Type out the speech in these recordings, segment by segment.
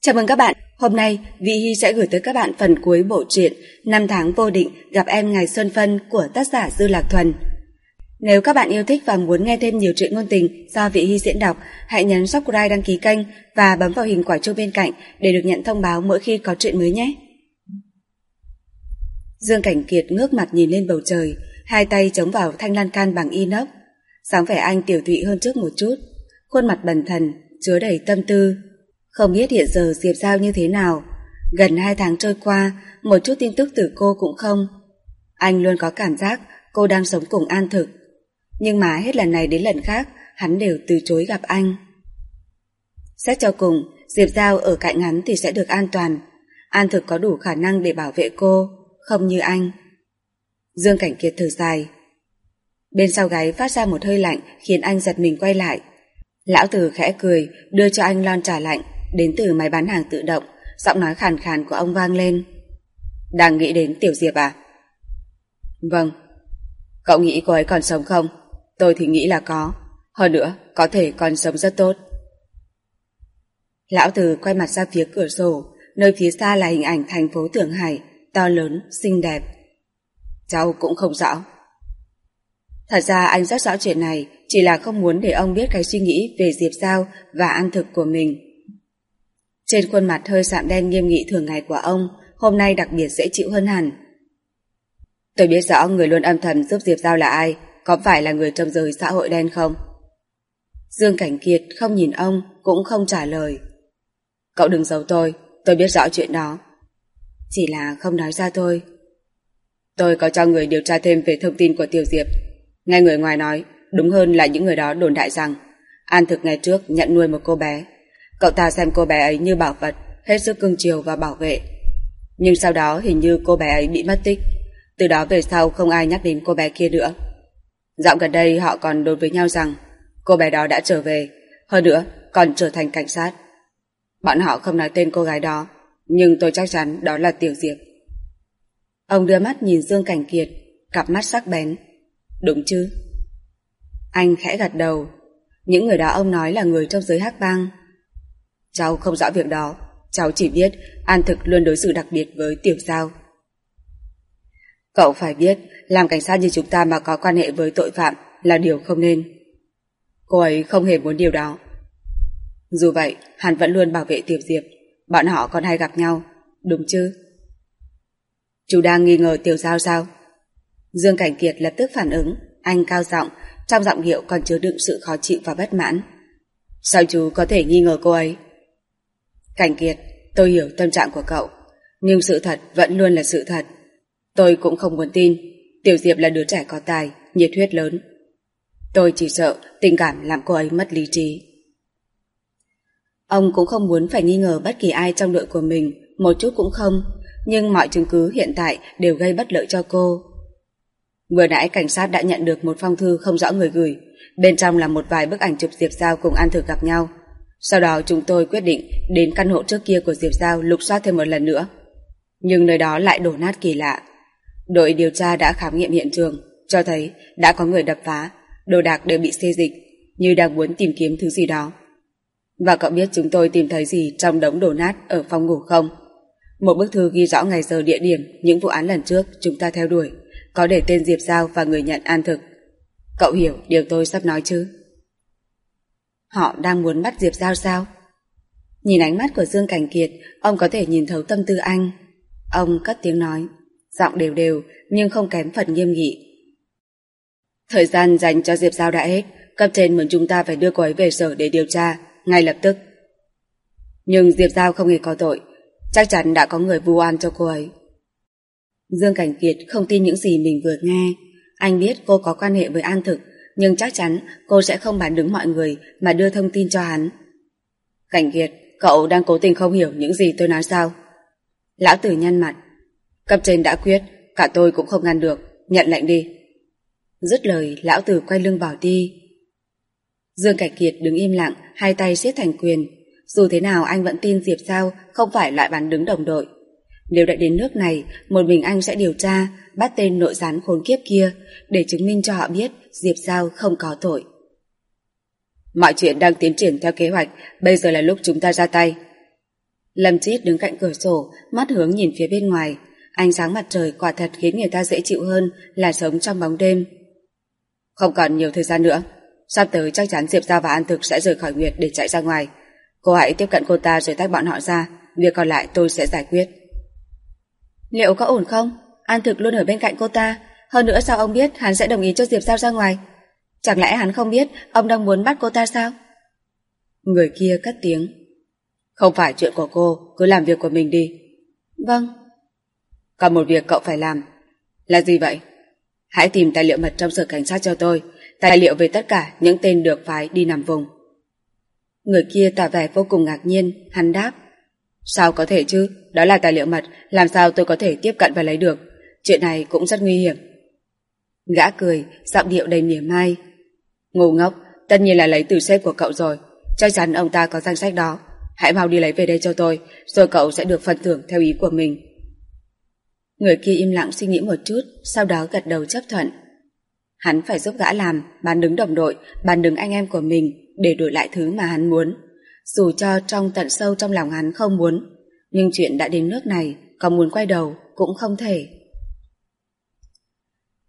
Chào mừng các bạn, hôm nay Vị Hy sẽ gửi tới các bạn phần cuối bộ truyện Năm tháng vô định gặp em ngày Xuân Phân của tác giả Dư Lạc Thuần. Nếu các bạn yêu thích và muốn nghe thêm nhiều truyện ngôn tình do Vị Hy diễn đọc, hãy nhấn subscribe đăng ký kênh và bấm vào hình quả chuông bên cạnh để được nhận thông báo mỗi khi có truyện mới nhé. Dương Cảnh Kiệt ngước mặt nhìn lên bầu trời, hai tay chống vào thanh lan can bằng inox. Sáng vẻ anh tiểu thụy hơn trước một chút, khuôn mặt bần thần, chứa đầy tâm tư. Không biết hiện giờ Diệp Giao như thế nào. Gần hai tháng trôi qua, một chút tin tức từ cô cũng không. Anh luôn có cảm giác cô đang sống cùng An Thực. Nhưng mà hết lần này đến lần khác, hắn đều từ chối gặp anh. Xét cho cùng, Diệp Giao ở cạnh hắn thì sẽ được an toàn. An Thực có đủ khả năng để bảo vệ cô, không như anh. Dương Cảnh Kiệt thở dài. Bên sau gáy phát ra một hơi lạnh khiến anh giật mình quay lại. Lão Tử khẽ cười, đưa cho anh lon trà lạnh, đến từ máy bán hàng tự động, giọng nói khàn khàn của ông vang lên. Đang nghĩ đến Tiểu Diệp à? Vâng. Cậu nghĩ cô ấy còn sống không? Tôi thì nghĩ là có. Hơn nữa, có thể còn sống rất tốt. Lão Từ quay mặt ra phía cửa sổ, nơi phía xa là hình ảnh thành phố Thượng Hải, to lớn, xinh đẹp. Cháu cũng không rõ. Thật ra anh rất rõ chuyện này, chỉ là không muốn để ông biết cái suy nghĩ về Diệp Giao và ăn thực của mình. Trên khuôn mặt hơi sạm đen nghiêm nghị thường ngày của ông, hôm nay đặc biệt dễ chịu hơn hẳn. Tôi biết rõ người luôn âm thầm giúp Diệp Giao là ai, có phải là người trong giới xã hội đen không? Dương Cảnh Kiệt không nhìn ông, cũng không trả lời. Cậu đừng giấu tôi, tôi biết rõ chuyện đó. Chỉ là không nói ra thôi. Tôi có cho người điều tra thêm về thông tin của Tiểu Diệp. Nghe người ngoài nói, đúng hơn là những người đó đồn đại rằng An thực ngày trước nhận nuôi một cô bé. Cậu ta xem cô bé ấy như bảo vật, hết sức cưng chiều và bảo vệ. Nhưng sau đó hình như cô bé ấy bị mất tích. Từ đó về sau không ai nhắc đến cô bé kia nữa. Dạo gần đây họ còn đối với nhau rằng cô bé đó đã trở về, hơn nữa còn trở thành cảnh sát. Bọn họ không nói tên cô gái đó, nhưng tôi chắc chắn đó là Tiểu Diệp. Ông đưa mắt nhìn Dương Cảnh Kiệt, cặp mắt sắc bén. Đúng chứ? Anh khẽ gật đầu. Những người đó ông nói là người trong giới hắc bang. Cháu không rõ việc đó. Cháu chỉ biết An Thực luôn đối xử đặc biệt với Tiểu Giao. Cậu phải biết, làm cảnh sát như chúng ta mà có quan hệ với tội phạm là điều không nên. Cô ấy không hề muốn điều đó. Dù vậy, hắn vẫn luôn bảo vệ Tiểu Diệp. Bọn họ còn hay gặp nhau, đúng chứ? Chú đang nghi ngờ Tiểu Giao sao? Dương Cảnh Kiệt lập tức phản ứng, anh cao giọng, trong giọng điệu còn chứa đựng sự khó chịu và bất mãn. Sao chú có thể nghi ngờ cô ấy? Cảnh Kiệt, tôi hiểu tâm trạng của cậu, nhưng sự thật vẫn luôn là sự thật. Tôi cũng không muốn tin, Tiểu Diệp là đứa trẻ có tài, nhiệt huyết lớn. Tôi chỉ sợ tình cảm làm cô ấy mất lý trí. Ông cũng không muốn phải nghi ngờ bất kỳ ai trong đội của mình, một chút cũng không, nhưng mọi chứng cứ hiện tại đều gây bất lợi cho cô. Vừa nãy cảnh sát đã nhận được một phong thư không rõ người gửi, bên trong là một vài bức ảnh chụp Diệp Giao cùng An Thực gặp nhau. Sau đó chúng tôi quyết định đến căn hộ trước kia của Diệp Giao lục soát thêm một lần nữa. Nhưng nơi đó lại đổ nát kỳ lạ. Đội điều tra đã khám nghiệm hiện trường, cho thấy đã có người đập phá, đồ đạc đều bị xê dịch, như đang muốn tìm kiếm thứ gì đó. Và cậu biết chúng tôi tìm thấy gì trong đống đổ nát ở phòng ngủ không? Một bức thư ghi rõ ngày giờ địa điểm những vụ án lần trước chúng ta theo đuổi, có để tên Diệp Giao và người nhận an thực. Cậu hiểu điều tôi sắp nói chứ? Họ đang muốn bắt Diệp Giao sao? Nhìn ánh mắt của Dương Cảnh Kiệt, ông có thể nhìn thấu tâm tư anh. Ông cất tiếng nói, giọng đều đều nhưng không kém phần nghiêm nghị. Thời gian dành cho Diệp Giao đã hết, cấp trên muốn chúng ta phải đưa cô ấy về sở để điều tra, ngay lập tức. Nhưng Diệp Giao không hề có tội, chắc chắn đã có người vu oan cho cô ấy. Dương Cảnh Kiệt không tin những gì mình vừa nghe. Anh biết cô có quan hệ với An Thực, nhưng chắc chắn cô sẽ không bán đứng mọi người mà đưa thông tin cho hắn. Cảnh Kiệt, cậu đang cố tình không hiểu những gì tôi nói sao? Lão tử nhăn mặt. Cấp trên đã quyết, cả tôi cũng không ngăn được, nhận lệnh đi. Dứt lời, lão tử quay lưng bỏ đi. Dương Cảnh Kiệt đứng im lặng, hai tay siết thành quyền. Dù thế nào anh vẫn tin Diệp Giao không phải loại bán đứng đồng đội. Nếu đã đến nước này, một mình anh sẽ điều tra, bắt tên nội gián khốn kiếp kia, để chứng minh cho họ biết Diệp Giao không có tội. Mọi chuyện đang tiến triển theo kế hoạch, bây giờ là lúc chúng ta ra tay. Lâm Chít đứng cạnh cửa sổ, mắt hướng nhìn phía bên ngoài. Ánh sáng mặt trời quả thật khiến người ta dễ chịu hơn là sống trong bóng đêm. Không còn nhiều thời gian nữa. Sắp tới chắc chắn Diệp Giao và An Thực sẽ rời khỏi Nguyệt để chạy ra ngoài. Cô hãy tiếp cận cô ta rồi tách bọn họ ra. Việc còn lại tôi sẽ giải quyết. Liệu có ổn không? An Thực luôn ở bên cạnh cô ta. Hơn nữa sao ông biết hắn sẽ đồng ý cho Diệp Giao ra ngoài? Chẳng lẽ hắn không biết ông đang muốn bắt cô ta sao? Người kia cất tiếng. Không phải chuyện của cô, cứ làm việc của mình đi. Vâng. Còn một việc cậu phải làm. Là gì vậy? Hãy tìm tài liệu mật trong sở cảnh sát cho tôi, tài liệu về tất cả những tên được phái đi nằm vùng. Người kia tỏ vẻ vô cùng ngạc nhiên, hắn đáp. Sao có thể chứ, đó là tài liệu mật, làm sao tôi có thể tiếp cận và lấy được. Chuyện này cũng rất nguy hiểm. Gã cười, giọng điệu đầy mỉa mai. Ngu ngốc, tất nhiên là lấy từ sếp của cậu rồi. Chắc chắn ông ta có danh sách đó. Hãy mau đi lấy về đây cho tôi, rồi cậu sẽ được phần thưởng theo ý của mình. Người kia im lặng suy nghĩ một chút, sau đó gật đầu chấp thuận. Hắn phải giúp gã làm, bán đứng đồng đội, bán đứng anh em của mình để đổi lại thứ mà hắn muốn. Dù cho trong tận sâu trong lòng hắn không muốn, nhưng chuyện đã đến nước này, có muốn quay đầu cũng không thể.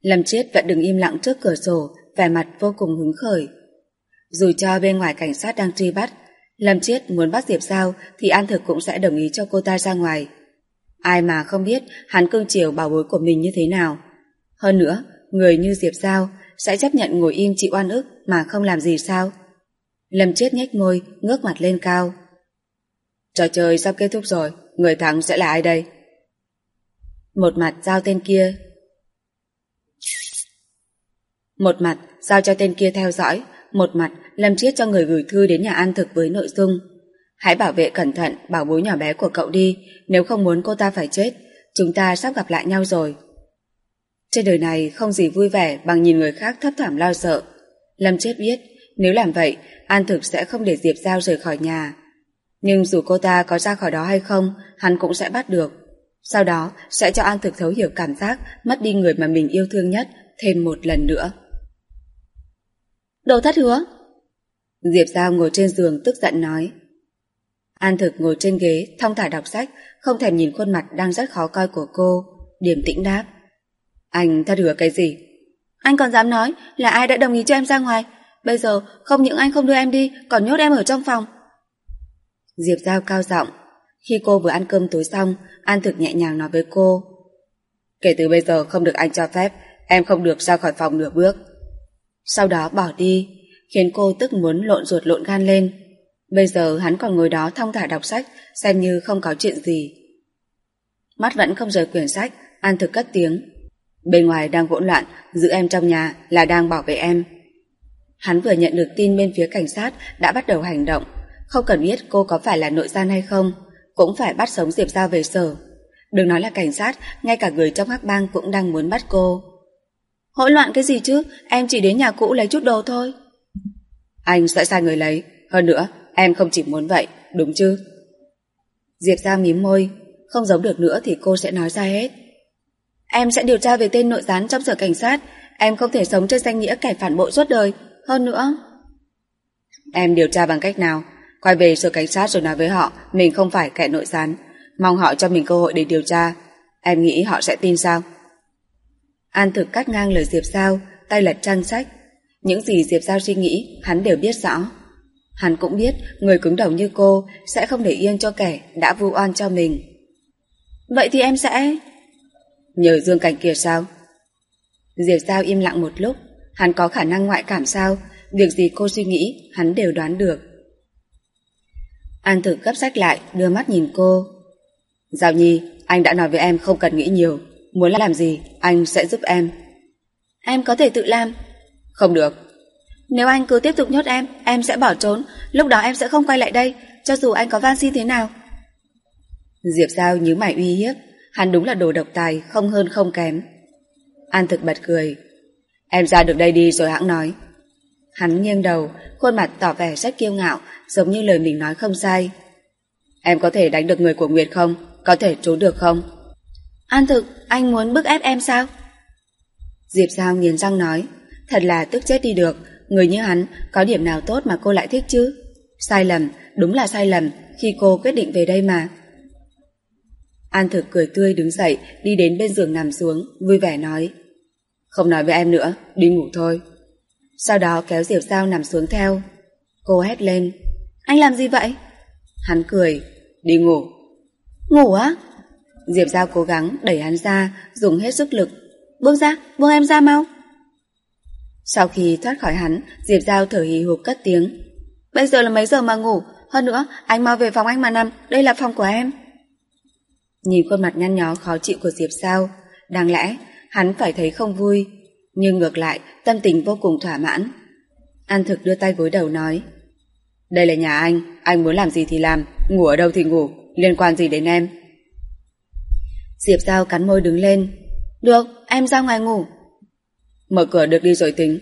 Lâm Chiết vẫn đứng im lặng trước cửa sổ, vẻ mặt vô cùng hứng khởi. Dù cho bên ngoài cảnh sát đang truy bắt, Lâm Chiết muốn bắt Diệp Giao thì An Thực cũng sẽ đồng ý cho cô ta ra ngoài. Ai mà không biết hắn cương chiều bảo bối của mình như thế nào. Hơn nữa, người như Diệp Giao sẽ chấp nhận ngồi im chịu oan ức mà không làm gì sao? Lâm Chiết nhếch môi, ngước mặt lên cao. Trò chơi sắp kết thúc rồi, người thắng sẽ là ai đây? Một mặt giao tên kia. Một mặt giao cho tên kia theo dõi, một mặt Lâm Chiết cho người gửi thư đến nhà An Thực với nội dung Hãy bảo vệ cẩn thận bảo bối nhỏ bé của cậu đi nếu không muốn cô ta phải chết. Chúng ta sắp gặp lại nhau rồi. Trên đời này không gì vui vẻ bằng nhìn người khác thấp thảm lo sợ. Lâm Chết biết nếu làm vậy An Thực sẽ không để Diệp Giao rời khỏi nhà. Nhưng dù cô ta có ra khỏi đó hay không hắn cũng sẽ bắt được. Sau đó sẽ cho An Thực thấu hiểu cảm giác mất đi người mà mình yêu thương nhất thêm một lần nữa. Đồ thất hứa. Diệp Giao ngồi trên giường tức giận nói. An thực ngồi trên ghế thong thả đọc sách không thèm nhìn khuôn mặt đang rất khó coi của cô điềm tĩnh đáp. Anh thất hứa cái gì? Anh còn dám nói là ai đã đồng ý cho em ra ngoài? Bây giờ không những anh không đưa em đi Còn nhốt em ở trong phòng. Diệp Giao cao giọng. Khi cô vừa ăn cơm tối xong An thực nhẹ nhàng nói với cô. Kể từ bây giờ không được anh cho phép Em không được ra khỏi phòng nửa bước sau đó bỏ đi khiến cô tức muốn lộn ruột lộn gan lên. Bây giờ hắn còn ngồi đó thong thả đọc sách, xem như không có chuyện gì. Mắt vẫn không rời quyển sách, An thực cất tiếng. Bên ngoài đang hỗn loạn, giữ em trong nhà là đang bảo vệ em. Hắn vừa nhận được tin bên phía cảnh sát đã bắt đầu hành động, không cần biết cô có phải là nội gian hay không, cũng phải bắt sống Diệp Giao về sở. Đừng nói là cảnh sát, ngay cả người trong hắc bang cũng đang muốn bắt cô. Hỗn loạn cái gì chứ, em chỉ đến nhà cũ lấy chút đồ thôi. Anh sẽ sai người lấy. Hơn nữa, em không chỉ muốn vậy, đúng chứ? Diệp Giao mím môi. Không giống được nữa thì cô sẽ nói ra hết. Em sẽ điều tra về tên nội gián trong sở cảnh sát. Em không thể sống trên danh nghĩa kẻ phản bội suốt đời. Hơn nữa... Em điều tra bằng cách nào? Quay về sở cảnh sát rồi nói với họ mình không phải kẻ nội gián. Mong họ cho mình cơ hội để điều tra. Em nghĩ họ sẽ tin sao? An thực cắt ngang lời Diệp Giao, tay lật trang sách. Những gì Diệp Giao suy nghĩ, hắn đều biết rõ. Hắn cũng biết người cứng đầu như cô sẽ không để yên cho kẻ đã vu oan cho mình. Vậy thì em sẽ... Nhờ Dương Cảnh kia sao? Diệp Giao im lặng một lúc, hắn có khả năng ngoại cảm sao, việc gì cô suy nghĩ, hắn đều đoán được. An thực gấp sách lại, đưa mắt nhìn cô. Giao Nhi, anh đã nói với em không cần nghĩ nhiều, muốn làm gì, anh sẽ giúp em. Em có thể tự làm, không được. Nếu anh cứ tiếp tục nhốt em, em sẽ bỏ trốn, lúc đó em sẽ không quay lại đây, cho dù anh có van xin thế nào. Diệp Giao nhíu mày uy hiếp, hắn đúng là đồ độc tài, không hơn không kém. An thực bật cười. Em ra được đây đi rồi hãng nói. Hắn nghiêng đầu, khuôn mặt tỏ vẻ rất kiêu ngạo, giống như lời mình nói không sai. Em có thể đánh được người của Nguyệt không? Có thể trốn được không? An thực, anh muốn bức ép em sao? Diệp Giao nghiến răng nói. Thật là tức chết đi được, người như hắn có điểm nào tốt mà cô lại thích chứ? Sai lầm, đúng là sai lầm khi cô quyết định về đây mà. An thực cười tươi đứng dậy, đi đến bên giường nằm xuống, vui vẻ nói. Không nói với em nữa, đi ngủ thôi. Sau đó kéo Diệp Giao nằm xuống theo. Cô hét lên. Anh làm gì vậy? Hắn cười. Đi ngủ. Ngủ á? Diệp Giao cố gắng đẩy hắn ra, dùng hết sức lực. Buông ra, buông em ra mau. Sau khi thoát khỏi hắn, Diệp Giao thở hì hục cất tiếng. Bây giờ là mấy giờ mà ngủ? Hơn nữa, anh mau về phòng anh mà nằm, đây là phòng của em. Nhìn khuôn mặt nhăn nhó khó chịu của Diệp Giao, đáng lẽ hắn phải thấy không vui, nhưng ngược lại tâm tình vô cùng thỏa mãn. An thực đưa tay gối đầu nói Đây là nhà anh, anh muốn làm gì thì làm, ngủ ở đâu thì ngủ, liên quan gì đến em. Diệp Giao cắn môi đứng lên. Được, em ra ngoài ngủ. Mở cửa được đi rồi tính.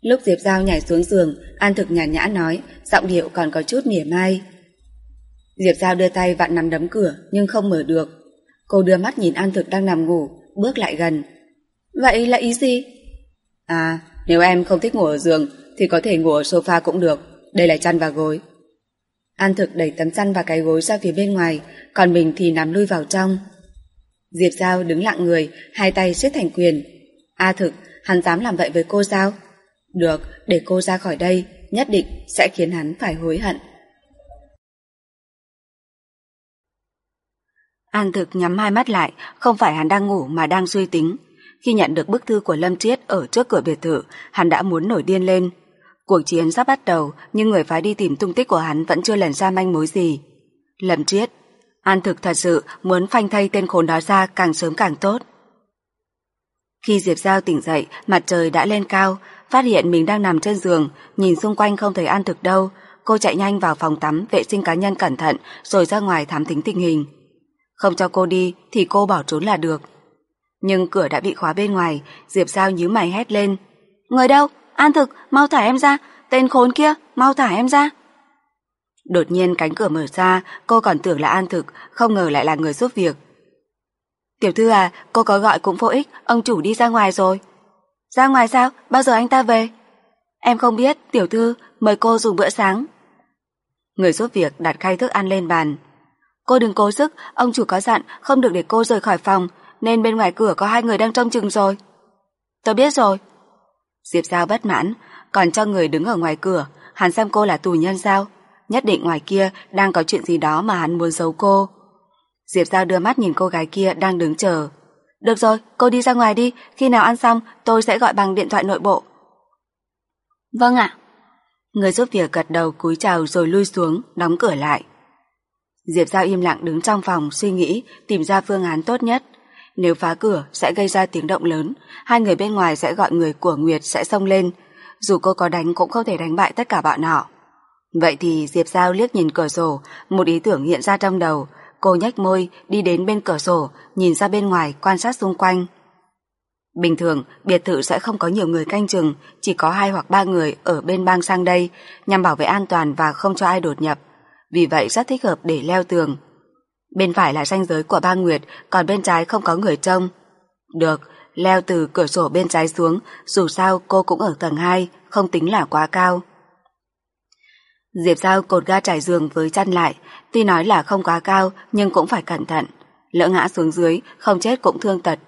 Lúc Diệp Giao nhảy xuống giường An thực nhàn nhã nói Giọng điệu còn có chút mỉa mai. Diệp Giao đưa tay vặn nắm đấm cửa Nhưng không mở được. Cô đưa mắt nhìn An thực đang nằm ngủ Bước lại gần. Vậy là ý gì? À, nếu em không thích ngủ ở giường Thì có thể ngủ ở sofa cũng được. Đây là chăn và gối. An thực đẩy tấm chăn và cái gối ra phía bên ngoài Còn mình thì nằm lui vào trong Diệp Giao đứng lặng người, hai tay siết thành quyền. A thực, hắn dám làm vậy với cô sao? Được, để cô ra khỏi đây, nhất định sẽ khiến hắn phải hối hận. An thực nhắm hai mắt lại, không phải hắn đang ngủ mà đang suy tính. Khi nhận được bức thư của Lâm Triết ở trước cửa biệt thự, hắn đã muốn nổi điên lên. Cuộc chiến sắp bắt đầu, nhưng người phái đi tìm tung tích của hắn vẫn chưa lần ra manh mối gì. Lâm Triết, An thực thật sự muốn phanh thay tên khốn đó ra càng sớm càng tốt. Khi Diệp Giao tỉnh dậy, mặt trời đã lên cao, phát hiện mình đang nằm trên giường, nhìn xung quanh không thấy An thực đâu. Cô chạy nhanh vào phòng tắm, vệ sinh cá nhân cẩn thận, rồi ra ngoài thám thính tình hình. Không cho cô đi thì cô bỏ trốn là được. Nhưng cửa đã bị khóa bên ngoài, Diệp Giao nhíu mày hét lên. Người đâu? An thực, mau thả em ra! Tên khốn kia, mau thả em ra! Đột nhiên cánh cửa mở ra, cô còn tưởng là An Thực, không ngờ lại là người giúp việc. Tiểu thư à, cô có gọi cũng vô ích, ông chủ đi ra ngoài rồi. Ra ngoài sao? Bao giờ anh ta về? Em không biết, tiểu thư, mời cô dùng bữa sáng. Người giúp việc đặt khay thức ăn lên bàn. Cô đừng cố sức, ông chủ có dặn không được để cô rời khỏi phòng, nên bên ngoài cửa có hai người đang trông chừng rồi. Tôi biết rồi. Diệp Giao bất mãn, còn cho người đứng ở ngoài cửa, hắn xem cô là tù nhân sao? Nhất định ngoài kia đang có chuyện gì đó mà hắn muốn giấu cô. Diệp Giao đưa mắt nhìn cô gái kia đang đứng chờ. Được rồi, cô đi ra ngoài đi, khi nào ăn xong tôi sẽ gọi bằng điện thoại nội bộ. Vâng ạ. Người giúp việc gật đầu cúi chào rồi lui xuống, đóng cửa lại. Diệp Giao im lặng đứng trong phòng suy nghĩ tìm ra phương án tốt nhất. Nếu phá cửa sẽ gây ra tiếng động lớn, hai người bên ngoài sẽ gọi người của Nguyệt sẽ xông lên. Dù cô có đánh cũng không thể đánh bại tất cả bọn họ. Vậy thì Diệp Giao liếc nhìn cửa sổ, một ý tưởng hiện ra trong đầu. Cô nhếch môi, đi đến bên cửa sổ, nhìn ra bên ngoài, quan sát xung quanh. Bình thường, biệt thự sẽ không có nhiều người canh chừng, chỉ có hai hoặc ba người ở bên bang sang đây, nhằm bảo vệ an toàn và không cho ai đột nhập. Vì vậy rất thích hợp để leo tường. Bên phải là ranh giới của ba Nguyệt, còn bên trái không có người trông. Được, leo từ cửa sổ bên trái xuống, dù sao cô cũng ở tầng 2, không tính là quá cao. Diệp Giao cột ga trải giường với chăn lại, tuy nói là không quá cao nhưng cũng phải cẩn thận. Lỡ ngã xuống dưới, không chết cũng thương tật.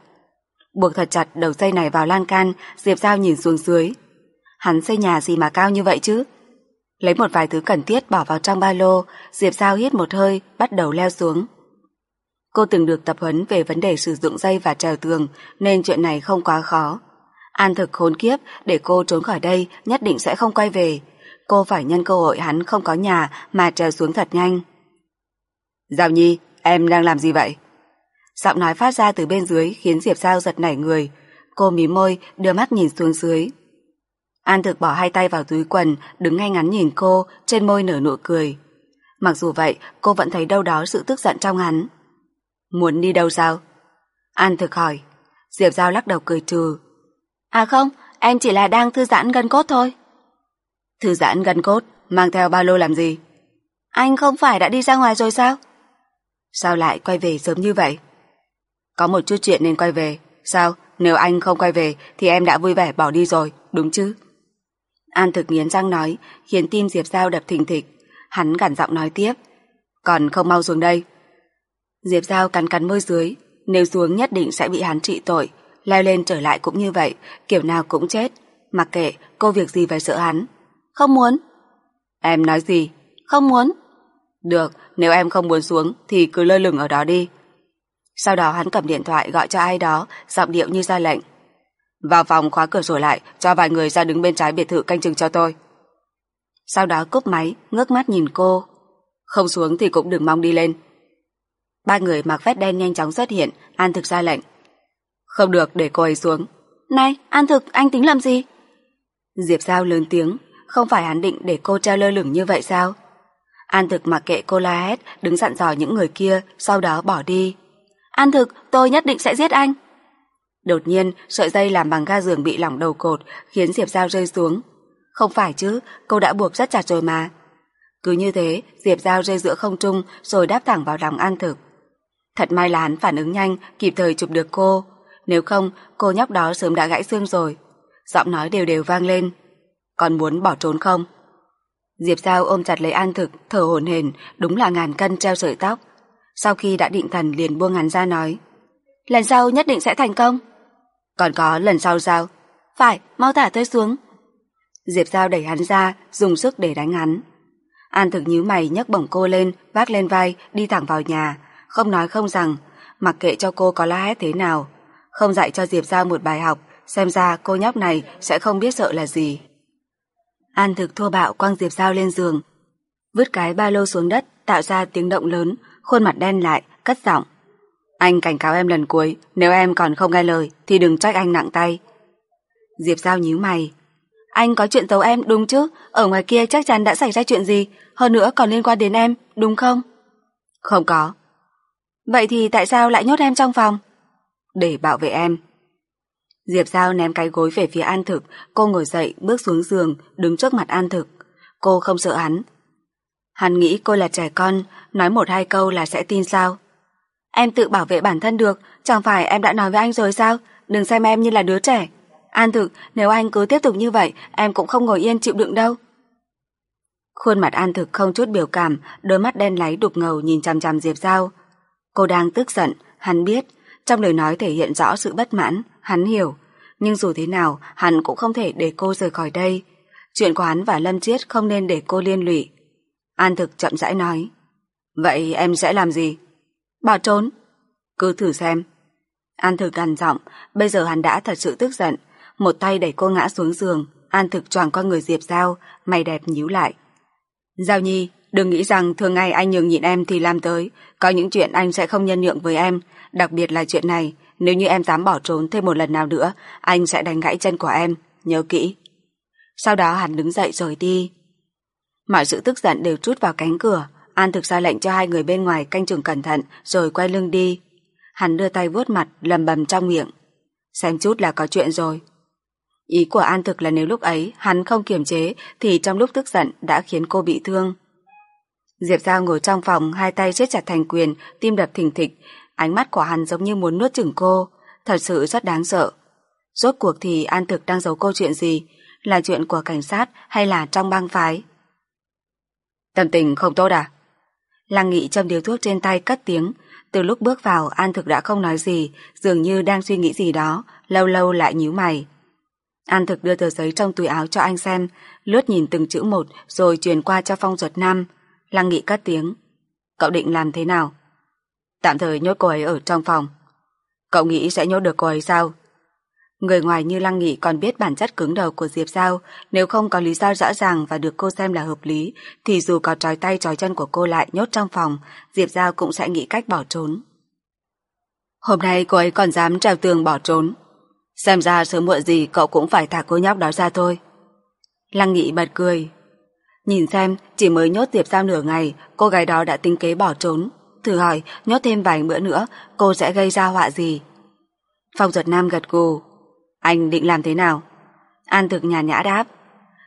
Buộc thật chặt đầu dây này vào lan can, Diệp Giao nhìn xuống dưới. Hắn xây nhà gì mà cao như vậy chứ? Lấy một vài thứ cần thiết bỏ vào trong ba lô, Diệp Giao hít một hơi, bắt đầu leo xuống. Cô từng được tập huấn về vấn đề sử dụng dây và trèo tường, nên chuyện này không quá khó. An thực khốn kiếp, để cô trốn khỏi đây, nhất định sẽ không quay về, cô phải nhân cơ hội hắn không có nhà mà trèo xuống thật nhanh. Giao Nhi, em đang làm gì vậy? Giọng nói phát ra từ bên dưới khiến Diệp Giao giật nảy người. Cô mí môi, đưa mắt nhìn xuống dưới. An thực bỏ hai tay vào túi quần, đứng ngay ngắn nhìn cô, trên môi nở nụ cười. Mặc dù vậy, cô vẫn thấy đâu đó sự tức giận trong hắn. Muốn đi đâu sao? An thực hỏi. Diệp Giao lắc đầu cười trừ. À không, em chỉ là đang thư giãn gân cốt thôi. Thư giãn gân cốt, mang theo ba lô làm gì? Anh không phải đã đi ra ngoài rồi sao? Sao lại quay về sớm như vậy? Có một chút chuyện nên quay về. Sao? Nếu anh không quay về thì em đã vui vẻ bỏ đi rồi, đúng chứ? An thực nghiến răng nói, khiến tim Diệp Giao đập thình thịch. Hắn gằn giọng nói tiếp. Còn không mau xuống đây. Diệp Giao cắn cắn môi dưới, nếu xuống nhất định sẽ bị hắn trị tội, leo lên trở lại cũng như vậy, kiểu nào cũng chết. Mặc kệ, cô việc gì phải sợ hắn. Không muốn. Em nói gì? Không muốn. Được, nếu em không muốn xuống thì cứ lơ lửng ở đó đi. Sau đó hắn cầm điện thoại gọi cho ai đó, giọng điệu như ra lệnh. Vào phòng khóa cửa sổ lại, cho vài người ra đứng bên trái biệt thự canh chừng cho tôi. Sau đó cúp máy, ngước mắt nhìn cô. Không xuống thì cũng đừng mong đi lên. Ba người mặc vest đen nhanh chóng xuất hiện, An Thực ra lệnh. Không được để cô ấy xuống. Này, An Thực, anh tính làm gì? Diệp Giao lớn tiếng, không phải hắn định để cô treo lơ lửng như vậy sao? An Thực mặc kệ cô la hét, đứng dặn dò những người kia, sau đó bỏ đi. An Thực, tôi nhất định sẽ giết anh. Đột nhiên, sợi dây làm bằng ga giường bị lỏng đầu cột, khiến Diệp Giao rơi xuống. Không phải chứ, cô đã buộc rất chặt rồi mà. Cứ như thế, Diệp Giao rơi giữa không trung rồi đáp thẳng vào lòng An Thực. Thật may là hắn phản ứng nhanh, kịp thời chụp được cô. Nếu không, cô nhóc đó sớm đã gãy xương rồi. Giọng nói đều đều vang lên. Còn muốn bỏ trốn không? Diệp Giao ôm chặt lấy An Thực, thở hổn hển, đúng là ngàn cân treo sợi tóc. Sau khi đã định thần liền buông hắn ra nói. Lần sau nhất định sẽ thành công. Còn có lần sau sao? Phải, mau thả tôi xuống. Diệp Giao đẩy hắn ra, dùng sức để đánh hắn. An thực nhíu mày nhấc bổng cô lên, vác lên vai, đi thẳng vào nhà, không nói không rằng, mặc kệ cho cô có la hét thế nào, không dạy cho Diệp Giao một bài học, xem ra cô nhóc này sẽ không biết sợ là gì. An thực thua bạo quăng Diệp Giao lên giường, vứt cái ba lô xuống đất, tạo ra tiếng động lớn, khuôn mặt đen lại, cất giọng. Anh cảnh cáo em lần cuối, nếu em còn không nghe lời thì đừng trách anh nặng tay. Diệp Giao nhíu mày. Anh có chuyện giấu em đúng chứ, ở ngoài kia chắc chắn đã xảy ra chuyện gì, hơn nữa còn liên quan đến em, đúng không? Không có. Vậy thì tại sao lại nhốt em trong phòng? Để bảo vệ em. Diệp Giao ném cái gối về phía An Thực, cô ngồi dậy, bước xuống giường, đứng trước mặt An Thực. Cô không sợ hắn. Hắn nghĩ cô là trẻ con, nói một hai câu là sẽ tin sao? Em tự bảo vệ bản thân được, chẳng phải em đã nói với anh rồi sao? Đừng xem em như là đứa trẻ. An thực, nếu anh cứ tiếp tục như vậy, em cũng không ngồi yên chịu đựng đâu. Khuôn mặt An thực không chút biểu cảm, đôi mắt đen láy đục ngầu nhìn chằm chằm Diệp Giao. Cô đang tức giận, hắn biết, trong lời nói thể hiện rõ sự bất mãn, hắn hiểu. Nhưng dù thế nào, hắn cũng không thể để cô rời khỏi đây. Chuyện của hắn và Lâm Chiết không nên để cô liên lụy. An thực chậm rãi nói. Vậy em sẽ làm gì? Bỏ trốn. Cứ thử xem. An thực gằn giọng, bây giờ hắn đã thật sự tức giận. Một tay đẩy cô ngã xuống giường, An thực choàng qua người Diệp Giao, mày đẹp nhíu lại. Giao Nhi, đừng nghĩ rằng thường ngày anh nhường nhịn em thì làm tới. Có những chuyện anh sẽ không nhân nhượng với em, đặc biệt là chuyện này. Nếu như em dám bỏ trốn thêm một lần nào nữa, anh sẽ đánh gãy chân của em, nhớ kỹ. Sau đó hắn đứng dậy rồi đi. Mọi sự tức giận đều trút vào cánh cửa, An thực ra lệnh cho hai người bên ngoài canh chừng cẩn thận rồi quay lưng đi. Hắn đưa tay vuốt mặt, lầm bầm trong miệng. Xem chút là có chuyện rồi. Ý của An thực là nếu lúc ấy hắn không kiềm chế thì trong lúc tức giận đã khiến cô bị thương. Diệp Giao ngồi trong phòng, hai tay siết chặt thành quyền, tim đập thình thịch, ánh mắt của hắn giống như muốn nuốt chửng cô, thật sự rất đáng sợ. Rốt cuộc thì An Thực đang giấu cô chuyện gì? Là chuyện của cảnh sát hay là trong bang phái? Tâm tình không tốt à? Lăng Nghị châm điếu thuốc trên tay cất tiếng. Từ lúc bước vào, An Thực đã không nói gì, dường như đang suy nghĩ gì đó, lâu lâu lại nhíu mày. An Thực đưa tờ giấy trong túi áo cho anh xem, lướt nhìn từng chữ một rồi truyền qua cho Phong Duật Nam. Lăng Nghị cất tiếng. Cậu định làm thế nào? Tạm thời nhốt cô ấy ở trong phòng. Cậu nghĩ sẽ nhốt được cô ấy sao? Người ngoài như Lăng Nghị còn biết bản chất cứng đầu của Diệp Giao, nếu không có lý do rõ ràng và được cô xem là hợp lý, thì dù có trói tay trói chân của cô lại nhốt trong phòng, Diệp Giao cũng sẽ nghĩ cách bỏ trốn. Hôm nay cô ấy còn dám trèo tường bỏ trốn. Xem ra sớm muộn gì cậu cũng phải thả cô nhóc đó ra thôi. Lăng Nghị bật cười. Nhìn xem, chỉ mới nhốt Diệp Giao nửa ngày, cô gái đó đã tính kế bỏ trốn. Thử hỏi, nhốt thêm vài bữa nữa, cô sẽ gây ra họa gì? Phong giật nam gật gù, anh định làm thế nào? An thực nhàn nhã đáp.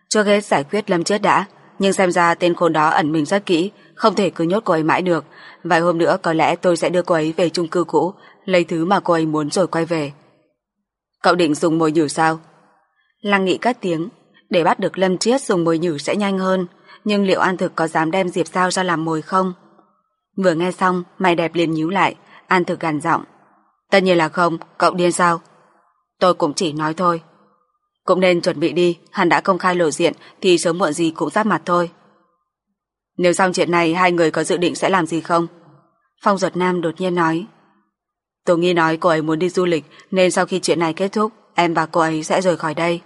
chưa ghét giải quyết Lâm Chết đã, nhưng xem ra tên khốn đó ẩn mình rất kỹ, không thể cứ nhốt cô ấy mãi được. Vài hôm nữa có lẽ tôi sẽ đưa cô ấy về chung cư cũ, lấy thứ mà cô ấy muốn rồi quay về. Cậu định dùng mồi nhử sao? Lăng nghị cất tiếng, để bắt được Lâm Chiết dùng mồi nhử sẽ nhanh hơn, nhưng liệu An Thực có dám đem Diệp Sao ra làm mồi không? Vừa nghe xong, mày đẹp liền nhíu lại, An thực gằn giọng. Tất nhiên là không, cậu điên sao? Tôi cũng chỉ nói thôi. Cũng nên chuẩn bị đi, hắn đã công khai lộ diện thì sớm muộn gì cũng giáp mặt thôi. Nếu xong chuyện này hai người có dự định sẽ làm gì không? Phong Duật Nam đột nhiên nói. Tôi nghi nói cô ấy muốn đi du lịch nên sau khi chuyện này kết thúc em và cô ấy sẽ rời khỏi đây.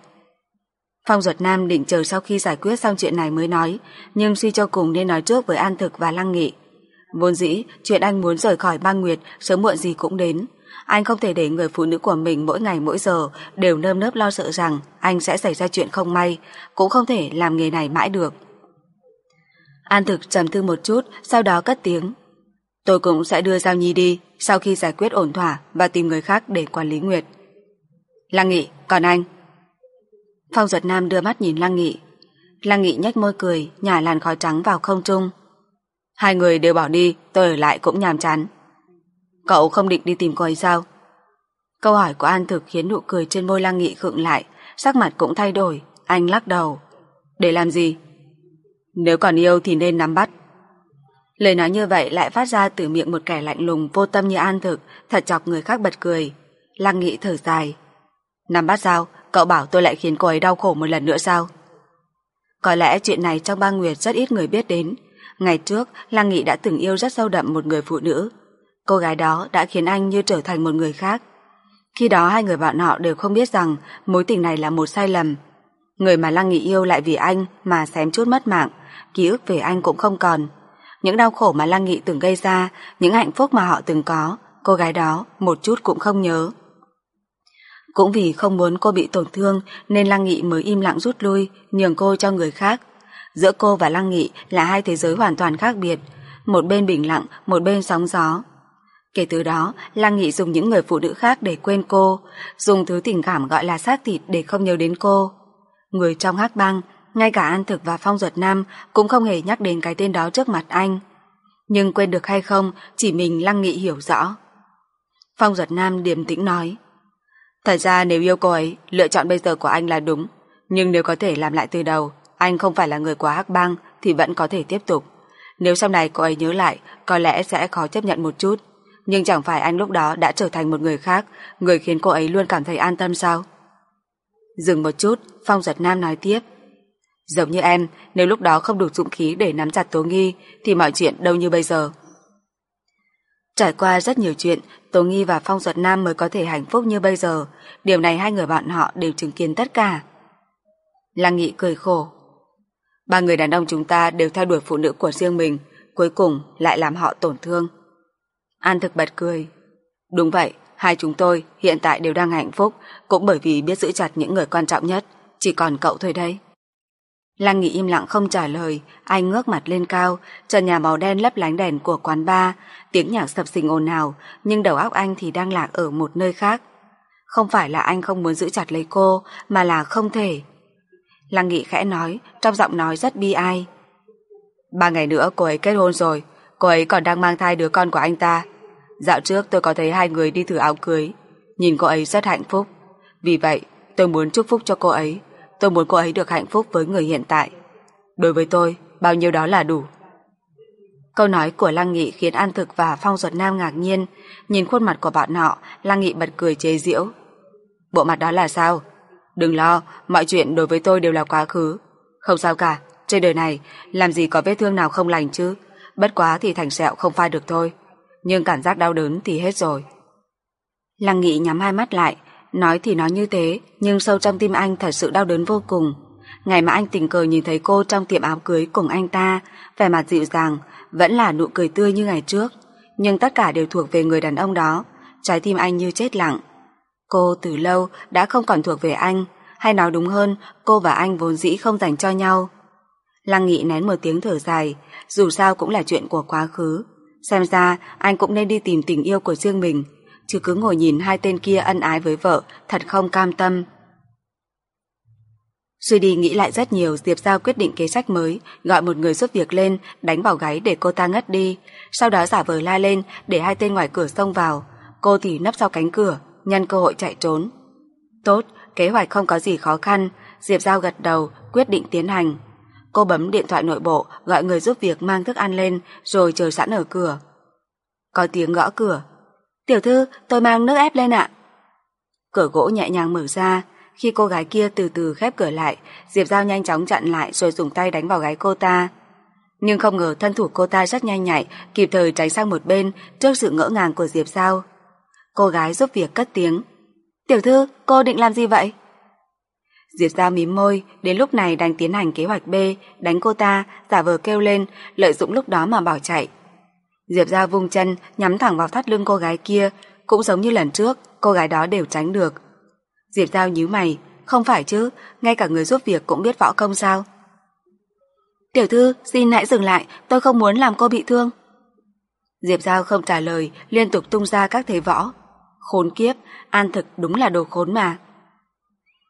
Phong Duật Nam định chờ sau khi giải quyết xong chuyện này mới nói nhưng suy cho cùng nên nói trước với An Thực và Lăng Nghị. Vốn dĩ chuyện anh muốn rời khỏi băng nguyệt sớm muộn gì cũng đến anh không thể để người phụ nữ của mình mỗi ngày mỗi giờ đều nơm nớp lo sợ rằng anh sẽ xảy ra chuyện không may, cũng không thể làm nghề này mãi được. An thực trầm tư một chút, sau đó cất tiếng. Tôi cũng sẽ đưa Giao Nhi đi sau khi giải quyết ổn thỏa và tìm người khác để quản lý Nguyệt. Lăng Nghị, còn anh? Phong Duật Nam đưa mắt nhìn Lăng Nghị. Lăng Nghị nhếch môi cười, nhả làn khói trắng vào không trung. Hai người đều bỏ đi, tôi ở lại cũng nhàm chán. Cậu không định đi tìm cô ấy sao? Câu hỏi của An Thực khiến nụ cười trên môi Lăng Nghị khựng lại, sắc mặt cũng thay đổi, anh lắc đầu. Để làm gì? Nếu còn yêu thì nên nắm bắt. Lời nói như vậy lại phát ra từ miệng một kẻ lạnh lùng vô tâm như An Thực, thật chọc người khác bật cười. Lăng Nghị thở dài. Nắm bắt sao? Cậu bảo tôi lại khiến cô ấy đau khổ một lần nữa sao? Có lẽ chuyện này trong ba Nguyệt rất ít người biết đến. Ngày trước, Lăng Nghị đã từng yêu rất sâu đậm một người phụ nữ. Cô gái đó đã khiến anh như trở thành một người khác. Khi đó hai người bạn họ đều không biết rằng mối tình này là một sai lầm. Người mà Lăng Nghị yêu lại vì anh mà xém chút mất mạng, ký ức về anh cũng không còn. Những đau khổ mà Lăng Nghị từng gây ra, những hạnh phúc mà họ từng có, cô gái đó một chút cũng không nhớ. Cũng vì không muốn cô bị tổn thương nên Lăng Nghị mới im lặng rút lui, nhường cô cho người khác. Giữa cô và Lăng Nghị là hai thế giới hoàn toàn khác biệt, một bên bình lặng, một bên sóng gió. Kể từ đó, Lăng Nghị dùng những người phụ nữ khác để quên cô, dùng thứ tình cảm gọi là xác thịt để không nhớ đến cô. Người trong hắc băng, ngay cả An Thực và Phong Duật Nam cũng không hề nhắc đến cái tên đó trước mặt anh. Nhưng quên được hay không, chỉ mình Lăng Nghị hiểu rõ. Phong Duật Nam điềm tĩnh nói, Thật ra nếu yêu cô ấy, lựa chọn bây giờ của anh là đúng. Nhưng nếu có thể làm lại từ đầu, anh không phải là người của hắc băng thì vẫn có thể tiếp tục. Nếu sau này cô ấy nhớ lại, có lẽ sẽ khó chấp nhận một chút. Nhưng chẳng phải anh lúc đó đã trở thành một người khác, người khiến cô ấy luôn cảm thấy an tâm sao? Dừng một chút, Phong Giật Nam nói tiếp. Giống như em, nếu lúc đó không đủ dũng khí để nắm chặt Tố Nghi, thì mọi chuyện đâu như bây giờ. Trải qua rất nhiều chuyện, Tố Nghi và Phong Giật Nam mới có thể hạnh phúc như bây giờ. Điều này hai người bạn họ đều chứng kiến tất cả. Lăng Nghị cười khổ. Ba người đàn ông chúng ta đều theo đuổi phụ nữ của riêng mình, cuối cùng lại làm họ tổn thương. An thực bật cười. Đúng vậy, hai chúng tôi hiện tại đều đang hạnh phúc, cũng bởi vì biết giữ chặt những người quan trọng nhất, chỉ còn cậu thôi đấy. Lăng Nghị im lặng không trả lời, anh ngước mặt lên cao, trần nhà màu đen lấp lánh đèn của quán bar, tiếng nhạc sập sình ồn ào, nhưng đầu óc anh thì đang lạc ở một nơi khác. Không phải là anh không muốn giữ chặt lấy cô, mà là không thể. Lăng Nghị khẽ nói, trong giọng nói rất bi ai. Ba ngày nữa cô ấy kết hôn rồi, cô ấy còn đang mang thai đứa con của anh ta. Dạo trước tôi có thấy hai người đi thử áo cưới, nhìn cô ấy rất hạnh phúc. Vì vậy, tôi muốn chúc phúc cho cô ấy. Tôi muốn cô ấy được hạnh phúc với người hiện tại. Đối với tôi, bao nhiêu đó là đủ. Câu nói của Lăng Nghị khiến An Thực và Phong Duật Nam ngạc nhiên. Nhìn khuôn mặt của bọn họ, Lăng Nghị bật cười chế giễu. Bộ mặt đó là sao? Đừng lo, mọi chuyện đối với tôi đều là quá khứ. Không sao cả, trên đời này, làm gì có vết thương nào không lành chứ. Bất quá thì thành sẹo không phai được thôi. Nhưng cảm giác đau đớn thì hết rồi. Lăng Nghị nhắm hai mắt lại, nói thì nói như thế, nhưng sâu trong tim anh thật sự đau đớn vô cùng. Ngày mà anh tình cờ nhìn thấy cô trong tiệm áo cưới cùng anh ta, vẻ mặt dịu dàng, vẫn là nụ cười tươi như ngày trước, nhưng tất cả đều thuộc về người đàn ông đó, trái tim anh như chết lặng. Cô từ lâu đã không còn thuộc về anh, hay nói đúng hơn, cô và anh vốn dĩ không dành cho nhau. Lăng Nghị nén một tiếng thở dài, dù sao cũng là chuyện của quá khứ. Xem ra anh cũng nên đi tìm tình yêu của riêng mình, chứ cứ ngồi nhìn hai tên kia ân ái với vợ, thật không cam tâm. Suy đi nghĩ lại rất nhiều, Diệp Giao quyết định kế sách mới, gọi một người giúp việc lên, đánh vào gáy để cô ta ngất đi, sau đó giả vờ la lên để hai tên ngoài cửa xông vào. Cô thì nấp sau cánh cửa, nhân cơ hội chạy trốn. Tốt, kế hoạch không có gì khó khăn, Diệp Giao gật đầu, quyết định tiến hành. Cô bấm điện thoại nội bộ gọi người giúp việc mang thức ăn lên rồi chờ sẵn ở cửa. Có tiếng gõ cửa. Tiểu thư, tôi mang nước ép lên ạ. Cửa gỗ nhẹ nhàng mở ra. Khi cô gái kia từ từ khép cửa lại, Diệp Giao nhanh chóng chặn lại rồi dùng tay đánh vào gáy cô ta. Nhưng không ngờ thân thủ cô ta rất nhanh nhạy, kịp thời tránh sang một bên trước sự ngỡ ngàng của Diệp Giao. Cô gái giúp việc cất tiếng. Tiểu thư, cô định làm gì vậy? Diệp Giao mím môi, đến lúc này đang tiến hành kế hoạch B, đánh cô ta, giả vờ kêu lên, lợi dụng lúc đó mà bỏ chạy. Diệp Giao vung chân, nhắm thẳng vào thắt lưng cô gái kia, cũng giống như lần trước, cô gái đó đều tránh được. Diệp Giao nhíu mày, không phải chứ, ngay cả người giúp việc cũng biết võ công sao. Tiểu thư, xin hãy dừng lại, tôi không muốn làm cô bị thương. Diệp Giao không trả lời, liên tục tung ra các thế võ. Khốn kiếp, An Thực đúng là đồ khốn mà.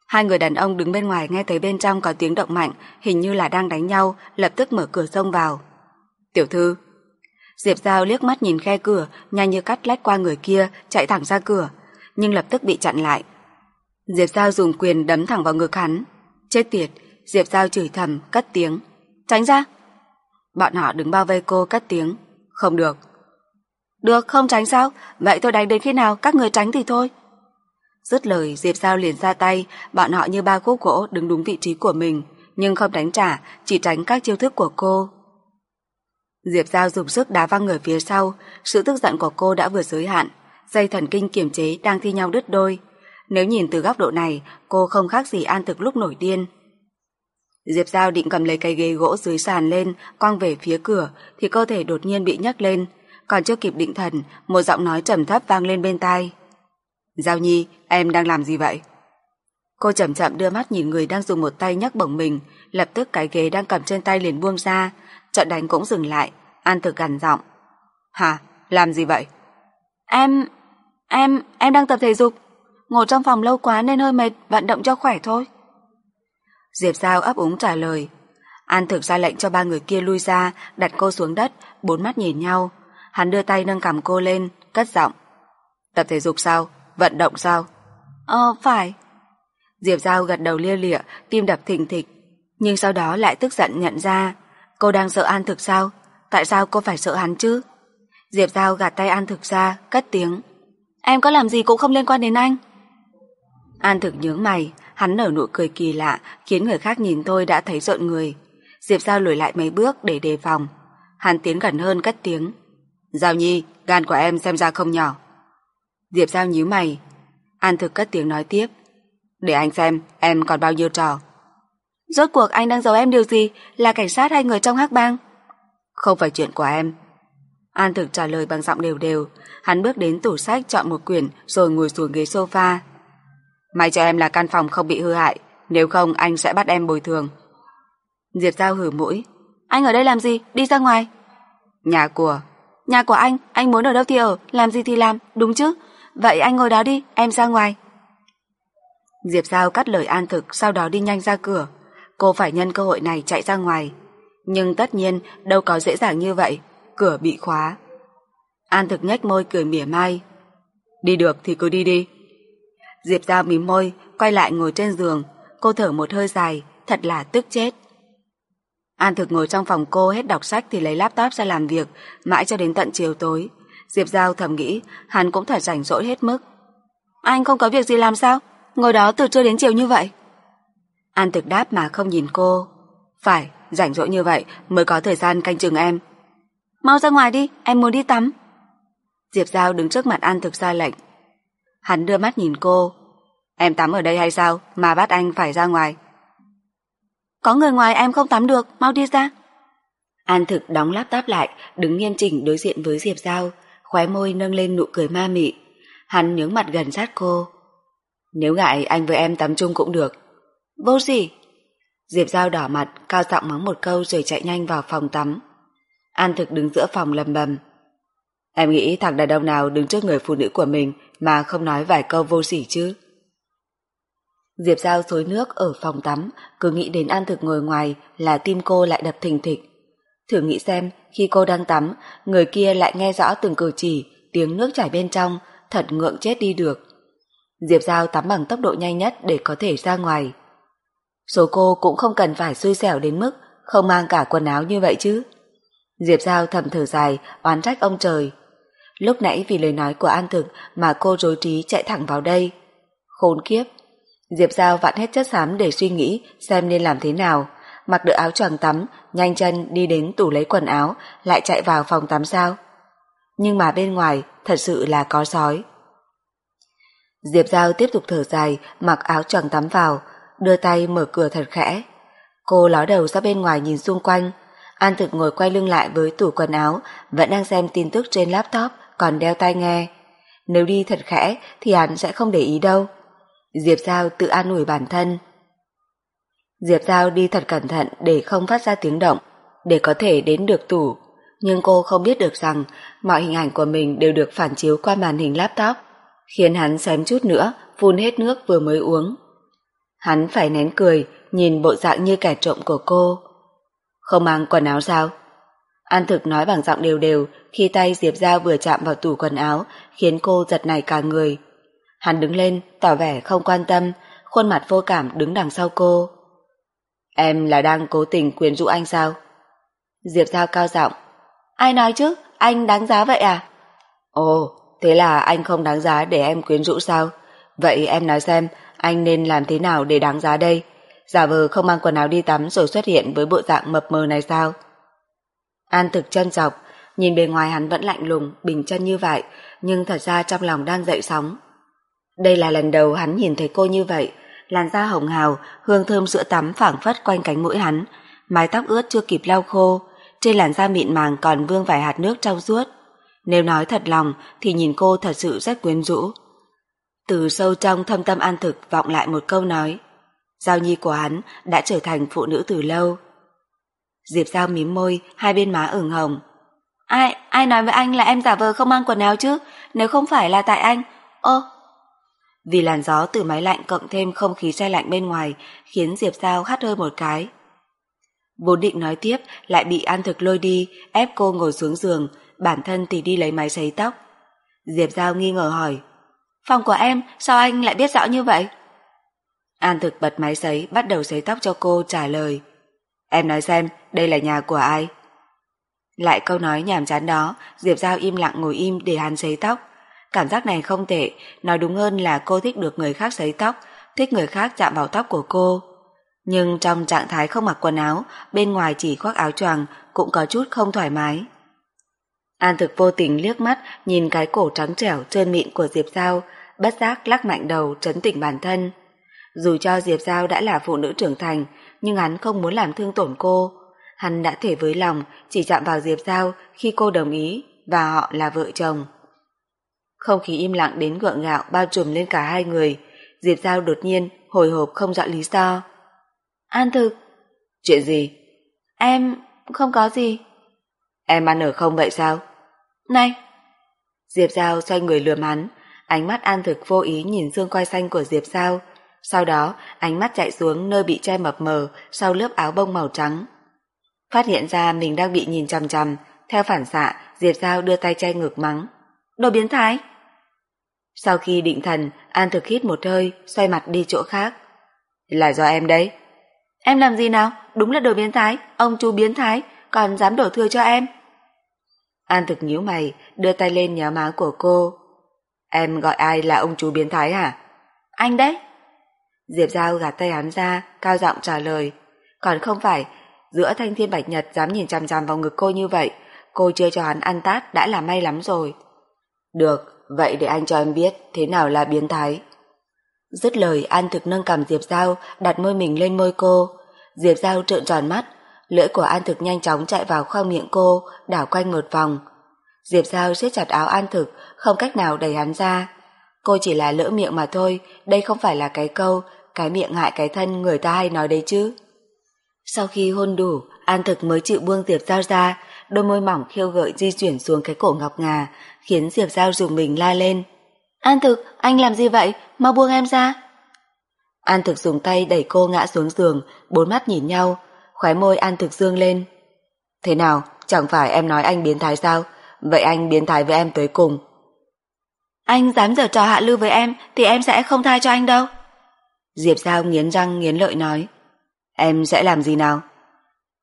Hai người đàn ông đứng bên ngoài nghe thấy bên trong có tiếng động mạnh, hình như là đang đánh nhau, lập tức mở cửa xông vào. Tiểu thư. Diệp Giao liếc mắt nhìn khe cửa, nhanh như cắt lách qua người kia, chạy thẳng ra cửa, nhưng lập tức bị chặn lại. Diệp Giao dùng quyền đấm thẳng vào ngực hắn. Chết tiệt, Diệp Giao chửi thầm, cất tiếng. Tránh ra. Bọn họ đứng bao vây cô cất tiếng. Không được. Được, không tránh sao? Vậy tôi đánh đến khi nào các người tránh thì thôi. Dứt lời Diệp Giao liền ra tay, bọn họ như ba khúc gỗ đứng đúng vị trí của mình, nhưng không đánh trả, chỉ tránh các chiêu thức của cô. Diệp Giao dùng sức đá văng người phía sau, sự tức giận của cô đã vượt giới hạn, dây thần kinh kiềm chế đang thi nhau đứt đôi. Nếu nhìn từ góc độ này, cô không khác gì An Thực lúc nổi điên. Diệp Giao định cầm lấy cây ghế gỗ dưới sàn lên, quăng về phía cửa, thì cơ thể đột nhiên bị nhấc lên. Còn chưa kịp định thần, một giọng nói trầm thấp vang lên bên tai. Giao Nhi, em đang làm gì vậy? Cô chậm chậm đưa mắt nhìn người đang dùng một tay nhấc bổng mình, lập tức cái ghế đang cầm trên tay liền buông ra, trận đánh cũng dừng lại, An Thực gằn giọng. Hả? Làm gì vậy? Em... em... em đang tập thể dục. Ngồi trong phòng lâu quá nên hơi mệt, vận động cho khỏe thôi. Diệp Giao ấp úng trả lời. An Thực ra lệnh cho ba người kia lui ra, đặt cô xuống đất, bốn mắt nhìn nhau. Hắn đưa tay nâng cầm cô lên, cất giọng. Tập thể dục sao? Vận động sao? Ờ, phải. Diệp Giao gật đầu lia lịa, tim đập thình thịch. Nhưng sau đó lại tức giận nhận ra. Cô đang sợ An Thực sao? Tại sao cô phải sợ hắn chứ? Diệp Giao gạt tay An Thực ra, cất tiếng. Em có làm gì cũng không liên quan đến anh. An Thực nhướng mày, hắn nở nụ cười kỳ lạ, khiến người khác nhìn tôi đã thấy rợn người. Diệp Giao lùi lại mấy bước để đề phòng. Hắn tiến gần hơn cất tiếng. Giao Nhi, gan của em xem ra không nhỏ. Diệp Giao nhíu mày. An thực cất tiếng nói tiếp. Để anh xem em còn bao nhiêu trò. Rốt cuộc anh đang giấu em điều gì? Là cảnh sát hay người trong hắc bang? Không phải chuyện của em. An thực trả lời bằng giọng đều đều. Hắn bước đến tủ sách chọn một quyển rồi ngồi xuống ghế sofa. May cho em là căn phòng không bị hư hại. Nếu không anh sẽ bắt em bồi thường. Diệp Giao hử mũi. Anh ở đây làm gì? Đi ra ngoài. Nhà của. Nhà của anh, anh muốn ở đâu thì ở, làm gì thì làm, đúng chứ? Vậy anh ngồi đó đi, em ra ngoài. Diệp Giao cắt lời an thực sau đó đi nhanh ra cửa. Cô phải nhân cơ hội này chạy ra ngoài. Nhưng tất nhiên đâu có dễ dàng như vậy, cửa bị khóa. An thực nhếch môi cười mỉa mai. Đi được thì cứ đi đi. Diệp Giao mím môi, quay lại ngồi trên giường. Cô thở một hơi dài, thật là tức chết. An thực ngồi trong phòng cô hết đọc sách thì lấy laptop ra làm việc, mãi cho đến tận chiều tối. Diệp Giao thầm nghĩ hắn cũng thật rảnh rỗi hết mức. Anh không có việc gì làm sao? Ngồi đó từ trưa đến chiều như vậy. An thực đáp mà không nhìn cô. Phải, rảnh rỗi như vậy mới có thời gian canh chừng em. Mau ra ngoài đi, em muốn đi tắm. Diệp Giao đứng trước mặt An thực ra lệnh. Hắn đưa mắt nhìn cô. Em tắm ở đây hay sao mà bắt anh phải ra ngoài? Có người ngoài em không tắm được, mau đi ra. An thực đóng laptop lại, đứng nghiêm chỉnh đối diện với Diệp Giao, khóe môi nâng lên nụ cười ma mị. Hắn nhướng mặt gần sát cô. Nếu ngại anh với em tắm chung cũng được. Vô gì? Diệp Giao đỏ mặt, cao giọng mắng một câu rồi chạy nhanh vào phòng tắm. An thực đứng giữa phòng lầm bầm. Em nghĩ thằng đàn ông nào đứng trước người phụ nữ của mình mà không nói vài câu vô sỉ chứ? Diệp Giao xối nước ở phòng tắm, cứ nghĩ đến An Thực ngồi ngoài là tim cô lại đập thình thịch. Thử nghĩ xem, khi cô đang tắm, người kia lại nghe rõ từng cử chỉ, tiếng nước chảy bên trong, thật ngượng chết đi được. Diệp Giao tắm bằng tốc độ nhanh nhất để có thể ra ngoài. Số cô cũng không cần phải xui xẻo đến mức không mang cả quần áo như vậy chứ. Diệp Giao thầm thở dài, oán trách ông trời. Lúc nãy vì lời nói của An Thực mà cô rối trí chạy thẳng vào đây. Khốn kiếp! Diệp Giao vặn hết chất xám để suy nghĩ xem nên làm thế nào. Mặc được áo choàng tắm, nhanh chân đi đến tủ lấy quần áo, lại chạy vào phòng tắm sao. Nhưng mà bên ngoài thật sự là có sói. Diệp Giao tiếp tục thở dài, mặc áo choàng tắm vào, đưa tay mở cửa thật khẽ. Cô ló đầu ra bên ngoài nhìn xung quanh. An Thực ngồi quay lưng lại với tủ quần áo, vẫn đang xem tin tức trên laptop, còn đeo tai nghe. Nếu đi thật khẽ thì hắn sẽ không để ý đâu. Diệp Giao tự an ủi bản thân. Diệp Giao đi thật cẩn thận để không phát ra tiếng động, để có thể đến được tủ. Nhưng cô không biết được rằng mọi hình ảnh của mình đều được phản chiếu qua màn hình laptop, khiến hắn xém chút nữa phun hết nước vừa mới uống. Hắn phải nén cười, nhìn bộ dạng như kẻ trộm của cô. Không mang quần áo sao? An thực nói bằng giọng đều đều khi tay Diệp Giao vừa chạm vào tủ quần áo khiến cô giật nảy cả người. Hắn đứng lên, tỏ vẻ không quan tâm, khuôn mặt vô cảm đứng đằng sau cô. Em là đang cố tình quyến rũ anh sao? Diệp Giao cao giọng. Ai nói chứ? Anh đáng giá vậy à? Ồ, thế là anh không đáng giá để em quyến rũ sao? Vậy em nói xem, anh nên làm thế nào để đáng giá đây? Giả vờ không mang quần áo đi tắm rồi xuất hiện với bộ dạng mập mờ này sao? An thực chân dọc, nhìn bề ngoài hắn vẫn lạnh lùng, bình chân như vậy, nhưng thật ra trong lòng đang dậy sóng. Đây là lần đầu hắn nhìn thấy cô như vậy, làn da hồng hào, hương thơm sữa tắm phảng phất quanh cánh mũi hắn, mái tóc ướt chưa kịp lau khô, trên làn da mịn màng còn vương vài hạt nước trong suốt. Nếu nói thật lòng thì nhìn cô thật sự rất quyến rũ. Từ sâu trong thâm tâm an thực vọng lại một câu nói. Giao nhi của hắn đã trở thành phụ nữ từ lâu. Diệp Giao mím môi, hai bên má ửng hồng. Ai, ai nói với anh là em giả vờ không mang quần áo chứ? Nếu không phải là tại anh... Ơ, vì làn gió từ máy lạnh cộng thêm không khí xe lạnh bên ngoài khiến Diệp Giao hắt hơi một cái. Vốn định nói tiếp, lại bị An Thực lôi đi, ép cô ngồi xuống giường, bản thân thì đi lấy máy sấy tóc. Diệp Giao nghi ngờ hỏi, Phòng của em, sao anh lại biết rõ như vậy? An Thực bật máy sấy, bắt đầu sấy tóc cho cô trả lời, Em nói xem, đây là nhà của ai? Lại câu nói nhảm chán đó, Diệp Giao im lặng ngồi im để hắn sấy tóc Cảm giác này không tệ, nói đúng hơn là cô thích được người khác sấy tóc, thích người khác chạm vào tóc của cô. Nhưng trong trạng thái không mặc quần áo, bên ngoài chỉ khoác áo choàng cũng có chút không thoải mái. An thực vô tình liếc mắt nhìn cái cổ trắng trẻo trơn mịn của Diệp Giao, bất giác lắc mạnh đầu trấn tỉnh bản thân. Dù cho Diệp Giao đã là phụ nữ trưởng thành, nhưng hắn không muốn làm thương tổn cô. Hắn đã thể với lòng chỉ chạm vào Diệp Giao khi cô đồng ý và họ là vợ chồng. Không khí im lặng đến gượng gạo bao trùm lên cả hai người. Diệp Giao đột nhiên, hồi hộp không rõ lý do. An thực. Chuyện gì? Em... không có gì. Em ăn ở không vậy sao? Này! Diệp Giao xoay người lườm hắn, ánh mắt an thực vô ý nhìn xương quai xanh của Diệp Giao. Sau đó, ánh mắt chạy xuống nơi bị che mập mờ sau lớp áo bông màu trắng. Phát hiện ra mình đang bị nhìn chằm chằm, theo phản xạ, Diệp Giao đưa tay che ngực mắng. Đồ biến thái! Sau khi định thần, An thực hít một hơi, xoay mặt đi chỗ khác. Là do em đấy. Em làm gì nào? Đúng là đồ biến thái, ông chú biến thái, còn dám đổ thừa cho em. An thực nhíu mày, đưa tay lên nhớ má của cô. Em gọi ai là ông chú biến thái hả? Anh đấy. Diệp Giao gạt tay hắn ra, cao giọng trả lời. Còn không phải, giữa thanh thiên bạch nhật dám nhìn chằm chằm vào ngực cô như vậy, cô chưa cho hắn ăn tát đã là may lắm rồi. Được, Vậy để anh cho em biết thế nào là biến thái. Dứt lời An thực nâng cầm Diệp Giao đặt môi mình lên môi cô. Diệp Giao trợn tròn mắt, lưỡi của An thực nhanh chóng chạy vào khoang miệng cô, đảo quanh một vòng. Diệp Giao siết chặt áo An thực, không cách nào đẩy hắn ra. Cô chỉ là lỡ miệng mà thôi, đây không phải là cái câu, cái miệng hại cái thân người ta hay nói đấy chứ. Sau khi hôn đủ, An thực mới chịu buông Diệp Giao ra, đôi môi mỏng khiêu gợi di chuyển xuống cái cổ ngọc ngà, khiến Diệp Giao dùng mình la lên. An thực, anh làm gì vậy? Mau buông em ra. An thực dùng tay đẩy cô ngã xuống giường, bốn mắt nhìn nhau, khóe môi An thực dương lên. Thế nào, chẳng phải em nói anh biến thái sao? Vậy anh biến thái với em tới cùng. Anh dám giở trò hạ lưu với em thì em sẽ không tha cho anh đâu. Diệp Giao nghiến răng nghiến lợi nói. Em sẽ làm gì nào?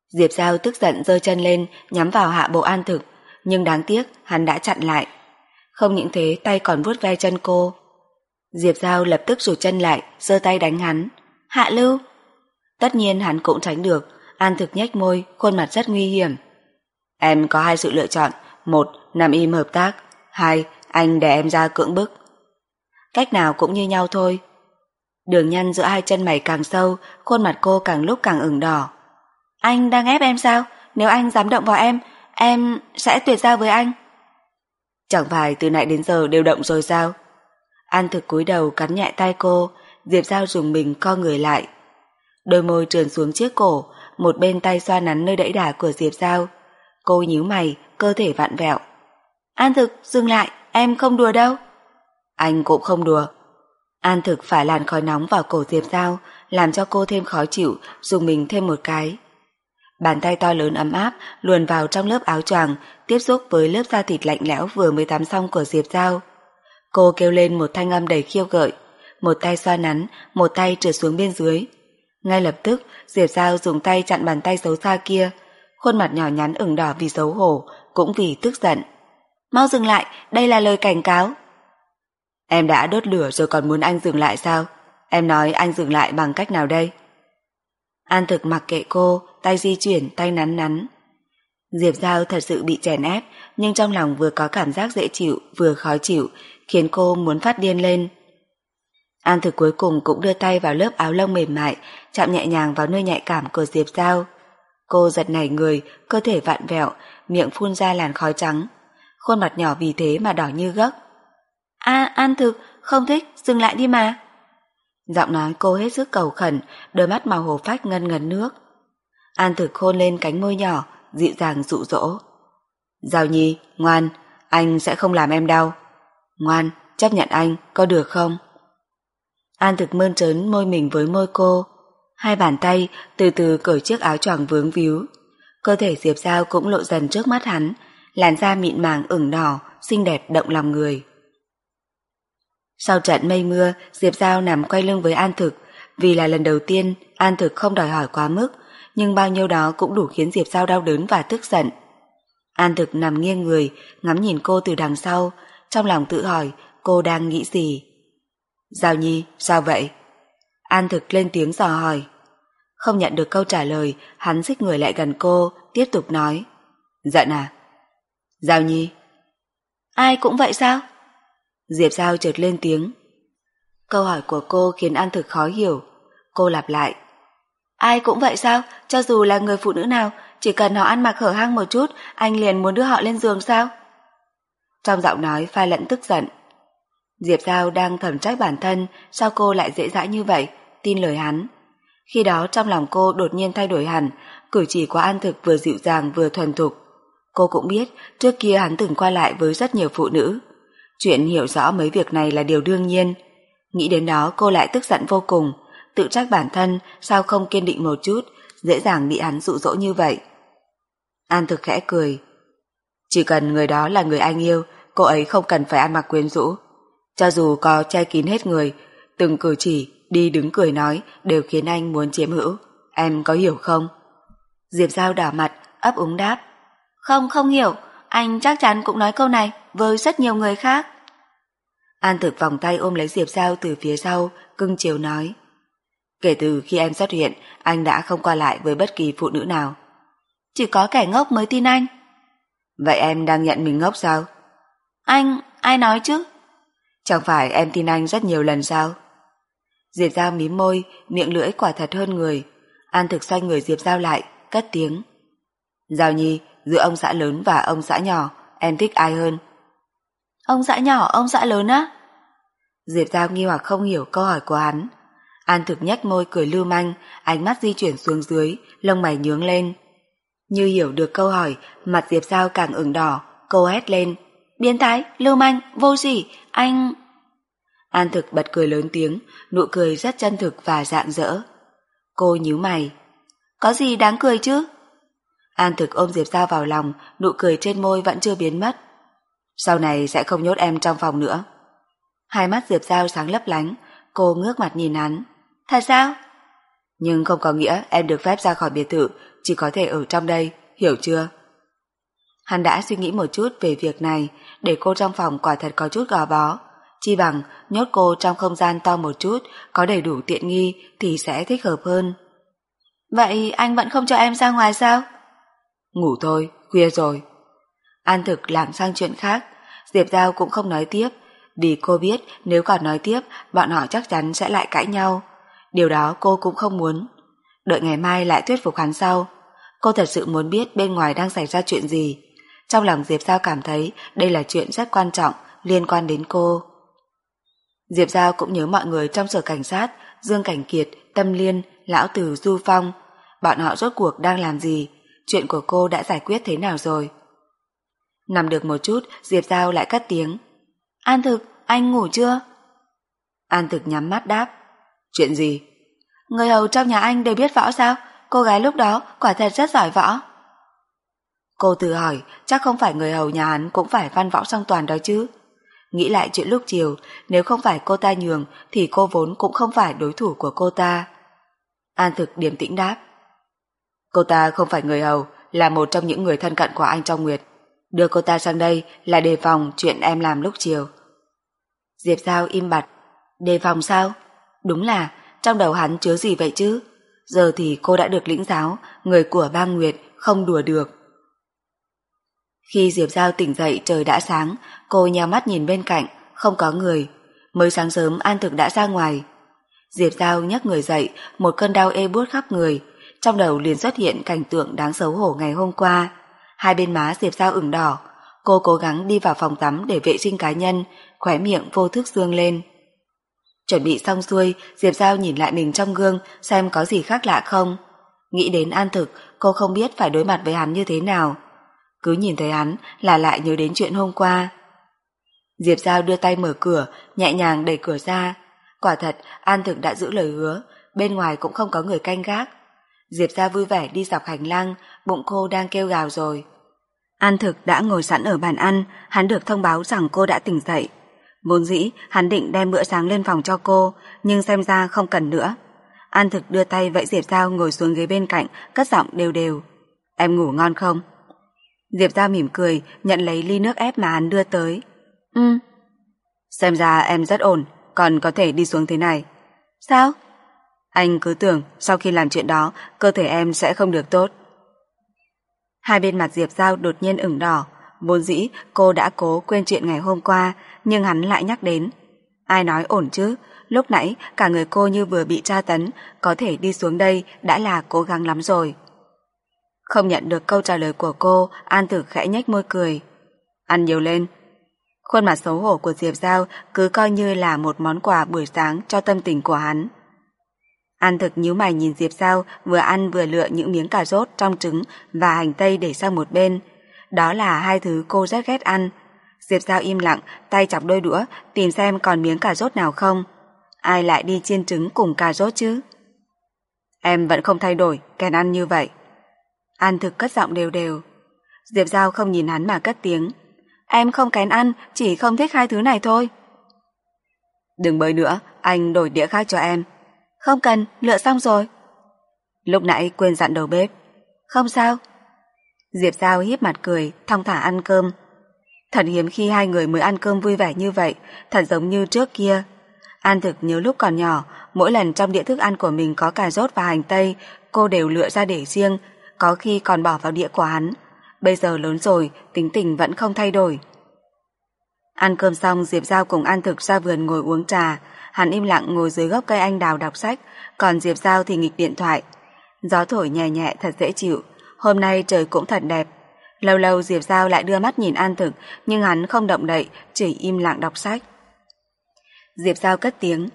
Diệp Giao tức giận giơ chân lên nhắm vào hạ bộ an thực, nhưng đáng tiếc hắn đã chặn lại. Không những thế tay còn vuốt ve chân cô. Diệp Giao lập tức rụt chân lại, giơ tay đánh hắn. Hạ lưu! Tất nhiên hắn cũng tránh được, an thực nhếch môi, khuôn mặt rất nguy hiểm. Em có hai sự lựa chọn, một, nằm im hợp tác, hai, anh để em ra cưỡng bức. Cách nào cũng như nhau thôi. Đường nhăn giữa hai chân mày càng sâu, khuôn mặt cô càng lúc càng ửng đỏ. Anh đang ép em sao? Nếu anh dám động vào em, em sẽ tuyệt giao với anh. Chẳng phải từ nãy đến giờ đều động rồi sao? An thực cúi đầu cắn nhẹ tay cô, Diệp Giao dùng mình co người lại. Đôi môi trườn xuống chiếc cổ, một bên tay xoa nắn nơi đẫy đà của Diệp Giao. Cô nhíu mày, cơ thể vặn vẹo. An thực, dừng lại, em không đùa đâu. Anh cũng không đùa. An thực phải làn khói nóng vào cổ Diệp Giao, làm cho cô thêm khó chịu, dùng mình thêm một cái. Bàn tay to lớn ấm áp luồn vào trong lớp áo choàng, tiếp xúc với lớp da thịt lạnh lẽo vừa mới tắm xong của Diệp Giao. Cô kêu lên một thanh âm đầy khiêu gợi, một tay xoa nắn, một tay trượt xuống bên dưới. Ngay lập tức, Diệp Giao dùng tay chặn bàn tay xấu xa kia, khuôn mặt nhỏ nhắn ửng đỏ vì xấu hổ, cũng vì tức giận. Mau dừng lại, đây là lời cảnh cáo. Em đã đốt lửa rồi còn muốn anh dừng lại sao? Em nói anh dừng lại bằng cách nào đây? An thực mặc kệ cô, tay di chuyển, tay nắn nắn. Diệp Giao thật sự bị chèn ép, nhưng trong lòng vừa có cảm giác dễ chịu, vừa khó chịu, khiến cô muốn phát điên lên. An thực cuối cùng cũng đưa tay vào lớp áo lông mềm mại, chạm nhẹ nhàng vào nơi nhạy cảm của Diệp Giao. Cô giật nảy người, cơ thể vặn vẹo, miệng phun ra làn khói trắng. Khuôn mặt nhỏ vì thế mà đỏ như gấc. A, An thực, không thích, dừng lại đi mà. Giọng nói cô hết sức cầu khẩn, đôi mắt màu hồ phách ngân ngấn nước. An thực khôn lên cánh môi nhỏ, dịu dàng dụ dỗ. Giao nhi, ngoan, anh sẽ không làm em đau. Ngoan, chấp nhận anh, có được không? An thực mơn trớn môi mình với môi cô. Hai bàn tay từ từ cởi chiếc áo choàng vướng víu. Cơ thể Diệp Giao cũng lộ dần trước mắt hắn, làn da mịn màng ửng đỏ, xinh đẹp động lòng người. Sau trận mây mưa, Diệp Giao nằm quay lưng với An Thực, vì là lần đầu tiên An Thực không đòi hỏi quá mức, nhưng bao nhiêu đó cũng đủ khiến Diệp Giao đau đớn và tức giận. An Thực nằm nghiêng người, ngắm nhìn cô từ đằng sau, trong lòng tự hỏi cô đang nghĩ gì. Giao Nhi, sao vậy? An Thực lên tiếng dò hỏi. Không nhận được câu trả lời, hắn xích người lại gần cô, tiếp tục nói. Giận à? Giao Nhi. Ai cũng vậy sao? Diệp Giao chợt lên tiếng. Câu hỏi của cô khiến An Thực khó hiểu. Cô lặp lại. Ai cũng vậy sao? Cho dù là người phụ nữ nào, chỉ cần họ ăn mặc hở hang một chút, anh liền muốn đưa họ lên giường sao? Trong giọng nói pha lẫn tức giận. Diệp Giao đang thẩm trách bản thân sao cô lại dễ dãi như vậy, tin lời hắn. Khi đó trong lòng cô đột nhiên thay đổi hẳn, cử chỉ của An Thực vừa dịu dàng vừa thuần thục. Cô cũng biết trước kia hắn từng qua lại với rất nhiều phụ nữ. Chuyện hiểu rõ mấy việc này là điều đương nhiên. Nghĩ đến đó cô lại tức giận vô cùng, tự trách bản thân sao không kiên định một chút, dễ dàng bị hắn dụ dỗ như vậy. An thực khẽ cười. Chỉ cần người đó là người anh yêu, cô ấy không cần phải ăn mặc quyến rũ. Cho dù có che kín hết người, từng cử chỉ, đi đứng cười nói đều khiến anh muốn chiếm hữu. Em có hiểu không? Diệp Giao đỏ mặt, ấp úng đáp. Không, không hiểu. Anh chắc chắn cũng nói câu này với rất nhiều người khác. An thực vòng tay ôm lấy Diệp Giao từ phía sau, cưng chiều nói. Kể từ khi em xuất hiện, anh đã không qua lại với bất kỳ phụ nữ nào. Chỉ có kẻ ngốc mới tin anh. Vậy em đang nhận mình ngốc sao? Anh, ai nói chứ? Chẳng phải em tin anh rất nhiều lần sao? Diệp Giao mím môi, miệng lưỡi quả thật hơn người. An thực xoay người Diệp Giao lại, cất tiếng. Giao Nhi, giữa ông xã lớn và ông xã nhỏ, em thích ai hơn? Ông dã nhỏ, ông dã lớn á? Diệp Giao nghi hoặc không hiểu câu hỏi của hắn. An thực nhếch môi cười lưu manh, ánh mắt di chuyển xuống dưới, lông mày nhướng lên. Như hiểu được câu hỏi, mặt Diệp Giao càng ửng đỏ, cô hét lên. Biến thái, lưu manh, vô sỉ, anh... An thực bật cười lớn tiếng, nụ cười rất chân thực và dạng dỡ. Cô nhíu mày. Có gì đáng cười chứ? An thực ôm Diệp Giao vào lòng, nụ cười trên môi vẫn chưa biến mất. Sau này sẽ không nhốt em trong phòng nữa. Hai mắt Diệp Giao sáng lấp lánh, cô ngước mặt nhìn hắn. Thật sao? Nhưng không có nghĩa em được phép ra khỏi biệt thự chỉ có thể ở trong đây, hiểu chưa? Hắn đã suy nghĩ một chút về việc này, để cô trong phòng quả thật có chút gò bó. Chi bằng nhốt cô trong không gian to một chút, có đầy đủ tiện nghi thì sẽ thích hợp hơn. Vậy anh vẫn không cho em ra ngoài sao? Ngủ thôi, khuya rồi. An thực làm sang chuyện khác, Diệp Giao cũng không nói tiếp, vì cô biết nếu còn nói tiếp, bọn họ chắc chắn sẽ lại cãi nhau. Điều đó cô cũng không muốn. Đợi ngày mai lại thuyết phục hắn sau. Cô thật sự muốn biết bên ngoài đang xảy ra chuyện gì. Trong lòng Diệp Giao cảm thấy đây là chuyện rất quan trọng liên quan đến cô. Diệp Giao cũng nhớ mọi người trong sở cảnh sát, Dương Cảnh Kiệt, Tâm Liên, Lão Tử Du Phong. Bọn họ rốt cuộc đang làm gì? Chuyện của cô đã giải quyết thế nào rồi? Nằm được một chút, Diệp Giao lại cất tiếng. An thực, anh ngủ chưa? An thực nhắm mắt đáp. Chuyện gì? Người hầu trong nhà anh đều biết võ sao? Cô gái lúc đó quả thật rất giỏi võ. Cô tự hỏi, chắc không phải người hầu nhà hắn cũng phải văn võ song toàn đó chứ. Nghĩ lại chuyện lúc chiều, nếu không phải cô ta nhường thì cô vốn cũng không phải đối thủ của cô ta. An thực điềm tĩnh đáp. Cô ta không phải người hầu, là một trong những người thân cận của anh trong Nguyệt. Đưa cô ta sang đây là đề phòng chuyện em làm lúc chiều. Diệp Giao im bặt. Đề phòng sao? Đúng là, trong đầu hắn chứa gì vậy chứ? Giờ thì cô đã được lĩnh giáo, người của Ba Nguyệt không đùa được. Khi Diệp Giao tỉnh dậy trời đã sáng, cô nhào mắt nhìn bên cạnh, không có người. Mới sáng sớm An Thực đã ra ngoài. Diệp Giao nhấc người dậy, một cơn đau ê buốt khắp người. Trong đầu liền xuất hiện cảnh tượng đáng xấu hổ ngày hôm qua. Hai bên má Diệp Giao ửng đỏ. Cô cố gắng đi vào phòng tắm để vệ sinh cá nhân, khóe miệng vô thức dương lên. Chuẩn bị xong xuôi, Diệp Giao nhìn lại mình trong gương xem có gì khác lạ không. Nghĩ đến An Thực, cô không biết phải đối mặt với hắn như thế nào. Cứ nhìn thấy hắn là lại nhớ đến chuyện hôm qua. Diệp Giao đưa tay mở cửa, nhẹ nhàng đẩy cửa ra. Quả thật, An Thực đã giữ lời hứa, bên ngoài cũng không có người canh gác. Diệp Giao vui vẻ đi dọc hành lang, bụng cô đang kêu gào rồi. An Thực đã ngồi sẵn ở bàn ăn, hắn được thông báo rằng cô đã tỉnh dậy. Vốn dĩ, hắn định đem bữa sáng lên phòng cho cô, nhưng xem ra không cần nữa. An Thực đưa tay vẫy Diệp Giao ngồi xuống ghế bên cạnh, cất giọng đều đều. Em ngủ ngon không? Diệp Giao mỉm cười, nhận lấy ly nước ép mà hắn đưa tới. Ừ. Xem ra em rất ổn, còn có thể đi xuống thế này. Sao? Anh cứ tưởng sau khi làm chuyện đó, cơ thể em sẽ không được tốt. Hai bên mặt Diệp Giao đột nhiên ửng đỏ. Vốn dĩ cô đã cố quên chuyện ngày hôm qua, nhưng hắn lại nhắc đến. Ai nói ổn chứ? Lúc nãy cả người cô như vừa bị tra tấn, có thể đi xuống đây đã là cố gắng lắm rồi. Không nhận được câu trả lời của cô, An Tử khẽ nhếch môi cười. Ăn nhiều lên. Khuôn mặt xấu hổ của Diệp Giao cứ coi như là một món quà buổi sáng cho tâm tình của hắn. An thực nhíu mày nhìn Diệp Giao vừa ăn vừa lựa những miếng cà rốt trong trứng và hành tây để sang một bên. Đó là hai thứ cô rất ghét ăn. Diệp Giao im lặng, tay chọc đôi đũa, tìm xem còn miếng cà rốt nào không. Ai lại đi chiên trứng cùng cà rốt chứ? Em vẫn không thay đổi, kèn ăn như vậy. An thực cất giọng đều đều. Diệp Giao không nhìn hắn mà cất tiếng. Em không kén ăn, chỉ không thích hai thứ này thôi. Đừng bới nữa, anh đổi đĩa khác cho em. Không cần, lựa xong rồi. Lúc nãy quên dặn đầu bếp. Không sao. Diệp Giao hiếp mặt cười, thong thả ăn cơm. Thật hiếm khi hai người mới ăn cơm vui vẻ như vậy, thật giống như trước kia. An thực nhớ lúc còn nhỏ, mỗi lần trong đĩa thức ăn của mình có cà rốt và hành tây, cô đều lựa ra để riêng, có khi còn bỏ vào đĩa của hắn. Bây giờ lớn rồi, tính tình vẫn không thay đổi. Ăn cơm xong, Diệp Giao cùng An Thực ra vườn ngồi uống trà. Hắn im lặng ngồi dưới gốc cây anh đào đọc sách, còn Diệp Giao thì nghịch điện thoại. Gió thổi nhẹ nhẹ thật dễ chịu. Hôm nay trời cũng thật đẹp. Lâu lâu Diệp Giao lại đưa mắt nhìn An Thực, nhưng hắn không động đậy, chỉ im lặng đọc sách. Diệp Giao cất tiếng.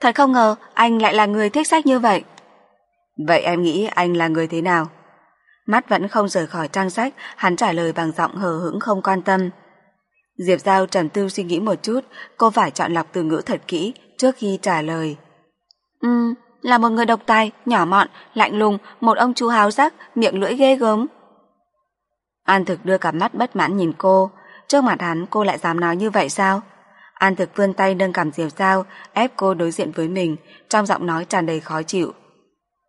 Thật không ngờ anh lại là người thích sách như vậy. Vậy em nghĩ anh là người thế nào? Mắt vẫn không rời khỏi trang sách, hắn trả lời bằng giọng hờ hững không quan tâm. Diệp Giao trầm tư suy nghĩ một chút, cô phải chọn lọc từ ngữ thật kỹ trước khi trả lời. Ừm, là một người độc tài, nhỏ mọn, lạnh lùng, một ông chú háo sắc, miệng lưỡi ghê gớm. An thực đưa cặp mắt bất mãn nhìn cô, trước mặt hắn cô lại dám nói như vậy sao? An thực vươn tay nâng cầm Diệp Giao, ép cô đối diện với mình, trong giọng nói tràn đầy khó chịu.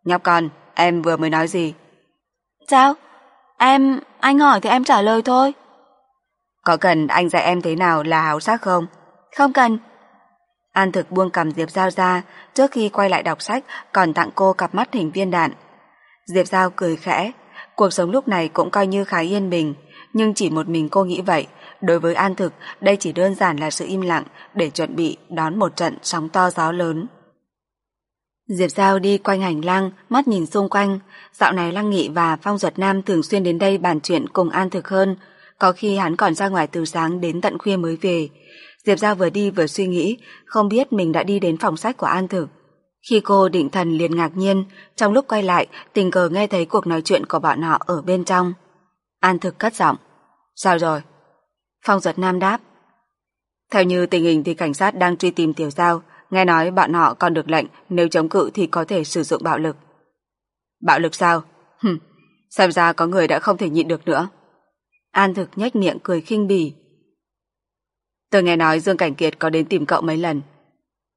Nhóc con, em vừa mới nói gì? Sao? Em, anh hỏi thì em trả lời thôi. Có cần anh dạy em thế nào là háo sắc không? Không cần. An thực buông cầm Diệp Giao ra, trước khi quay lại đọc sách còn tặng cô cặp mắt hình viên đạn. Diệp Giao cười khẽ, cuộc sống lúc này cũng coi như khá yên bình, nhưng chỉ một mình cô nghĩ vậy. Đối với An thực, đây chỉ đơn giản là sự im lặng để chuẩn bị đón một trận sóng to gió lớn. Diệp Giao đi quanh hành lang, mắt nhìn xung quanh. Dạo này Lăng Nghị và Phong Duật Nam thường xuyên đến đây bàn chuyện cùng An Thực hơn. Có khi hắn còn ra ngoài từ sáng đến tận khuya mới về. Diệp Giao vừa đi vừa suy nghĩ, không biết mình đã đi đến phòng sách của An Thực. Khi cô định thần liền ngạc nhiên, trong lúc quay lại, tình cờ nghe thấy cuộc nói chuyện của bọn họ ở bên trong. An Thực cất giọng. Sao rồi? Phong Giật Nam đáp. Theo như tình hình thì cảnh sát đang truy tìm Tiểu Giao, Nghe nói bọn họ còn được lệnh nếu chống cự thì có thể sử dụng bạo lực. Bạo lực sao? Hừm, xem ra có người đã không thể nhịn được nữa. An thực nhếch miệng cười khinh bỉ. Tôi nghe nói Dương Cảnh Kiệt có đến tìm cậu mấy lần.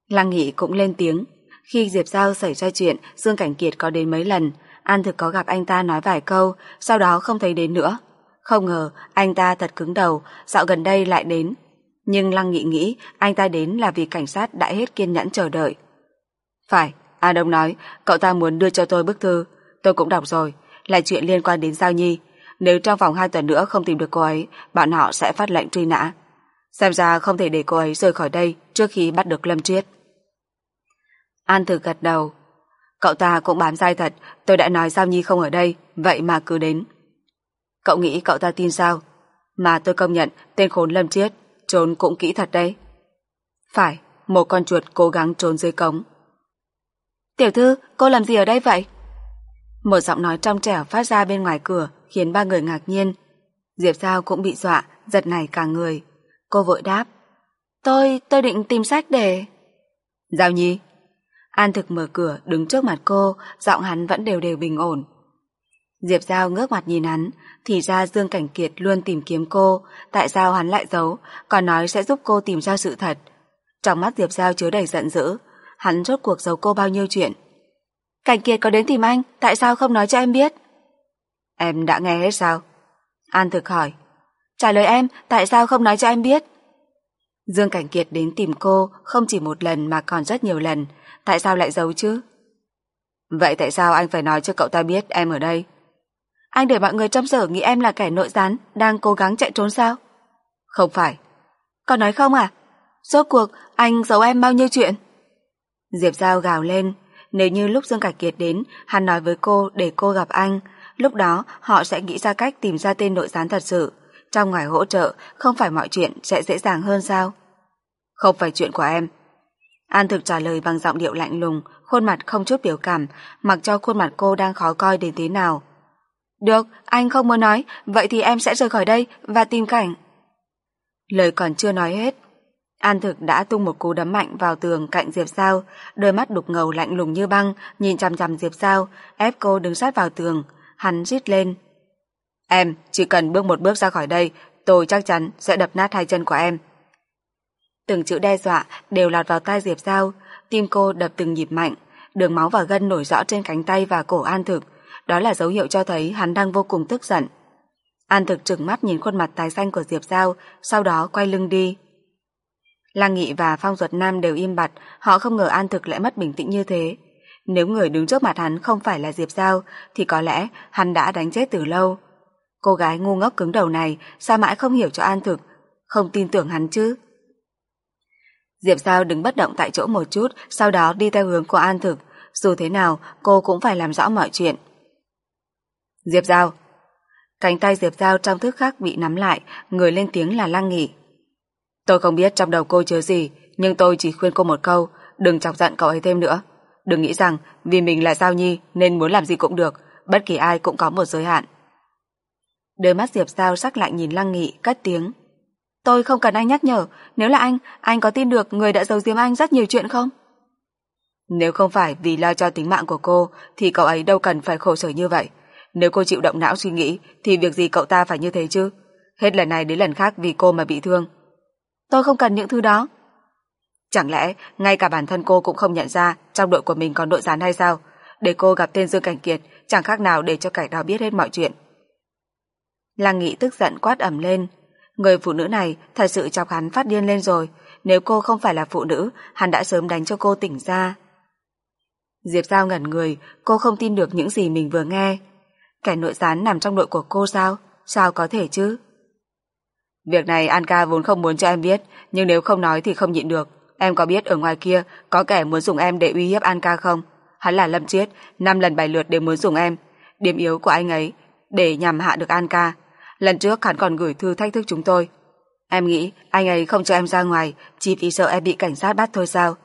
Lăng Nghị cũng lên tiếng. Khi Diệp Giao xảy ra chuyện, Dương Cảnh Kiệt có đến mấy lần. An thực có gặp anh ta nói vài câu, sau đó không thấy đến nữa. Không ngờ, anh ta thật cứng đầu, dạo gần đây lại đến, nhưng Lăng Nghị nghĩ anh ta đến là vì cảnh sát đã hết kiên nhẫn chờ đợi. Phải, A Đông nói, cậu ta muốn đưa cho tôi bức thư. Tôi cũng đọc rồi, là chuyện liên quan đến Giao Nhi. Nếu trong vòng 2 tuần nữa không tìm được cô ấy, bọn họ sẽ phát lệnh truy nã. Xem ra không thể để cô ấy rời khỏi đây trước khi bắt được Lâm Triết. An thử gật đầu. Cậu ta cũng bám dai thật, tôi đã nói Giao Nhi không ở đây, vậy mà cứ đến. Cậu nghĩ cậu ta tin sao? Mà tôi công nhận tên khốn Lâm Triết trốn cũng kỹ thật đấy. Phải, một con chuột cố gắng trốn dưới cống. Tiểu thư, cô làm gì ở đây vậy? Một giọng nói trong trẻo phát ra bên ngoài cửa khiến ba người ngạc nhiên. Diệp Giao cũng bị dọa, giật nảy cả người. Cô vội đáp. Tôi, tôi định tìm sách để... Giao Nhi. An thực mở cửa đứng trước mặt cô, giọng hắn vẫn đều đều bình ổn. Diệp Giao ngước mặt nhìn hắn, thì ra Dương Cảnh Kiệt luôn tìm kiếm cô, tại sao hắn lại giấu, còn nói sẽ giúp cô tìm ra sự thật. Trong mắt Diệp Giao chứa đầy giận dữ, hắn rốt cuộc giấu cô bao nhiêu chuyện. Cảnh Kiệt có đến tìm anh, tại sao không nói cho em biết? Em đã nghe hết sao? An thực hỏi. Trả lời em, tại sao không nói cho em biết? Dương Cảnh Kiệt đến tìm cô không chỉ một lần mà còn rất nhiều lần, tại sao lại giấu chứ? Vậy tại sao anh phải nói cho cậu ta biết em ở đây? Anh để mọi người trong sở nghĩ em là kẻ nội gián, đang cố gắng chạy trốn sao? Không phải. Còn nói không à? Rốt cuộc, anh giấu em bao nhiêu chuyện? Diệp Giao gào lên. Nếu như lúc Dương Cảnh Kiệt đến, hắn nói với cô để cô gặp anh, lúc đó họ sẽ nghĩ ra cách tìm ra tên nội gián thật sự. Trong ngoài hỗ trợ, không phải mọi chuyện sẽ dễ dàng hơn sao? Không phải chuyện của em. An thực trả lời bằng giọng điệu lạnh lùng, khuôn mặt không chút biểu cảm, mặc cho khuôn mặt cô đang khó coi đến thế nào. Được, anh không muốn nói, vậy thì em sẽ rời khỏi đây và tìm cảnh. Lời còn chưa nói hết. An thực đã tung một cú đấm mạnh vào tường cạnh Diệp Sao, đôi mắt đục ngầu lạnh lùng như băng, nhìn chằm chằm Diệp Sao, ép cô đứng sát vào tường. Hắn rít lên. Em, chỉ cần bước một bước ra khỏi đây, tôi chắc chắn sẽ đập nát hai chân của em. Từng chữ đe dọa đều lọt vào tai Diệp Giao, tim cô đập từng nhịp mạnh, đường máu và gân nổi rõ trên cánh tay và cổ An Thực, đó là dấu hiệu cho thấy hắn đang vô cùng tức giận. An thực trừng mắt nhìn khuôn mặt tái xanh của Diệp Giao, sau đó quay lưng đi. Lăng Nghị và Phong Duật Nam đều im bặt, họ không ngờ An thực lại mất bình tĩnh như thế. Nếu người đứng trước mặt hắn không phải là Diệp Giao, thì có lẽ hắn đã đánh chết từ lâu. Cô gái ngu ngốc cứng đầu này sao mãi không hiểu cho An thực, không tin tưởng hắn chứ. Diệp Giao đứng bất động tại chỗ một chút, sau đó đi theo hướng của An thực. Dù thế nào, cô cũng phải làm rõ mọi chuyện. Diệp Giao. Cánh tay Diệp Giao trong thức khác bị nắm lại, người lên tiếng là Lăng Nghị. Tôi không biết trong đầu cô chứa gì, nhưng tôi chỉ khuyên cô một câu, đừng chọc giận cậu ấy thêm nữa. Đừng nghĩ rằng vì mình là Giao Nhi nên muốn làm gì cũng được, bất kỳ ai cũng có một giới hạn. Đôi mắt Diệp Giao sắc lạnh nhìn Lăng Nghị, cất tiếng. Tôi không cần anh nhắc nhở, nếu là anh, anh có tin được người đã giấu giếm anh rất nhiều chuyện không? Nếu không phải vì lo cho tính mạng của cô, thì cậu ấy đâu cần phải khổ sở như vậy. Nếu cô chịu động não suy nghĩ thì việc gì cậu ta phải như thế chứ? Hết lần này đến lần khác vì cô mà bị thương. Tôi không cần những thứ đó. Chẳng lẽ ngay cả bản thân cô cũng không nhận ra trong đội của mình có đội gián hay sao? để cô gặp tên Dương Cảnh Kiệt, chẳng khác nào để cho kẻ đó biết hết mọi chuyện. Lăng Nghị tức giận quát ẩm lên. Người phụ nữ này thật sự chọc hắn phát điên lên rồi. Nếu cô không phải là phụ nữ, hắn đã sớm đánh cho cô tỉnh ra. Diệp Giao ngẩn người, cô không tin được những gì mình vừa nghe. Kẻ nội gián nằm trong đội của cô sao? Sao có thể chứ? Việc này An ca vốn không muốn cho em biết, nhưng nếu không nói thì không nhịn được. Em có biết ở ngoài kia có kẻ muốn dùng em để uy hiếp An ca không? Hắn là Lâm Chiết, năm lần bài lượt đều muốn dùng em. Điểm yếu của anh ấy, để nhằm hạ được An ca. Lần trước hắn còn gửi thư thách thức chúng tôi. Em nghĩ anh ấy không cho em ra ngoài, chỉ vì sợ em bị cảnh sát bắt thôi sao?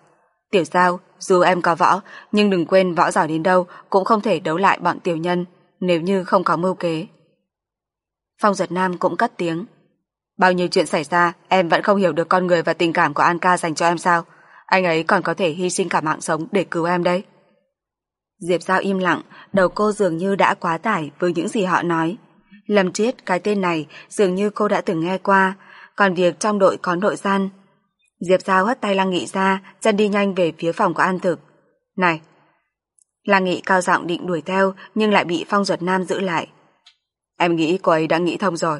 Tiểu sao, dù em có võ, nhưng đừng quên võ giỏi đến đâu cũng không thể đấu lại bọn tiểu nhân, nếu như không có mưu kế. Phong giật nam cũng cất tiếng. Bao nhiêu chuyện xảy ra, em vẫn không hiểu được con người và tình cảm của An ca dành cho em sao? Anh ấy còn có thể hy sinh cả mạng sống để cứu em đấy. Diệp Giao im lặng, đầu cô dường như đã quá tải với những gì họ nói. Lâm Triết, cái tên này dường như cô đã từng nghe qua, còn việc trong đội có nội gian. Diệp Giao hất tay Lăng Nghị ra, chân đi nhanh về phía phòng của An Thực. Này! Lăng Nghị cao giọng định đuổi theo nhưng lại bị Phong Duật Nam giữ lại. Em nghĩ cô ấy đã nghĩ thông rồi.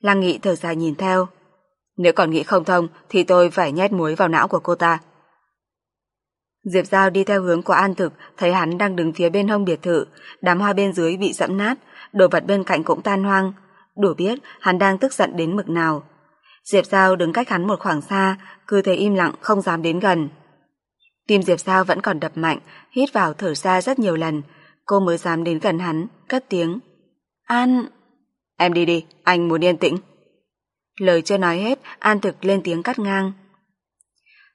Lăng Nghị thở dài nhìn theo. Nếu còn nghĩ không thông thì tôi phải nhét muối vào não của cô ta. Diệp Giao đi theo hướng của An Thực, thấy hắn đang đứng phía bên hông biệt thự, đám hoa bên dưới bị dẫm nát, đồ vật bên cạnh cũng tan hoang. Đủ biết hắn đang tức giận đến mực nào. Diệp Giao đứng cách hắn một khoảng xa, cứ thế im lặng không dám đến gần. Tim Diệp Giao vẫn còn đập mạnh, hít vào thở ra rất nhiều lần, cô mới dám đến gần hắn, cất tiếng. An... Em đi đi, anh muốn yên tĩnh. Lời chưa nói hết, An thực lên tiếng cắt ngang.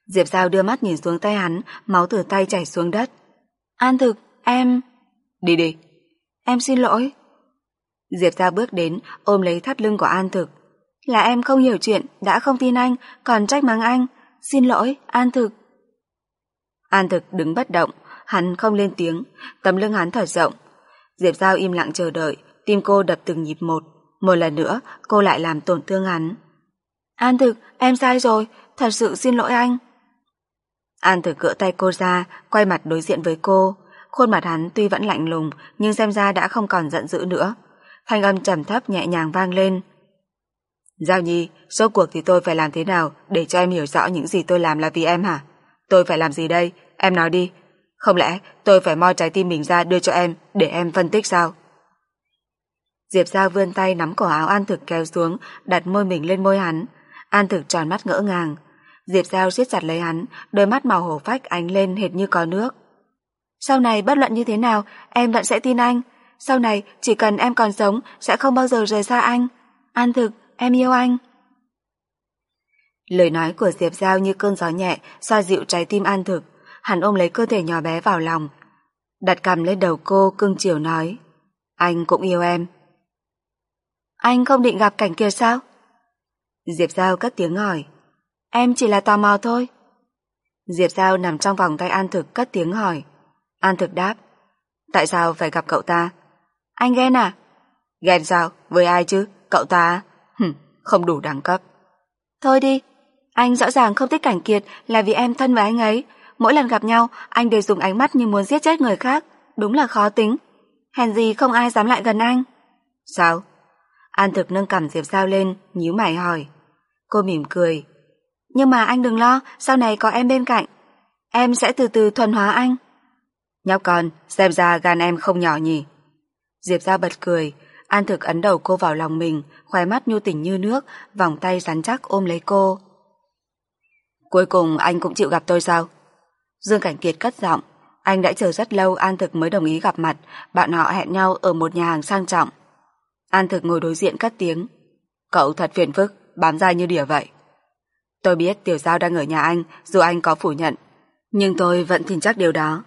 Diệp Giao đưa mắt nhìn xuống tay hắn, máu từ tay chảy xuống đất. An thực, em... Đi đi. Em xin lỗi. Diệp Giao bước đến, ôm lấy thắt lưng của An thực. Là em không hiểu chuyện, đã không tin anh, còn trách mắng anh. Xin lỗi, An thực. An thực đứng bất động, hắn không lên tiếng, tấm lưng hắn thở rộng. Diệp Giao im lặng chờ đợi, tim cô đập từng nhịp một. Một lần nữa, cô lại làm tổn thương hắn. An thực, em sai rồi, thật sự xin lỗi anh. An thực cựa tay cô ra, quay mặt đối diện với cô. Khuôn mặt hắn tuy vẫn lạnh lùng, nhưng xem ra đã không còn giận dữ nữa. Thanh âm trầm thấp nhẹ nhàng vang lên. Giao Nhi, số cuộc thì tôi phải làm thế nào để cho em hiểu rõ những gì tôi làm là vì em hả? Tôi phải làm gì đây? Em nói đi. Không lẽ tôi phải moi trái tim mình ra đưa cho em để em phân tích sao? Diệp Giao vươn tay nắm cổ áo An Thực kéo xuống, đặt môi mình lên môi hắn. An Thực tròn mắt ngỡ ngàng. Diệp Giao siết chặt lấy hắn, đôi mắt màu hổ phách ánh lên hệt như có nước. Sau này bất luận như thế nào, em vẫn sẽ tin anh. Sau này, chỉ cần em còn sống, sẽ không bao giờ rời xa anh. An Thực, em yêu anh. Lời nói của Diệp Giao như cơn gió nhẹ, xoa dịu trái tim An Thực. Hắn ôm lấy cơ thể nhỏ bé vào lòng. Đặt cằm lên đầu cô, cưng chiều nói. Anh cũng yêu em. Anh không định gặp cảnh kia sao? Diệp Giao cất tiếng hỏi. Em chỉ là tò mò thôi. Diệp Giao nằm trong vòng tay An Thực cất tiếng hỏi. An Thực đáp. Tại sao phải gặp cậu ta? Anh ghen à? Ghen sao? Với ai chứ? Cậu ta? Hừm, không đủ đẳng cấp. Thôi đi, anh rõ ràng không thích cảnh kiệt là vì em thân với anh ấy. Mỗi lần gặp nhau, anh đều dùng ánh mắt như muốn giết chết người khác. Đúng là khó tính. Hèn gì không ai dám lại gần anh. Sao? An thực nâng cầm Diệp Giao lên, nhíu mày hỏi. Cô mỉm cười. Nhưng mà anh đừng lo, sau này có em bên cạnh. Em sẽ từ từ thuần hóa anh. Nhóc con, xem ra gan em không nhỏ nhỉ. Diệp Giao bật cười, An thực ấn đầu cô vào lòng mình, khóe mắt nhu tình như nước, vòng tay rắn chắc ôm lấy cô. Cuối cùng anh cũng chịu gặp tôi sao? Dương Cảnh Kiệt cất giọng, anh đã chờ rất lâu An thực mới đồng ý gặp mặt, bạn họ hẹn nhau ở một nhà hàng sang trọng. An thực ngồi đối diện cắt tiếng. Cậu thật phiền phức, bám dai như đỉa vậy. Tôi biết Tiểu Giao đang ở nhà anh, dù anh có phủ nhận. Nhưng tôi vẫn tin chắc điều đó.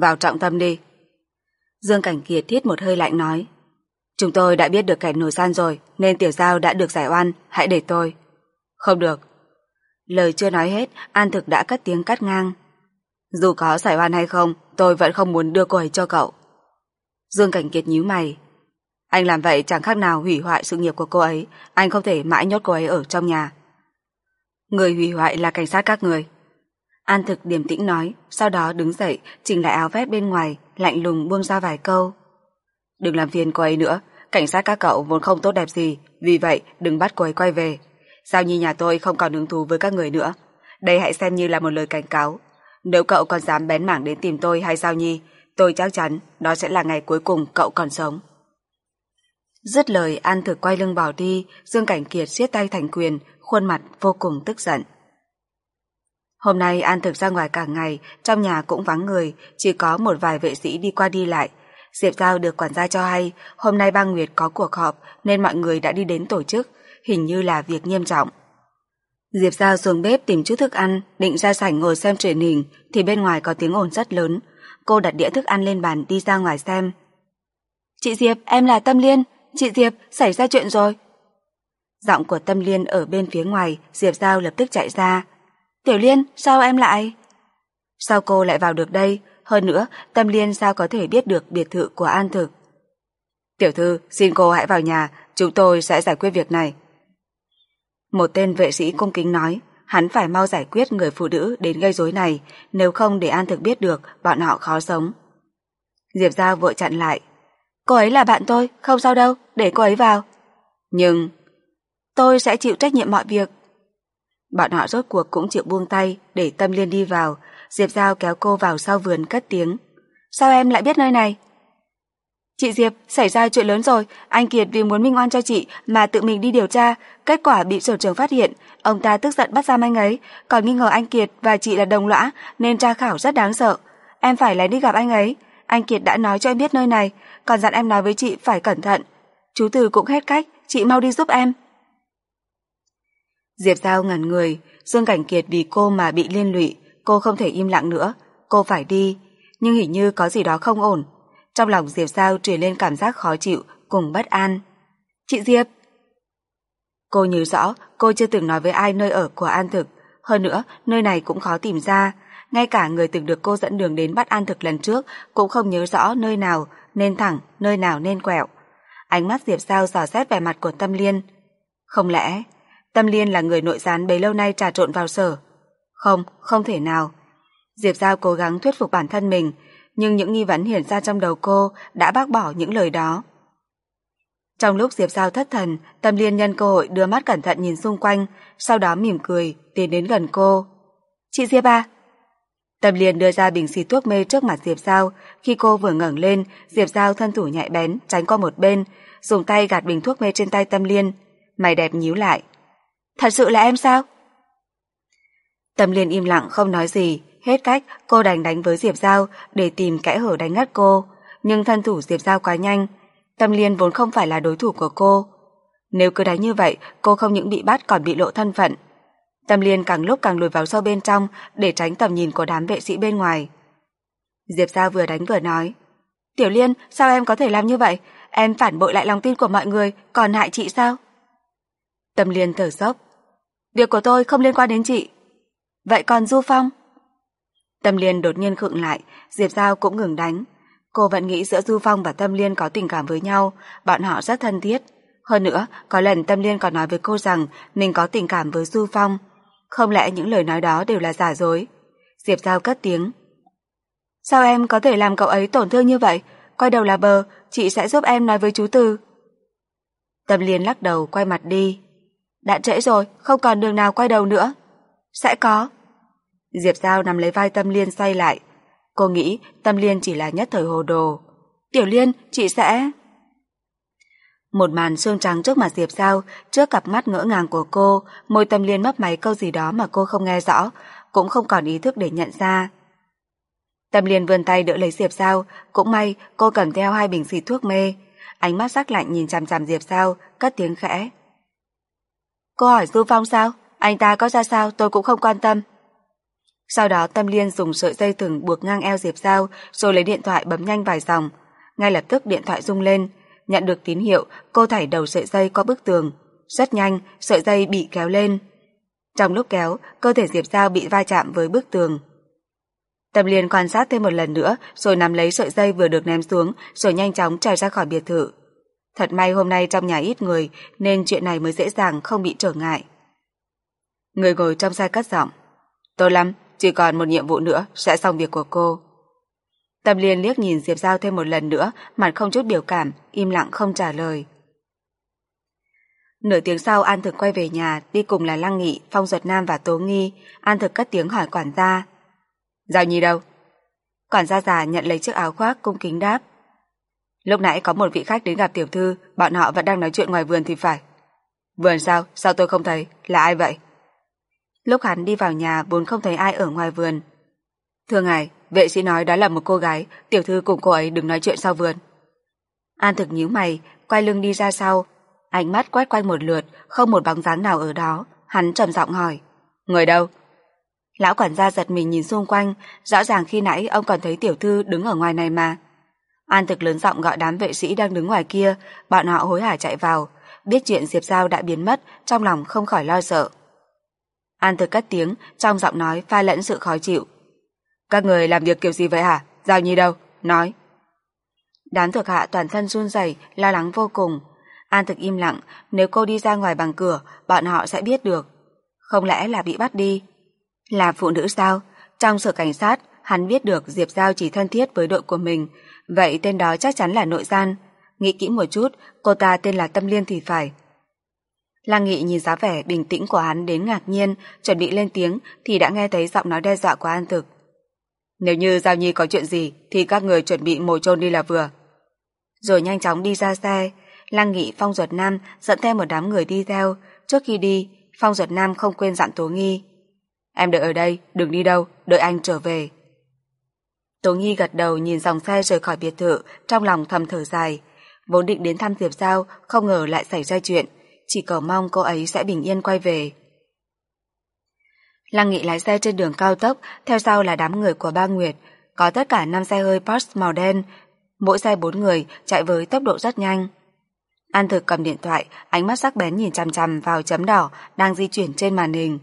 Vào trọng tâm đi. Dương Cảnh Kiệt thiết một hơi lạnh nói. Chúng tôi đã biết được kẻ nổi san rồi, nên Tiểu Giao đã được giải oan, hãy để tôi. Không được. Lời chưa nói hết, An Thực đã cất tiếng cắt ngang. Dù có giải oan hay không, tôi vẫn không muốn đưa cô ấy cho cậu. Dương Cảnh Kiệt nhíu mày. Anh làm vậy chẳng khác nào hủy hoại sự nghiệp của cô ấy, anh không thể mãi nhốt cô ấy ở trong nhà. Người hủy hoại là cảnh sát các người. An thực điềm tĩnh nói, sau đó đứng dậy, chỉnh lại áo vest bên ngoài, lạnh lùng buông ra vài câu. Đừng làm phiền cô ấy nữa, cảnh sát các cậu vốn không tốt đẹp gì, vì vậy đừng bắt cô ấy quay về. Giao Nhi nhà tôi không còn hứng thú với các người nữa. Đây hãy xem như là một lời cảnh cáo. Nếu cậu còn dám bén mảng đến tìm tôi hay Giao Nhi, tôi chắc chắn đó sẽ là ngày cuối cùng cậu còn sống. Dứt lời An thực quay lưng bỏ đi, Dương Cảnh Kiệt siết tay thành quyền, khuôn mặt vô cùng tức giận. Hôm nay An thực ra ngoài cả ngày, trong nhà cũng vắng người, chỉ có một vài vệ sĩ đi qua đi lại. Diệp Giao được quản gia cho hay, hôm nay ba Nguyệt có cuộc họp nên mọi người đã đi đến tổ chức, hình như là việc nghiêm trọng. Diệp Giao xuống bếp tìm chút thức ăn, định ra sảnh ngồi xem truyền hình, thì bên ngoài có tiếng ồn rất lớn. Cô đặt đĩa thức ăn lên bàn đi ra ngoài xem. Chị Diệp, em là Tâm Liên. Chị Diệp, xảy ra chuyện rồi. Giọng của Tâm Liên ở bên phía ngoài, Diệp Giao lập tức chạy ra. Tiểu Liên, sao em lại? Sao cô lại vào được đây? Hơn nữa, Tâm Liên sao có thể biết được biệt thự của An Thực? Tiểu thư, xin cô hãy vào nhà, chúng tôi sẽ giải quyết việc này. Một tên vệ sĩ cung kính nói, hắn phải mau giải quyết người phụ nữ đến gây rối này, nếu không để An Thực biết được, bọn họ khó sống. Diệp Giao vội chặn lại. Cô ấy là bạn tôi, không sao đâu, để cô ấy vào. Nhưng... Tôi sẽ chịu trách nhiệm mọi việc. Bọn họ rốt cuộc cũng chịu buông tay để Tâm Liên đi vào, Diệp Giao kéo cô vào sau vườn cất tiếng. Sao em lại biết nơi này? Chị Diệp, xảy ra chuyện lớn rồi, anh Kiệt vì muốn minh oan cho chị mà tự mình đi điều tra, kết quả bị sở trường phát hiện, ông ta tức giận bắt giam anh ấy, còn nghi ngờ anh Kiệt và chị là đồng lõa nên tra khảo rất đáng sợ. Em phải lén đi gặp anh ấy, anh Kiệt đã nói cho em biết nơi này, còn dặn em nói với chị phải cẩn thận. Chú Từ cũng hết cách, chị mau đi giúp em. Diệp Giao ngẩn người, Dương Cảnh Kiệt vì cô mà bị liên lụy, cô không thể im lặng nữa, cô phải đi, nhưng hình như có gì đó không ổn. Trong lòng Diệp Giao truyền lên cảm giác khó chịu cùng bất an. Chị Diệp! Cô nhớ rõ cô chưa từng nói với ai nơi ở của An Thực, hơn nữa nơi này cũng khó tìm ra. Ngay cả người từng được cô dẫn đường đến bắt An Thực lần trước cũng không nhớ rõ nơi nào nên thẳng, nơi nào nên quẹo. Ánh mắt Diệp Giao dò xét vẻ mặt của Tâm Liên. Không lẽ Tâm Liên là người nội gián bấy lâu nay trà trộn vào sở? Không, không thể nào. Diệp Giao cố gắng thuyết phục bản thân mình, nhưng những nghi vấn hiện ra trong đầu cô đã bác bỏ những lời đó. Trong lúc Diệp Giao thất thần, Tâm Liên nhân cơ hội đưa mắt cẩn thận nhìn xung quanh, sau đó mỉm cười, tiến đến gần cô. Chị Diệp à? Tâm Liên đưa ra bình xịt thuốc mê trước mặt Diệp Giao. Khi cô vừa ngẩng lên, Diệp Giao thân thủ nhạy bén, tránh qua một bên, dùng tay gạt bình thuốc mê trên tay Tâm Liên. Mày đẹp nhíu lại. Thật sự là em sao? Tâm Liên im lặng không nói gì, Hết cách, cô đành đánh với Diệp Giao để tìm kẽ hở đánh ngất cô. Nhưng thân thủ Diệp Giao quá nhanh. Tâm Liên vốn không phải là đối thủ của cô. Nếu cứ đánh như vậy, cô không những bị bắt còn bị lộ thân phận. Tâm Liên càng lúc càng lùi vào sâu bên trong để tránh tầm nhìn của đám vệ sĩ bên ngoài. Diệp Giao vừa đánh vừa nói. Tiểu Liên, sao em có thể làm như vậy? Em phản bội lại lòng tin của mọi người, còn hại chị sao? Tâm Liên thở dốc. Việc của tôi không liên quan đến chị. Vậy còn Du Phong? Tâm Liên đột nhiên khựng lại, Diệp Giao cũng ngừng đánh. Cô vẫn nghĩ giữa Du Phong và Tâm Liên có tình cảm với nhau, bọn họ rất thân thiết. Hơn nữa, có lần Tâm Liên còn nói với cô rằng mình có tình cảm với Du Phong. Không lẽ những lời nói đó đều là giả dối? Diệp Giao cất tiếng. Sao em có thể làm cậu ấy tổn thương như vậy? Quay đầu là bờ, chị sẽ giúp em nói với chú Tư. Tâm Liên lắc đầu quay mặt đi. Đã trễ rồi, không còn đường nào quay đầu nữa. Sẽ có. Diệp Giao nằm lấy vai Tâm Liên xoay lại. Cô nghĩ Tâm Liên chỉ là nhất thời hồ đồ. Tiểu Liên, chị sẽ... Một màn xương trắng trước mặt Diệp Giao, trước cặp mắt ngỡ ngàng của cô, môi Tâm Liên mấp máy câu gì đó mà cô không nghe rõ, cũng không còn ý thức để nhận ra. Tâm Liên vươn tay đỡ lấy Diệp sao, cũng may cô cầm theo hai bình xịt thuốc mê. Ánh mắt sắc lạnh nhìn chằm chằm Diệp sao, cất tiếng khẽ. Cô hỏi Du Phong sao? Anh ta có ra sao tôi cũng không quan tâm. Sau đó Tâm Liên dùng sợi dây thừng buộc ngang eo Diệp Giao rồi lấy điện thoại bấm nhanh vài dòng. Ngay lập tức điện thoại rung lên. Nhận được tín hiệu, cô thảy đầu sợi dây qua bức tường. Rất nhanh, sợi dây bị kéo lên. Trong lúc kéo, cơ thể Diệp Giao bị va chạm với bức tường. Tâm Liên quan sát thêm một lần nữa rồi nắm lấy sợi dây vừa được ném xuống rồi nhanh chóng trèo ra khỏi biệt thự. Thật may hôm nay trong nhà ít người nên chuyện này mới dễ dàng không bị trở ngại. Người ngồi trong xe cất giọng. "Tốt lắm, chỉ còn một nhiệm vụ nữa sẽ xong việc của cô. Tâm Liên liếc nhìn Diệp Giao thêm một lần nữa, mặt không chút biểu cảm, im lặng không trả lời. Nửa tiếng sau An Thực quay về nhà, đi cùng là Lăng Nghị, Phong Duật Nam và Tố Nghi. An Thực cất tiếng hỏi quản gia. Giao Nhi đâu? Quản gia già nhận lấy chiếc áo khoác cung kính đáp. Lúc nãy có một vị khách đến gặp tiểu thư, bọn họ vẫn đang nói chuyện ngoài vườn thì phải. Vườn sao? Sao tôi không thấy? Là ai vậy? Lúc hắn đi vào nhà vốn không thấy ai ở ngoài vườn. Thưa ngài, vệ sĩ nói đó là một cô gái, tiểu thư cùng cô ấy đừng nói chuyện sau vườn. An thực nhíu mày, quay lưng đi ra sau, ánh mắt quét quanh một lượt, không một bóng dáng nào ở đó, hắn trầm giọng hỏi. Người đâu? Lão quản gia giật mình nhìn xung quanh, rõ ràng khi nãy ông còn thấy tiểu thư đứng ở ngoài này mà. An thực lớn giọng gọi đám vệ sĩ đang đứng ngoài kia, bọn họ hối hả chạy vào, biết chuyện Diệp Giao đã biến mất, trong lòng không khỏi lo sợ. An thực cất tiếng, trong giọng nói pha lẫn sự khó chịu. Các người làm việc kiểu gì vậy hả? Giao Nhi đâu? Nói. Đám thuộc hạ toàn thân run rẩy, lo lắng vô cùng. An thực im lặng, nếu cô đi ra ngoài bằng cửa, bọn họ sẽ biết được. Không lẽ là bị bắt đi? Là phụ nữ sao? Trong sở cảnh sát, hắn biết được Diệp Giao chỉ thân thiết với đội của mình, vậy tên đó chắc chắn là nội gian. Nghĩ kỹ một chút, cô ta tên là Tâm Liên thì phải. Lăng Nghị nhìn giá vẻ bình tĩnh của hắn đến ngạc nhiên, chuẩn bị lên tiếng thì đã nghe thấy giọng nói đe dọa của An Thực. Nếu như Giao Nhi có chuyện gì thì các người chuẩn bị mồi chôn đi là vừa. Rồi nhanh chóng đi ra xe, Lăng Nghị Phong Duật Nam dẫn theo một đám người đi theo. Trước khi đi, Phong Duật Nam không quên dặn Tố Nghi. Em đợi ở đây, đừng đi đâu, đợi anh trở về. Tố Nghi gật đầu nhìn dòng xe rời khỏi biệt thự, trong lòng thầm thở dài. Vốn định đến thăm Diệp Giao, không ngờ lại xảy ra chuyện. Chỉ cầu mong cô ấy sẽ bình yên quay về. Lăng Nghị lái xe trên đường cao tốc, theo sau là đám người của ba Nguyệt. Có tất cả 5 xe hơi Porsche màu đen, mỗi xe 4 người chạy với tốc độ rất nhanh. An thực cầm điện thoại, ánh mắt sắc bén nhìn chằm chằm vào chấm đỏ đang di chuyển trên màn hình.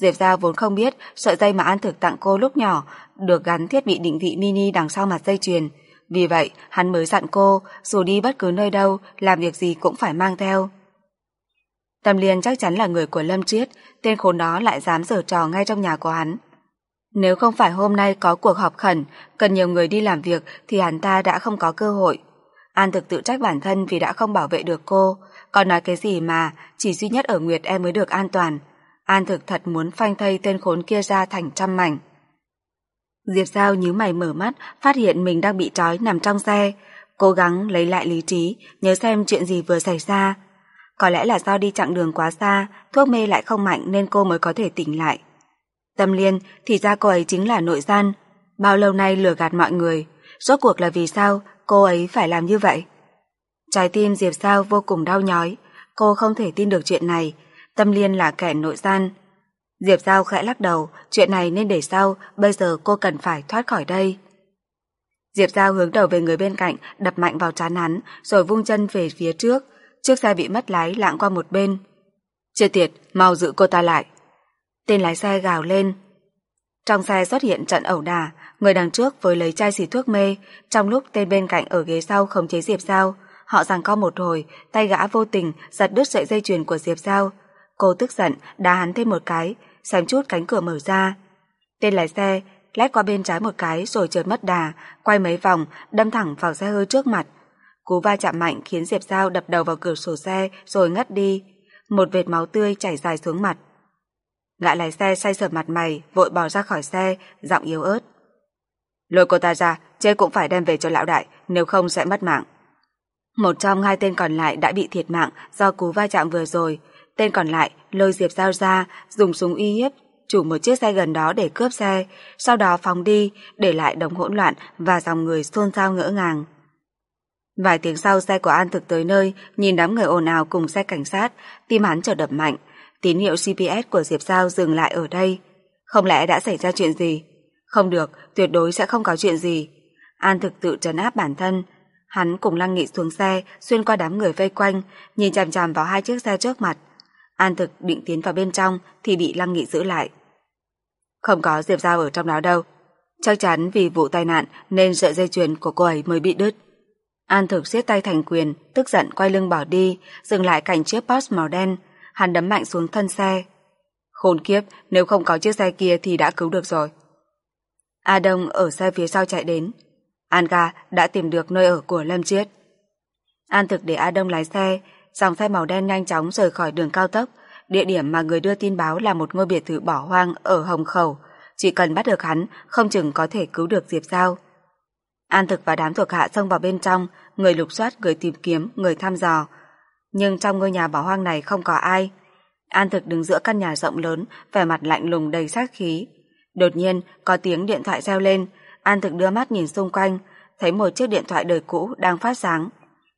Diệp Giao vốn không biết sợi dây mà An thực tặng cô lúc nhỏ được gắn thiết bị định vị mini đằng sau mặt dây chuyền. Vì vậy, hắn mới dặn cô, dù đi bất cứ nơi đâu, làm việc gì cũng phải mang theo. Tâm Liên chắc chắn là người của Lâm Triết, tên khốn đó lại dám giở trò ngay trong nhà của hắn. Nếu không phải hôm nay có cuộc họp khẩn, cần nhiều người đi làm việc thì hắn ta đã không có cơ hội. An thực tự trách bản thân vì đã không bảo vệ được cô, còn nói cái gì mà chỉ duy nhất ở Nguyệt em mới được an toàn. An thực thật muốn phanh thây tên khốn kia ra thành trăm mảnh. Diệp Giao nhíu mày mở mắt, phát hiện mình đang bị trói nằm trong xe. Cố gắng lấy lại lý trí, nhớ xem chuyện gì vừa xảy ra. Có lẽ là do đi chặng đường quá xa, thuốc mê lại không mạnh nên cô mới có thể tỉnh lại. Tâm liên, thì ra cô ấy chính là nội gian. Bao lâu nay lừa gạt mọi người. Rốt cuộc là vì sao cô ấy phải làm như vậy? Trái tim Diệp Sao vô cùng đau nhói. Cô không thể tin được chuyện này. Tâm liên là kẻ nội gian. Diệp Giao khẽ lắc đầu, chuyện này nên để sau, bây giờ cô cần phải thoát khỏi đây. Diệp Giao hướng đầu về người bên cạnh, đập mạnh vào trán hắn, rồi vung chân về phía trước. Chiếc xe bị mất lái lạng qua một bên. Chưa tiệt, mau giữ cô ta lại. Tên lái xe gào lên. Trong xe xuất hiện trận ẩu đả, người đằng trước với lấy chai xịt thuốc mê, trong lúc tên bên cạnh ở ghế sau không chế Diệp Giao. Họ giằng co một hồi, tay gã vô tình giật đứt sợi dây chuyền của Diệp Giao. Cô tức giận, đá hắn thêm một cái, xem chút cánh cửa mở ra. Tên lái xe lách qua bên trái một cái rồi trượt mất đà, quay mấy vòng, đâm thẳng vào xe hơi trước mặt. Cú va chạm mạnh khiến Diệp Giao đập đầu vào cửa sổ xe rồi ngất đi. Một vệt máu tươi chảy dài xuống mặt. Gã lái xe say sờ mặt mày, vội bỏ ra khỏi xe, giọng yếu ớt. Lôi cô ta ra, chế cũng phải đem về cho lão đại, nếu không sẽ mất mạng. Một trong hai tên còn lại đã bị thiệt mạng do cú va chạm vừa rồi. Tên còn lại lôi Diệp Giao ra, dùng súng uy hiếp, chủ một chiếc xe gần đó để cướp xe, sau đó phóng đi, để lại đống hỗn loạn và dòng người xôn xao ngỡ ngàng. Vài tiếng sau xe của An thực tới nơi, nhìn đám người ồn ào cùng xe cảnh sát, tim hắn trở đập mạnh, tín hiệu GPS của Diệp Giao dừng lại ở đây. Không lẽ đã xảy ra chuyện gì? Không được, tuyệt đối sẽ không có chuyện gì. An thực tự trấn áp bản thân. Hắn cùng Lăng Nghị xuống xe, xuyên qua đám người vây quanh, nhìn chằm chằm vào hai chiếc xe trước mặt. An thực định tiến vào bên trong thì bị Lăng Nghị giữ lại. Không có Diệp Giao ở trong đó đâu. Chắc chắn vì vụ tai nạn nên sợi dây chuyền của cô ấy mới bị đứt. An thực siết tay thành quyền, tức giận quay lưng bỏ đi, dừng lại cạnh chiếc Porsche màu đen, hắn đấm mạnh xuống thân xe. Khốn kiếp, nếu không có chiếc xe kia thì đã cứu được rồi. A Đông ở xe phía sau chạy đến. An Ga đã tìm được nơi ở của Lâm Chiết. An thực để A Đông lái xe, dòng xe màu đen nhanh chóng rời khỏi đường cao tốc. Địa điểm mà người đưa tin báo là một ngôi biệt thự bỏ hoang ở Hồng Khẩu. Chỉ cần bắt được hắn, không chừng có thể cứu được Diệp Giao. An thực và đám thuộc hạ xông vào bên trong, người lục soát, người tìm kiếm, người thăm dò. Nhưng trong ngôi nhà bỏ hoang này không có ai. An thực đứng giữa căn nhà rộng lớn, vẻ mặt lạnh lùng đầy sát khí. Đột nhiên, có tiếng điện thoại reo lên. An thực đưa mắt nhìn xung quanh, thấy một chiếc điện thoại đời cũ đang phát sáng.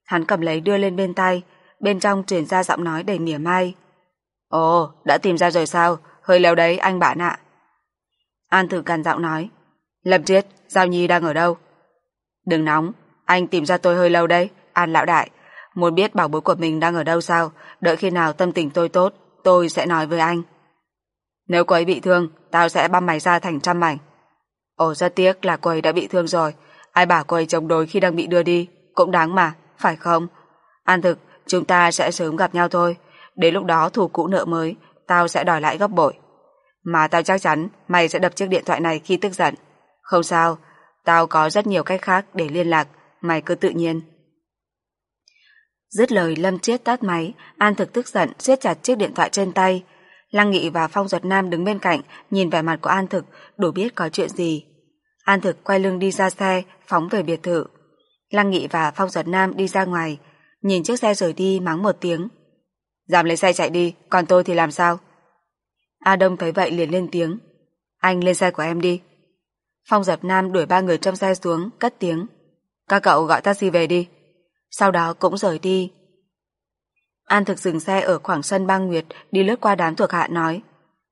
Hắn cầm lấy đưa lên bên tay, bên trong truyền ra giọng nói đầy mỉa mai. Ồ, đã tìm ra rồi sao? Hơi lâu đấy, anh bạn ạ. An thực cằn giọng nói. Lâm Triết, Giao Nhi đang ở đâu? Đừng nóng, anh tìm ra tôi hơi lâu đấy, An lão đại. Muốn biết bảo bối của mình đang ở đâu sao? Đợi khi nào tâm tình tôi tốt, tôi sẽ nói với anh. Nếu cô ấy bị thương, tao sẽ băm mày ra thành trăm mảnh. Ồ rất tiếc là cô ấy đã bị thương rồi. Ai bảo cô ấy chống đối khi đang bị đưa đi, cũng đáng mà, phải không? An thực, chúng ta sẽ sớm gặp nhau thôi. Đến lúc đó thù cũ nợ mới, tao sẽ đòi lại gấp bội. Mà tao chắc chắn mày sẽ đập chiếc điện thoại này khi tức giận. Không sao, tao có rất nhiều cách khác để liên lạc, mày cứ tự nhiên. Dứt lời Lâm Chiết tắt máy, An thực tức giận siết chặt chiếc điện thoại trên tay. Lăng Nghị và Phong Duật Nam đứng bên cạnh, nhìn vẻ mặt của An thực, đủ biết có chuyện gì. An thực quay lưng đi ra xe, phóng về biệt thự. Lăng Nghị và Phong Duật Nam đi ra ngoài, nhìn chiếc xe rời đi mắng một tiếng. Dám lấy xe chạy đi, còn tôi thì làm sao? A Đông thấy vậy liền lên tiếng. Anh lên xe của em đi. Phong giật Nam đuổi ba người trong xe xuống, cất tiếng. Các cậu gọi taxi về đi. Sau đó cũng rời đi. An thực dừng xe ở khoảng sân băng nguyệt, đi lướt qua đám thuộc hạ nói.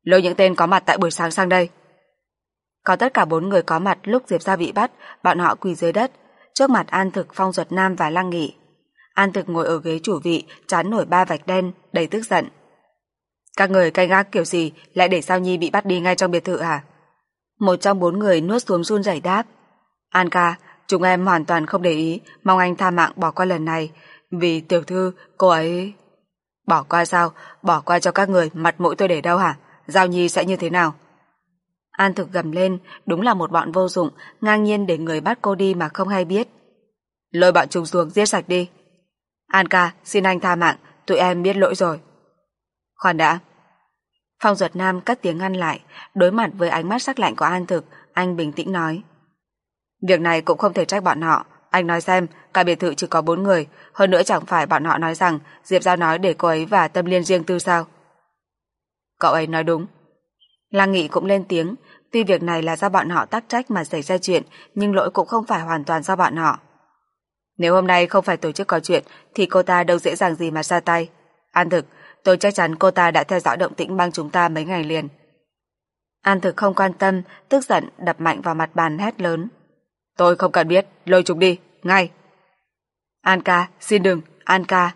Lôi những tên có mặt tại buổi sáng sang đây. Có tất cả bốn người có mặt lúc Diệp Gia bị bắt, bọn họ quỳ dưới đất, trước mặt An Thực, Phong Duật Nam và Lăng Nghị. An Thực ngồi ở ghế chủ vị, chán nổi ba vạch đen, đầy tức giận. Các người canh gác kiểu gì lại để Sao Nhi bị bắt đi ngay trong biệt thự hả? Một trong bốn người nuốt xuống run rẩy đáp. An ca, chúng em hoàn toàn không để ý, mong anh tha mạng bỏ qua lần này, vì tiểu thư, cô ấy... Bỏ qua sao? Bỏ qua cho các người, mặt mũi tôi để đâu hả? Giao Nhi sẽ như thế nào? An thực gầm lên, đúng là một bọn vô dụng, ngang nhiên để người bắt cô đi mà không hay biết. Lôi bọn chúng xuống giết sạch đi. An ca, xin anh tha mạng, tụi em biết lỗi rồi. Khoan đã. Phong Duật Nam cất tiếng ngăn lại, đối mặt với ánh mắt sắc lạnh của An Thực, anh bình tĩnh nói. Việc này cũng không thể trách bọn họ, anh nói xem, cả biệt thự chỉ có bốn người, hơn nữa chẳng phải bọn họ nói rằng Diệp Giao nói để cô ấy và Tâm Liên riêng tư sao. Cậu ấy nói đúng. Lăng Nghị cũng lên tiếng, tuy việc này là do bọn họ tác trách mà xảy ra chuyện, nhưng lỗi cũng không phải hoàn toàn do bọn họ. Nếu hôm nay không phải tổ chức có chuyện, thì cô ta đâu dễ dàng gì mà ra tay. An thực, tôi chắc chắn cô ta đã theo dõi động tĩnh băng chúng ta mấy ngày liền. An thực không quan tâm, tức giận đập mạnh vào mặt bàn hét lớn. Tôi không cần biết, lôi chúng đi, ngay. An ca, xin đừng, An ca.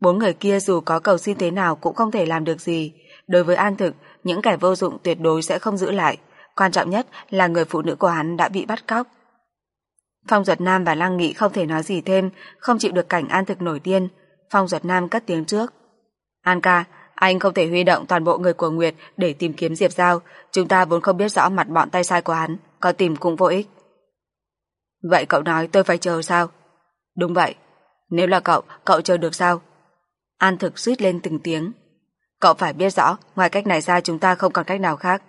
Bốn người kia dù có cầu xin thế nào cũng không thể làm được gì. Đối với An thực, những kẻ vô dụng tuyệt đối sẽ không giữ lại. Quan trọng nhất là người phụ nữ của hắn đã bị bắt cóc. Phong Duật Nam và Lăng Nghị không thể nói gì thêm, không chịu được cảnh An thực nổi điên. Phong Duật Nam cất tiếng trước. An ca, anh không thể huy động toàn bộ người của Nguyệt để tìm kiếm Diệp Giao. Chúng ta vốn không biết rõ mặt bọn tay sai của hắn, có tìm cũng vô ích. Vậy cậu nói tôi phải chờ sao? Đúng vậy. Nếu là cậu, cậu chờ được sao? An thực suýt lên từng tiếng. Cậu phải biết rõ, ngoài cách này ra chúng ta không còn cách nào khác.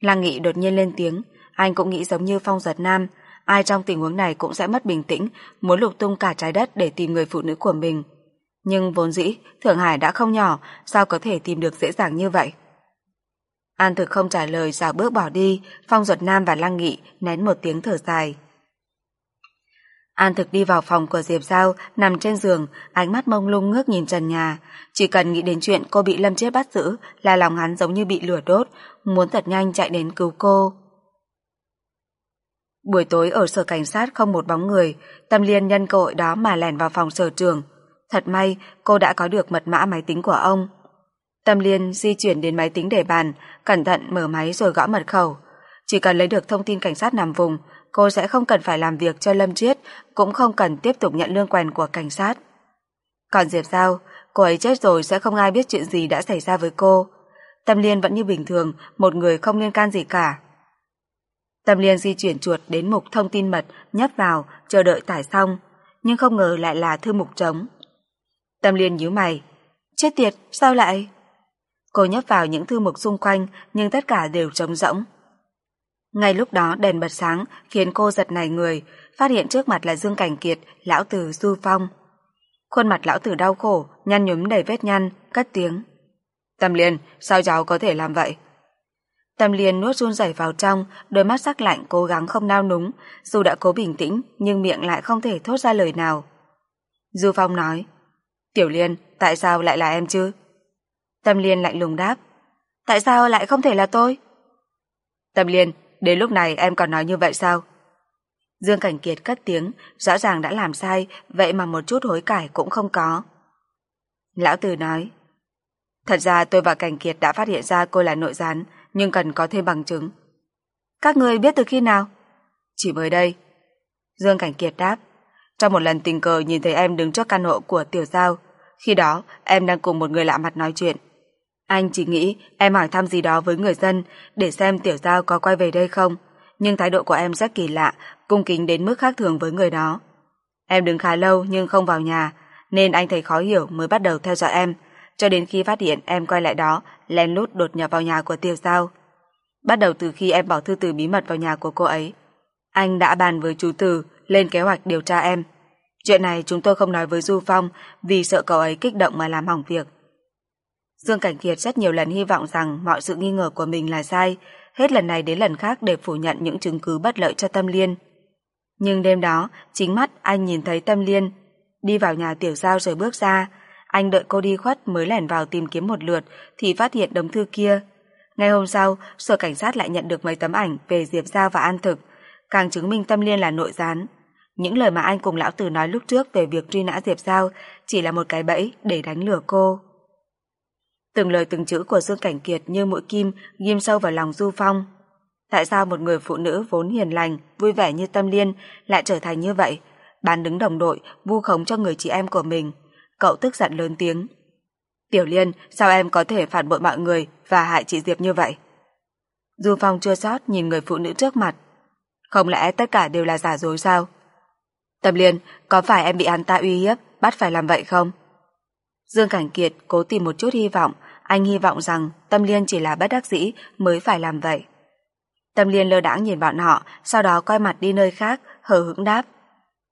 Lăng Nghị đột nhiên lên tiếng, anh cũng nghĩ giống như Phong Giật Nam, ai trong tình huống này cũng sẽ mất bình tĩnh, muốn lục tung cả trái đất để tìm người phụ nữ của mình. Nhưng vốn dĩ, Thượng Hải đã không nhỏ, sao có thể tìm được dễ dàng như vậy? An thực không trả lời dào bước bỏ đi, Phong Duật Nam và Lăng Nghị nén một tiếng thở dài. An thực đi vào phòng của Diệp Giao, nằm trên giường, ánh mắt mông lung ngước nhìn trần nhà. Chỉ cần nghĩ đến chuyện cô bị Lâm Chết bắt giữ, là lòng hắn giống như bị lửa đốt, muốn thật nhanh chạy đến cứu cô. Buổi tối ở sở cảnh sát không một bóng người, Tâm Liên nhân cơ hội đó mà lẻn vào phòng sở trường. Thật may, cô đã có được mật mã máy tính của ông. Tâm Liên di chuyển đến máy tính để bàn, cẩn thận mở máy rồi gõ mật khẩu. Chỉ cần lấy được thông tin cảnh sát nằm vùng, cô sẽ không cần phải làm việc cho Lâm Triết, cũng không cần tiếp tục nhận lương quèn của cảnh sát. Còn Diệp Giao, cô ấy chết rồi sẽ không ai biết chuyện gì đã xảy ra với cô. Tâm Liên vẫn như bình thường, một người không liên can gì cả. Tâm Liên di chuyển chuột đến mục thông tin mật, nhấp vào, chờ đợi tải xong, nhưng không ngờ lại là thư mục trống. Tâm Liên nhíu mày. Chết tiệt, sao lại? Cô nhấp vào những thư mục xung quanh, nhưng tất cả đều trống rỗng. Ngay lúc đó đèn bật sáng khiến cô giật nảy người, phát hiện trước mặt là Dương Cảnh Kiệt, lão tử Du Phong. Khuôn mặt lão tử đau khổ, nhăn nhúm đầy vết nhăn, cất tiếng. Tâm Liên, sao cháu có thể làm vậy? Tâm Liên nuốt run rẩy vào trong, đôi mắt sắc lạnh cố gắng không nao núng, dù đã cố bình tĩnh nhưng miệng lại không thể thốt ra lời nào. Du Phong nói, Tiểu Liên, tại sao lại là em chứ? Tâm Liên lạnh lùng đáp, tại sao lại không thể là tôi? Tâm Liên, đến lúc này em còn nói như vậy sao? Dương Cảnh Kiệt cất tiếng, rõ ràng đã làm sai, vậy mà một chút hối cải cũng không có. Lão Từ nói, Thật ra tôi và Cảnh Kiệt đã phát hiện ra cô là nội gián, nhưng cần có thêm bằng chứng. Các người biết từ khi nào? Chỉ mới đây. Dương Cảnh Kiệt đáp, trong một lần tình cờ nhìn thấy em đứng trước căn hộ của Tiểu Giao, khi đó em đang cùng một người lạ mặt nói chuyện. Anh chỉ nghĩ em hỏi thăm gì đó với người dân để xem Tiểu Giao có quay về đây không, nhưng thái độ của em rất kỳ lạ, cung kính đến mức khác thường với người đó. Em đứng khá lâu nhưng không vào nhà, nên anh thấy khó hiểu mới bắt đầu theo dõi em, cho đến khi phát hiện em quay lại đó, lén lút đột nhập vào nhà của tiểu Giao. Bắt đầu từ khi em bỏ thư từ bí mật vào nhà của cô ấy, anh đã bàn với chú Từ lên kế hoạch điều tra em. Chuyện này chúng tôi không nói với Du Phong vì sợ cậu ấy kích động mà làm hỏng việc. Dương Cảnh Kiệt rất nhiều lần hy vọng rằng mọi sự nghi ngờ của mình là sai, hết lần này đến lần khác để phủ nhận những chứng cứ bất lợi cho Tâm Liên. Nhưng đêm đó, chính mắt anh nhìn thấy Tâm Liên đi vào nhà tiểu giao rồi bước ra, anh đợi cô đi khuất mới lẻn vào tìm kiếm một lượt thì phát hiện đống thư kia. Ngày hôm sau, sở cảnh sát lại nhận được mấy tấm ảnh về Diệp Giao và An Thực, càng chứng minh Tâm Liên là nội gián. Những lời mà anh cùng lão tử nói lúc trước về việc truy nã Diệp Giao chỉ là một cái bẫy để đánh lừa cô. Từng lời từng chữ của Dương Cảnh Kiệt như mũi kim ghim sâu vào lòng Du Phong. Tại sao một người phụ nữ vốn hiền lành, vui vẻ như Tâm Liên lại trở thành như vậy, bán đứng đồng đội, vu khống cho người chị em của mình? Cậu tức giận lớn tiếng. Tiểu Liên, sao em có thể phản bội mọi người và hại chị Diệp như vậy? Du Phong chưa sót nhìn người phụ nữ trước mặt. Không lẽ tất cả đều là giả dối sao? Tâm Liên, có phải em bị hắn ta uy hiếp, bắt phải làm vậy không? Dương Cảnh Kiệt cố tìm một chút hy vọng, anh hy vọng rằng Tâm Liên chỉ là bất đắc dĩ mới phải làm vậy. Tâm Liên lơ đãng nhìn bọn họ, sau đó quay mặt đi nơi khác, hờ hững đáp.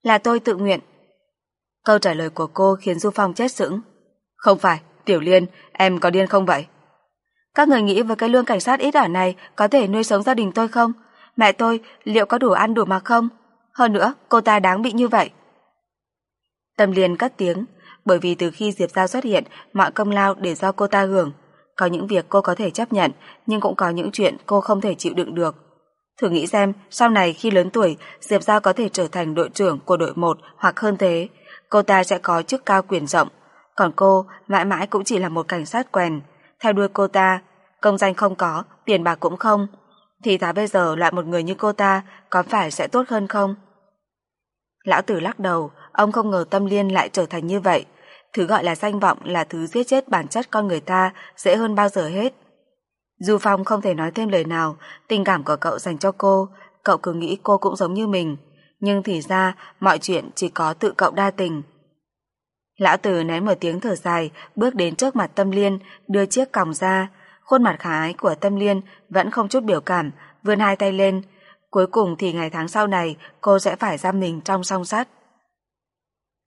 Là tôi tự nguyện. Câu trả lời của cô khiến Du Phong chết sững. Không phải, Tiểu Liên, em có điên không vậy? Các người nghĩ với cái lương cảnh sát ít ỏi này có thể nuôi sống gia đình tôi không? Mẹ tôi liệu có đủ ăn đủ mặc không? Hơn nữa, cô ta đáng bị như vậy. Tâm Liên cất tiếng, bởi vì từ khi Diệp Giao xuất hiện, mọi công lao để do cô ta hưởng. Có những việc cô có thể chấp nhận, nhưng cũng có những chuyện cô không thể chịu đựng được. Thử nghĩ xem, sau này khi lớn tuổi, Diệp Giao có thể trở thành đội trưởng của đội 1 hoặc hơn thế, cô ta sẽ có chức cao quyền rộng. Còn cô, mãi mãi cũng chỉ là một cảnh sát quèn. Theo đuôi cô ta, công danh không có, tiền bạc cũng không. Thì thà bây giờ loại một người như cô ta có phải sẽ tốt hơn không? Lão tử lắc đầu, ông không ngờ tâm liên lại trở thành như vậy. Thứ gọi là danh vọng là thứ giết chết bản chất con người ta dễ hơn bao giờ hết. Du Phong không thể nói thêm lời nào, tình cảm của cậu dành cho cô, cậu cứ nghĩ cô cũng giống như mình. Nhưng thì ra, mọi chuyện chỉ có tự cậu đa tình. Lão Tử nén một tiếng thở dài, bước đến trước mặt Tâm Liên, đưa chiếc còng ra. Khuôn mặt khả ái của Tâm Liên vẫn không chút biểu cảm, vươn hai tay lên. Cuối cùng thì ngày tháng sau này, cô sẽ phải giam mình trong song sắt.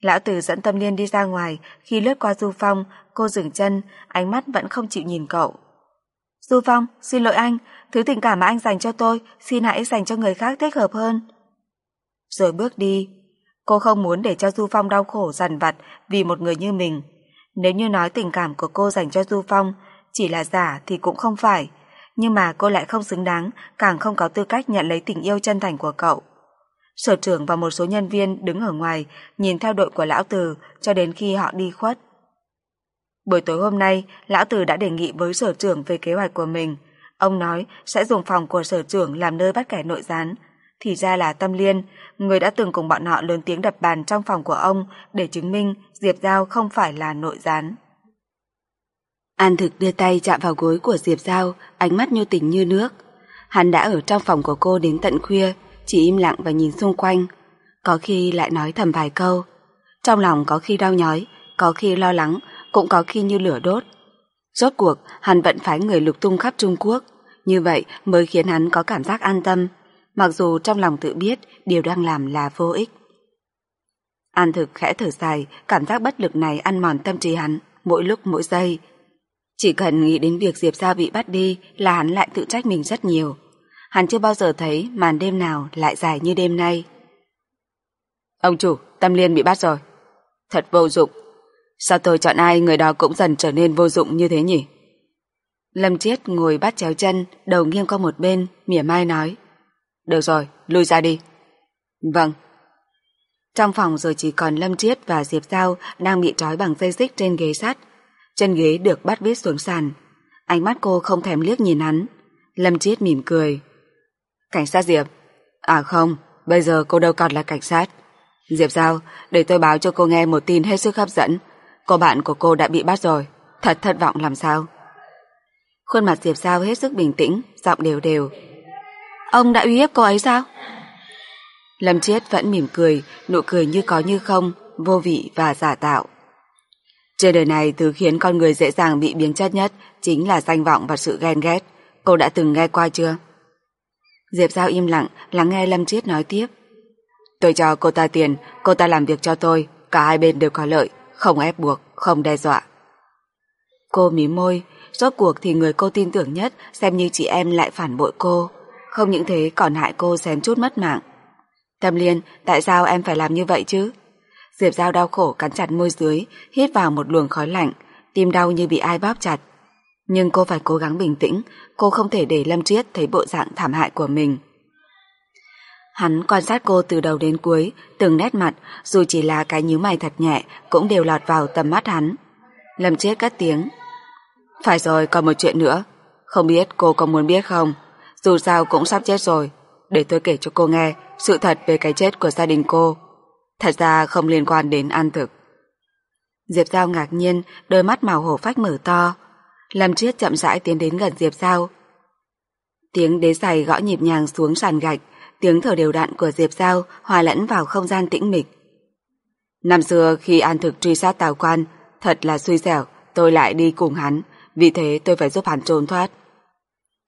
Lão Tử dẫn Tâm Liên đi ra ngoài, khi lướt qua Du Phong, cô dừng chân, ánh mắt vẫn không chịu nhìn cậu. Du Phong, xin lỗi anh, thứ tình cảm mà anh dành cho tôi, xin hãy dành cho người khác thích hợp hơn. Rồi bước đi, cô không muốn để cho Du Phong đau khổ dằn vặt vì một người như mình. Nếu như nói tình cảm của cô dành cho Du Phong chỉ là giả thì cũng không phải, nhưng mà cô lại không xứng đáng, càng không có tư cách nhận lấy tình yêu chân thành của cậu. Sở trưởng và một số nhân viên đứng ở ngoài nhìn theo đội của Lão Từ cho đến khi họ đi khuất. Buổi tối hôm nay, Lão Từ đã đề nghị với sở trưởng về kế hoạch của mình. Ông nói sẽ dùng phòng của sở trưởng làm nơi bắt kẻ nội gián. Thì ra là Tâm Liên, người đã từng cùng bọn họ lớn tiếng đập bàn trong phòng của ông để chứng minh Diệp Giao không phải là nội gián. An thực đưa tay chạm vào gối của Diệp Giao, ánh mắt nhu tình như nước. Hắn đã ở trong phòng của cô đến tận khuya, chỉ im lặng và nhìn xung quanh. Có khi lại nói thầm vài câu. Trong lòng có khi đau nhói, có khi lo lắng, cũng có khi như lửa đốt. Rốt cuộc, hắn vẫn phái người lục tung khắp Trung Quốc. Như vậy mới khiến hắn có cảm giác an tâm, mặc dù trong lòng tự biết điều đang làm là vô ích. An thực khẽ thở dài, cảm giác bất lực này ăn mòn tâm trí hắn, mỗi lúc mỗi giây. Chỉ cần nghĩ đến việc Diệp Giao bị bắt đi là hắn lại tự trách mình rất nhiều. Hắn chưa bao giờ thấy màn đêm nào lại dài như đêm nay. Ông chủ, Tâm Liên bị bắt rồi. Thật vô dụng. Sao tôi chọn ai người đó cũng dần trở nên vô dụng như thế nhỉ? Lâm Chiết ngồi bắt chéo chân, đầu nghiêng qua một bên, mỉa mai nói. Được rồi, lui ra đi. Vâng. Trong phòng rồi chỉ còn Lâm Chiết và Diệp Giao đang bị trói bằng dây xích trên ghế sắt. Chân ghế được bắt vít xuống sàn. Ánh mắt cô không thèm liếc nhìn hắn. Lâm Chiết mỉm cười. Cảnh sát Diệp. À không, bây giờ cô đâu còn là cảnh sát. Diệp Giao, để tôi báo cho cô nghe một tin hết sức hấp dẫn. Cô bạn của cô đã bị bắt rồi. Thật thất vọng làm sao? Khuôn mặt Diệp Giao hết sức bình tĩnh, giọng đều đều. Ông đã uy hiếp cô ấy sao? Lâm Chiết vẫn mỉm cười, nụ cười như có như không, vô vị và giả tạo. Trên đời này thứ khiến con người dễ dàng bị biến chất nhất chính là danh vọng và sự ghen ghét. Cô đã từng nghe qua chưa? Diệp Giao im lặng, lắng nghe Lâm Chiết nói tiếp. Tôi cho cô ta tiền, cô ta làm việc cho tôi, cả hai bên đều có lợi, không ép buộc, không đe dọa. Cô mím môi, rốt cuộc thì người cô tin tưởng nhất xem như chị em lại phản bội cô. Không những thế còn hại cô xém chút mất mạng. Tâm Liên, tại sao em phải làm như vậy chứ? Diệp Giao đau khổ cắn chặt môi dưới, hít vào một luồng khói lạnh, tim đau như bị ai bóp chặt. Nhưng cô phải cố gắng bình tĩnh, cô không thể để Lâm Triết thấy bộ dạng thảm hại của mình. Hắn quan sát cô từ đầu đến cuối, từng nét mặt, dù chỉ là cái nhíu mày thật nhẹ, cũng đều lọt vào tầm mắt hắn. Lâm Triết cất tiếng. Phải rồi, còn một chuyện nữa. Không biết cô có muốn biết không? Dù sao cũng sắp chết rồi. Để tôi kể cho cô nghe sự thật về cái chết của gia đình cô. Thật ra không liên quan đến ăn thực. Diệp Giao ngạc nhiên, đôi mắt màu hổ phách mở to. Lâm Triết chậm rãi tiến đến gần Diệp Giao. Tiếng đế giày gõ nhịp nhàng xuống sàn gạch, tiếng thở đều đặn của Diệp Giao hòa lẫn vào không gian tĩnh mịch. Năm xưa khi An Thực truy sát Tào Quan, thật là xui xẻo, tôi lại đi cùng hắn, vì thế tôi phải giúp hắn trốn thoát.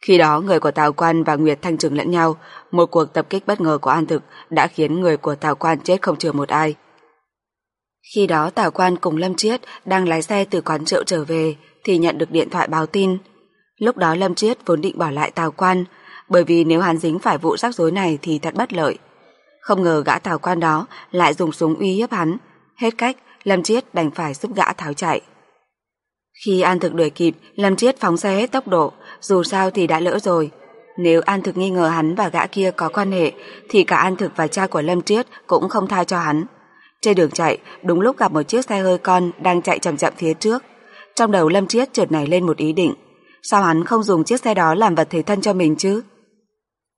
Khi đó người của Tào Quan và Nguyệt thanh trừng lẫn nhau, một cuộc tập kích bất ngờ của An Thực đã khiến người của Tào Quan chết không chừa một ai. Khi đó Tào Quan cùng Lâm Triết đang lái xe từ quán rượu trở về thì nhận được điện thoại báo tin. Lúc đó Lâm Triết vốn định bỏ lại Tào Quan, bởi vì nếu hắn dính phải vụ rắc rối này thì thật bất lợi. Không ngờ gã Tào Quan đó lại dùng súng uy hiếp hắn. Hết cách, Lâm Triết đành phải giúp gã tháo chạy. Khi An Thực đuổi kịp, Lâm Triết phóng xe hết tốc độ, dù sao thì đã lỡ rồi. Nếu An Thực nghi ngờ hắn và gã kia có quan hệ, thì cả An Thực và cha của Lâm Triết cũng không tha cho hắn. Trên đường chạy, đúng lúc gặp một chiếc xe hơi con đang chạy chậm chậm phía trước. Trong đầu Lâm Triết chợt nảy lên một ý định. Sao hắn không dùng chiếc xe đó làm vật thể thân cho mình chứ?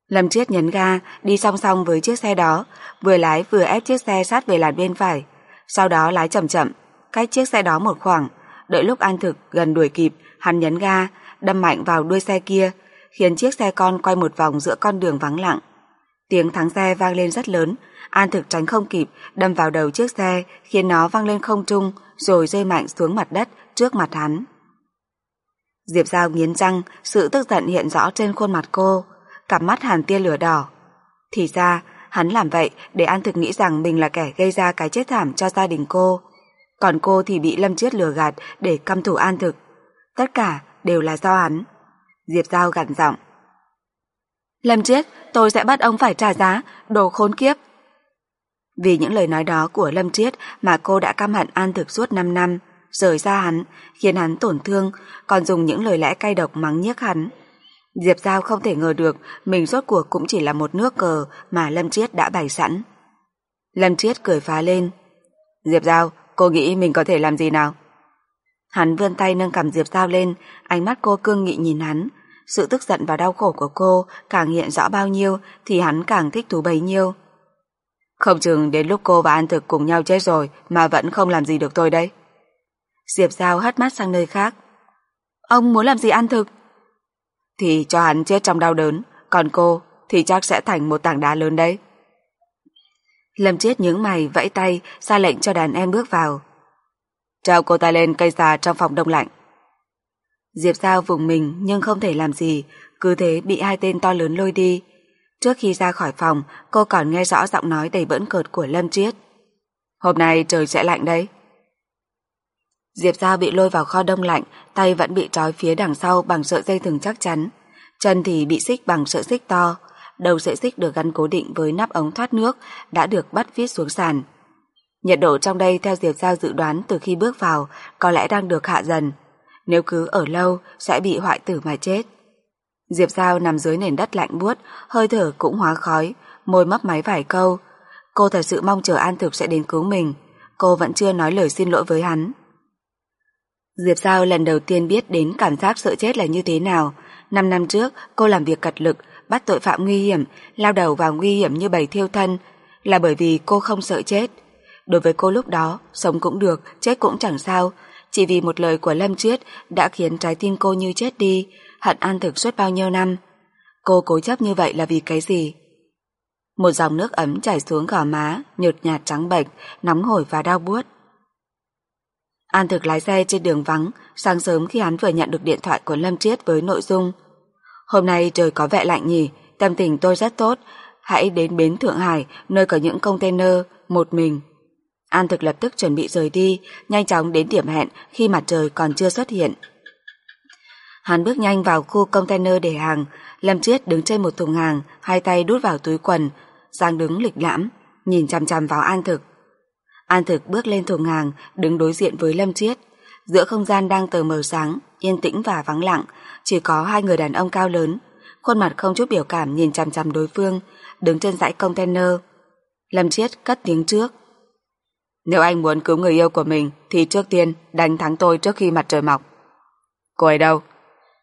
Lâm Triết nhấn ga, đi song song với chiếc xe đó, vừa lái vừa ép chiếc xe sát về làn bên phải. Sau đó lái chậm chậm, cách chiếc xe đó một khoảng. Đợi lúc An Thực gần đuổi kịp, hắn nhấn ga, đâm mạnh vào đuôi xe kia, khiến chiếc xe con quay một vòng giữa con đường vắng lặng. Tiếng thắng xe vang lên rất lớn, An thực tránh không kịp, đâm vào đầu chiếc xe, khiến nó văng lên không trung, rồi rơi mạnh xuống mặt đất trước mặt hắn. Diệp Giao nghiến răng, sự tức giận hiện rõ trên khuôn mặt cô, cặp mắt hàn tia lửa đỏ. Thì ra, hắn làm vậy để An thực nghĩ rằng mình là kẻ gây ra cái chết thảm cho gia đình cô. Còn cô thì bị Lâm Chiết lừa gạt để căm thủ An thực. Tất cả đều là do hắn. Diệp Giao gằn giọng. Lâm Chiết, tôi sẽ bắt ông phải trả giá, đồ khốn kiếp. Vì những lời nói đó của Lâm chiết mà cô đã căm hận An Thực suốt 5 năm, rời xa hắn, khiến hắn tổn thương, còn dùng những lời lẽ cay độc mắng nhiếc hắn. Diệp Giao không thể ngờ được mình rốt cuộc cũng chỉ là một nước cờ mà Lâm chiết đã bày sẵn. Lâm chiết cười phá lên. Diệp Giao, cô nghĩ mình có thể làm gì nào? Hắn vươn tay nâng cầm Diệp Giao lên, ánh mắt cô cương nghị nhìn hắn. Sự tức giận và đau khổ của cô càng hiện rõ bao nhiêu thì hắn càng thích thú bấy nhiêu. Không chừng đến lúc cô và An Thực cùng nhau chết rồi mà vẫn không làm gì được tôi đấy. Diệp Giao hất mắt sang nơi khác. Ông muốn làm gì An Thực? Thì cho hắn chết trong đau đớn, còn cô thì chắc sẽ thành một tảng đá lớn đấy. Lâm Chiết nhướng mày vẫy tay ra lệnh cho đàn em bước vào. trao cô ta lên cây già trong phòng đông lạnh. Diệp Giao vùng mình nhưng không thể làm gì, cứ thế bị hai tên to lớn lôi đi. Trước khi ra khỏi phòng, cô còn nghe rõ giọng nói đầy bỡn cợt của Lâm Chiết. Hôm nay trời sẽ lạnh đấy. Diệp Giao bị lôi vào kho đông lạnh, tay vẫn bị trói phía đằng sau bằng sợi dây thừng chắc chắn. Chân thì bị xích bằng sợi xích to. Đầu sợi xích được gắn cố định với nắp ống thoát nước, đã được bắt viết xuống sàn. Nhiệt độ trong đây theo Diệp Giao dự đoán từ khi bước vào có lẽ đang được hạ dần. Nếu cứ ở lâu sẽ bị hoại tử mà chết. Diệp Giao nằm dưới nền đất lạnh buốt, hơi thở cũng hóa khói, môi mấp máy vài câu. Cô thật sự mong chờ An Thực sẽ đến cứu mình. Cô vẫn chưa nói lời xin lỗi với hắn. Diệp Giao lần đầu tiên biết đến cảm giác sợ chết là như thế nào. Năm năm trước, cô làm việc cật lực, bắt tội phạm nguy hiểm, lao đầu vào nguy hiểm như bầy thiêu thân, là bởi vì cô không sợ chết. Đối với cô lúc đó, sống cũng được, chết cũng chẳng sao, chỉ vì một lời của Lâm Triết đã khiến trái tim cô như chết đi, hận an thực suốt bao nhiêu năm. Cô cố chấp như vậy là vì cái gì? Một dòng nước ấm chảy xuống gò má, nhợt nhạt trắng bệch, nóng hổi và đau buốt. An thực lái xe trên đường vắng, sáng sớm khi hắn vừa nhận được điện thoại của Lâm Triết với nội dung Hôm nay trời có vẻ lạnh nhỉ, tâm tình tôi rất tốt, hãy đến bến Thượng Hải, nơi có những container, một mình. An thực lập tức chuẩn bị rời đi, nhanh chóng đến điểm hẹn khi mặt trời còn chưa xuất hiện. Hắn bước nhanh vào khu container để hàng, Lâm Triết đứng trên một thùng hàng, hai tay đút vào túi quần, Giang đứng lịch lãm, nhìn chằm chằm vào An Thực. An Thực bước lên thùng hàng, đứng đối diện với Lâm Triết. Giữa không gian đang tờ mờ sáng, yên tĩnh và vắng lặng, chỉ có hai người đàn ông cao lớn, khuôn mặt không chút biểu cảm nhìn chằm chằm đối phương, đứng trên dãy container. Lâm Triết cất tiếng trước. Nếu anh muốn cứu người yêu của mình thì trước tiên đánh thắng tôi trước khi mặt trời mọc. Cô ấy đâu?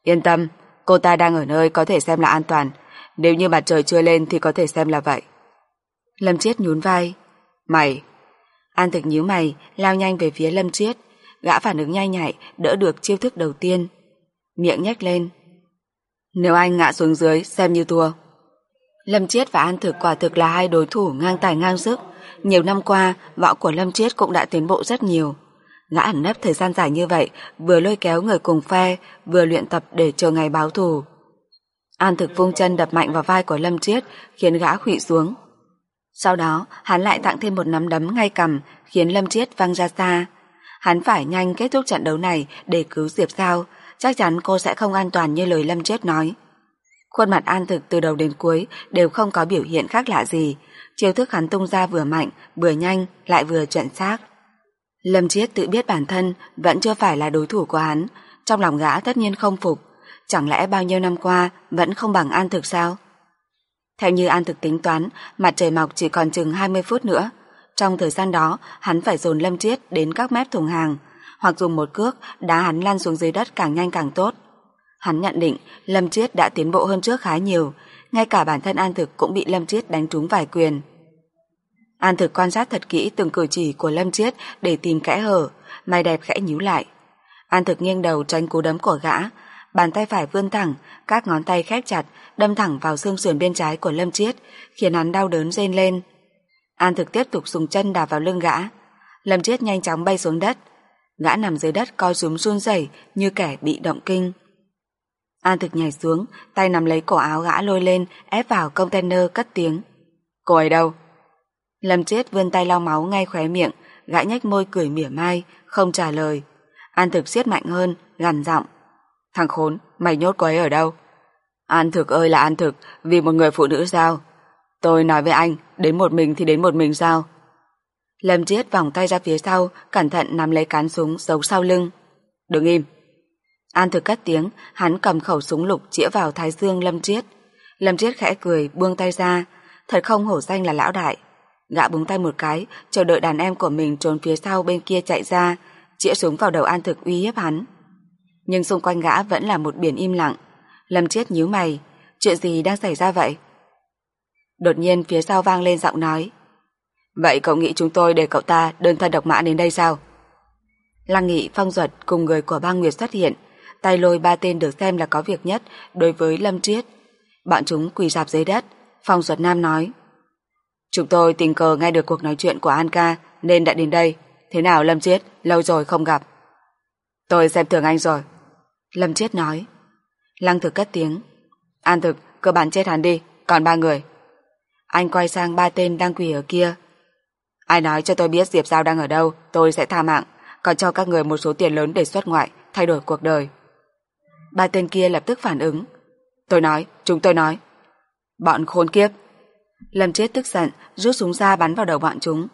Yên tâm, cô ta đang ở nơi có thể xem là an toàn. Nếu như mặt trời chưa lên thì có thể xem là vậy. Lâm Chiết nhún vai. Mày. An thực nhíu mày, lao nhanh về phía Lâm Chiết. Gã phản ứng nhanh nhạy, đỡ được chiêu thức đầu tiên. Miệng nhếch lên. Nếu anh ngã xuống dưới, xem như thua. Lâm Chiết và An Thực quả thực là hai đối thủ ngang tài ngang sức. Nhiều năm qua, võ của Lâm Chiết cũng đã tiến bộ rất nhiều. Gã ẩn nấp thời gian dài như vậy, vừa lôi kéo người cùng phe, vừa luyện tập để chờ ngày báo thù. An thực vung chân đập mạnh vào vai của Lâm Chiết, khiến gã khụy xuống. Sau đó, hắn lại tặng thêm một nắm đấm ngay cầm, khiến Lâm Chiết văng ra xa. Hắn phải nhanh kết thúc trận đấu này để cứu Diệp Giao, chắc chắn cô sẽ không an toàn như lời Lâm chết nói. Khuôn mặt An thực từ đầu đến cuối đều không có biểu hiện khác lạ gì, chiêu thức hắn tung ra vừa mạnh, vừa nhanh, lại vừa chuẩn xác. Lâm Chiết tự biết bản thân vẫn chưa phải là đối thủ của hắn, trong lòng gã tất nhiên không phục, chẳng lẽ bao nhiêu năm qua vẫn không bằng An Thực sao? Theo như An Thực tính toán, mặt trời mọc chỉ còn chừng 20 phút nữa. Trong thời gian đó, hắn phải dồn Lâm Chiết đến các mép thùng hàng, hoặc dùng một cước đá hắn lăn xuống dưới đất càng nhanh càng tốt. Hắn nhận định Lâm Chiết đã tiến bộ hơn trước khá nhiều, ngay cả bản thân An Thực cũng bị Lâm Chiết đánh trúng vài quyền. An Thực quan sát thật kỹ từng cử chỉ của Lâm Chiết để tìm kẽ hở, mày đẹp khẽ nhíu lại. An Thực nghiêng đầu tránh cú đấm của gã, bàn tay phải vươn thẳng, các ngón tay khép chặt, đâm thẳng vào xương sườn bên trái của Lâm Chiết, khiến hắn đau đớn rên lên. An Thực tiếp tục dùng chân đạp vào lưng gã. Lâm Chiết nhanh chóng bay xuống đất. Gã nằm dưới đất co rúm run rẩy như kẻ bị động kinh. An Thực nhảy xuống, tay nắm lấy cổ áo gã lôi lên, ép vào container cất tiếng. Cô ấy đâu? Lâm Chết vươn tay lau máu ngay khóe miệng, gã nhếch môi cười mỉa mai, không trả lời. An Thực siết mạnh hơn, gằn giọng. Thằng khốn, mày nhốt cô ấy ở đâu? An Thực ơi là An Thực, vì một người phụ nữ sao? Tôi nói với anh, đến một mình thì đến một mình sao? Lâm Chiết vòng tay ra phía sau, cẩn thận nắm lấy cán súng giấu sau lưng. Đừng im. An Thực cất tiếng, hắn cầm khẩu súng lục chĩa vào thái dương Lâm Chiết. Lâm Chiết khẽ cười, buông tay ra. Thật không hổ danh là lão đại. Gã búng tay một cái, chờ đợi đàn em của mình trốn phía sau bên kia chạy ra, chĩa súng vào đầu An Thực uy hiếp hắn. Nhưng xung quanh gã vẫn là một biển im lặng. Lâm Chiết nhíu mày, chuyện gì đang xảy ra vậy? Đột nhiên phía sau vang lên giọng nói. Vậy cậu nghĩ chúng tôi để cậu ta đơn thân độc mã đến đây sao? Lăng Nghị, Phong Duật cùng người của ba Nguyệt xuất hiện, tay lôi ba tên được xem là có việc nhất đối với Lâm Triết. Bọn chúng quỳ dạp dưới đất, Phong Duật Nam nói. Chúng tôi tình cờ nghe được cuộc nói chuyện của An ca nên đã đến đây. Thế nào Lâm Triết, lâu rồi không gặp. Tôi xem thường anh rồi. Lâm Triết nói. Lăng thực cất tiếng. An thực, cơ bản chết hắn đi, còn ba người. Anh quay sang ba tên đang quỳ ở kia. Ai nói cho tôi biết Diệp Giao đang ở đâu, tôi sẽ tha mạng, còn cho các người một số tiền lớn để xuất ngoại, thay đổi cuộc đời. Ba tên kia lập tức phản ứng. Tôi nói, chúng tôi nói. Bọn khốn kiếp. Lâm chết tức giận, rút súng ra bắn vào đầu bọn chúng.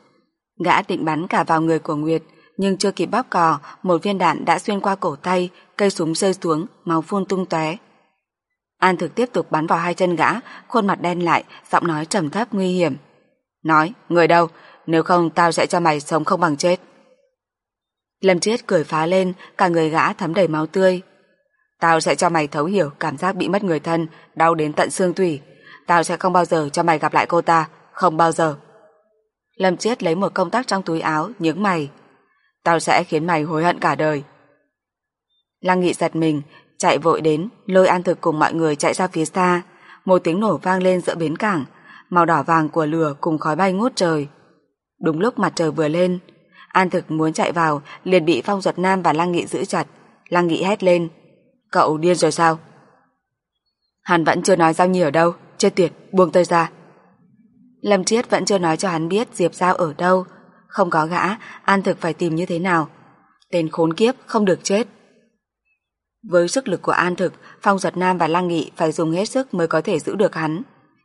Gã định bắn cả vào người của Nguyệt, nhưng chưa kịp bóp cò, một viên đạn đã xuyên qua cổ tay, cây súng rơi xuống, máu phun tung tóe. An thực tiếp tục bắn vào hai chân gã, khuôn mặt đen lại, giọng nói trầm thấp nguy hiểm. Nói, người đâu, nếu không tao sẽ cho mày sống không bằng chết. Lâm Triết cười phá lên, cả người gã thấm đầy máu tươi. Tao sẽ cho mày thấu hiểu cảm giác bị mất người thân, đau đến tận xương tủy. Tao sẽ không bao giờ cho mày gặp lại cô ta, không bao giờ. Lâm Triết lấy một công tắc trong túi áo, nhướng mày. Tao sẽ khiến mày hối hận cả đời. Lăng Nghị giật mình, chạy vội đến, lôi An Thực cùng mọi người chạy ra phía xa. Một tiếng nổ vang lên giữa bến cảng, màu đỏ vàng của lửa cùng khói bay ngút trời. Đúng lúc mặt trời vừa lên, An Thực muốn chạy vào, liền bị Phong Duật Nam và Lăng Nghị giữ chặt. Lăng Nghị hét lên. Cậu điên rồi sao? Hắn vẫn chưa nói Giao Nhi ở đâu, chết tuyệt, buông tôi ra. Lâm Triết vẫn chưa nói cho hắn biết Diệp Giao ở đâu. Không có gã, An Thực phải tìm như thế nào. Tên khốn kiếp không được chết. Với sức lực của An Thực, Phong Duật Nam và Lăng Nghị phải dùng hết sức mới có thể giữ được hắn.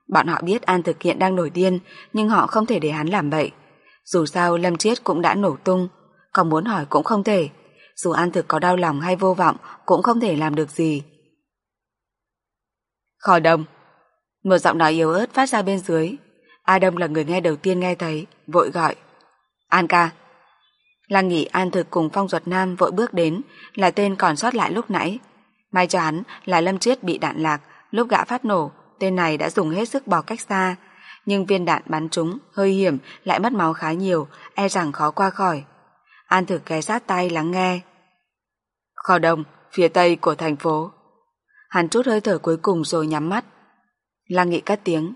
Bọn họ biết An Thực hiện đang nổi điên, nhưng họ không thể để hắn làm vậy. Dù sao Lâm Chiết cũng đã nổ tung, còn muốn hỏi cũng không thể. Dù An Thực có đau lòng hay vô vọng cũng không thể làm được gì. Khỏi đồng Một giọng nói yếu ớt phát ra bên dưới. A Đông là người nghe đầu tiên nghe thấy, vội gọi. An ca. Lăng nghỉ An Thực cùng Phong Duật Nam vội bước đến, là tên còn sót lại lúc nãy. May cho hắn là Lâm Chiết bị đạn lạc, lúc gã phát nổ, tên này đã dùng hết sức bỏ cách xa, nhưng viên đạn bắn trúng, hơi hiểm, lại mất máu khá nhiều, e rằng khó qua khỏi. An thực ghé sát tay lắng nghe. Kho đông, phía tây của thành phố. Hắn chút hơi thở cuối cùng rồi nhắm mắt. Lăng nghị cắt tiếng.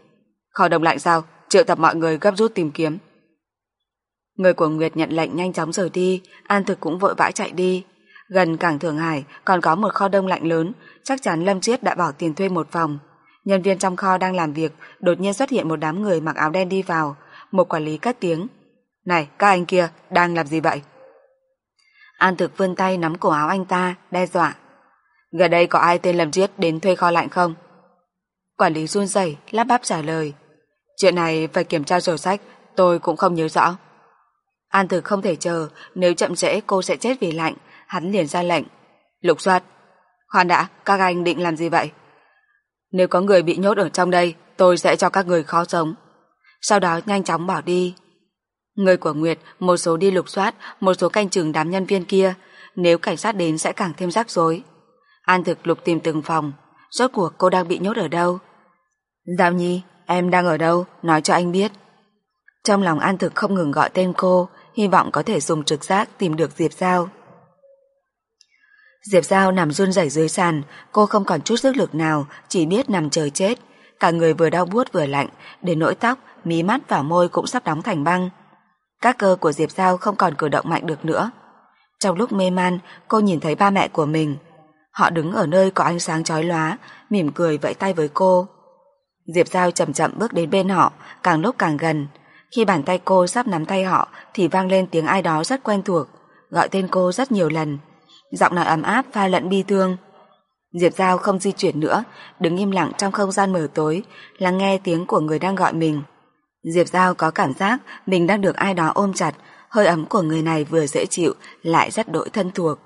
Kho đông lạnh sao? Triệu tập mọi người gấp rút tìm kiếm. Người của Nguyệt nhận lệnh nhanh chóng rời đi, An thực cũng vội vã chạy đi. Gần cảng Thượng Hải còn có một kho đông lạnh lớn, chắc chắn Lâm Chiết đã bỏ tiền thuê một phòng. Nhân viên trong kho đang làm việc, đột nhiên xuất hiện một đám người mặc áo đen đi vào. Một quản lý cất tiếng. Này, các anh kia, đang làm gì vậy? An thực vươn tay nắm cổ áo anh ta, đe dọa. Gần đây có ai tên Lâm Triết đến thuê kho lạnh không? Quản lý run rẩy lắp bắp trả lời. Chuyện này phải kiểm tra sổ sách, tôi cũng không nhớ rõ. An thực không thể chờ, nếu chậm trễ cô sẽ chết vì lạnh, hắn liền ra lệnh. Lục soát. Khoan đã, các anh định làm gì vậy? Nếu có người bị nhốt ở trong đây, tôi sẽ cho các người khó sống. Sau đó nhanh chóng bỏ đi. Người của Nguyệt, một số đi lục soát, một số canh chừng đám nhân viên kia. Nếu cảnh sát đến sẽ càng thêm rắc rối. An thực lục tìm từng phòng. Rốt cuộc cô đang bị nhốt ở đâu? Giao Nhi, em đang ở đâu? Nói cho anh biết. Trong lòng An thực không ngừng gọi tên cô, hy vọng có thể dùng trực giác tìm được Diệp Giao. Diệp Giao nằm run rẩy dưới sàn, cô không còn chút sức lực nào, chỉ biết nằm chờ chết. Cả người vừa đau buốt vừa lạnh, đến nỗi tóc, mí mắt và môi cũng sắp đóng thành băng. Các cơ của Diệp Giao không còn cử động mạnh được nữa. Trong lúc mê man, cô nhìn thấy ba mẹ của mình. Họ đứng ở nơi có ánh sáng chói lóa, mỉm cười vẫy tay với cô. Diệp Giao chậm chậm bước đến bên họ, càng lúc càng gần. Khi bàn tay cô sắp nắm tay họ thì vang lên tiếng ai đó rất quen thuộc, gọi tên cô rất nhiều lần giọng nói ấm áp pha lẫn bi thương. Diệp Giao không di chuyển nữa, đứng im lặng trong không gian mờ tối, lắng nghe tiếng của người đang gọi mình. Diệp Giao có cảm giác mình đang được ai đó ôm chặt, hơi ấm của người này vừa dễ chịu, lại rất đổi thân thuộc.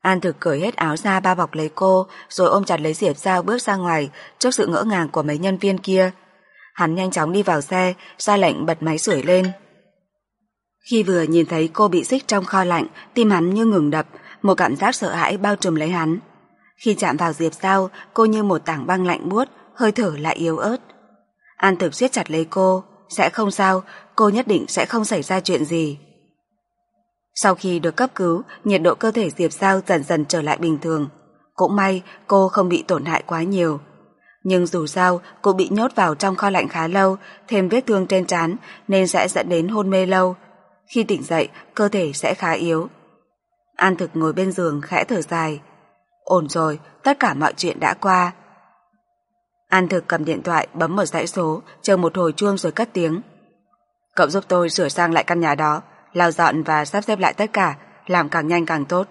An thực cởi hết áo ra bao bọc lấy cô, rồi ôm chặt lấy Diệp Giao bước ra ngoài trước sự ngỡ ngàng của mấy nhân viên kia. Hắn nhanh chóng đi vào xe, ra lệnh bật máy sưởi lên. Khi vừa nhìn thấy cô bị xích trong kho lạnh, tim hắn như ngừng đập, một cảm giác sợ hãi bao trùm lấy hắn. Khi chạm vào Diệp Giao, cô như một tảng băng lạnh buốt, hơi thở lại yếu ớt. An thực siết chặt lấy cô, sẽ không sao, cô nhất định sẽ không xảy ra chuyện gì. Sau khi được cấp cứu, nhiệt độ cơ thể Diệp Giao dần dần trở lại bình thường. Cũng may cô không bị tổn hại quá nhiều. Nhưng dù sao, cô bị nhốt vào trong kho lạnh khá lâu, thêm vết thương trên trán nên sẽ dẫn đến hôn mê lâu. Khi tỉnh dậy, cơ thể sẽ khá yếu. An thực ngồi bên giường khẽ thở dài. Ổn rồi, tất cả mọi chuyện đã qua. An thực cầm điện thoại bấm một dãy số, chờ một hồi chuông rồi cất tiếng. Cậu giúp tôi sửa sang lại căn nhà đó, lau dọn và sắp xếp lại tất cả, làm càng nhanh càng tốt.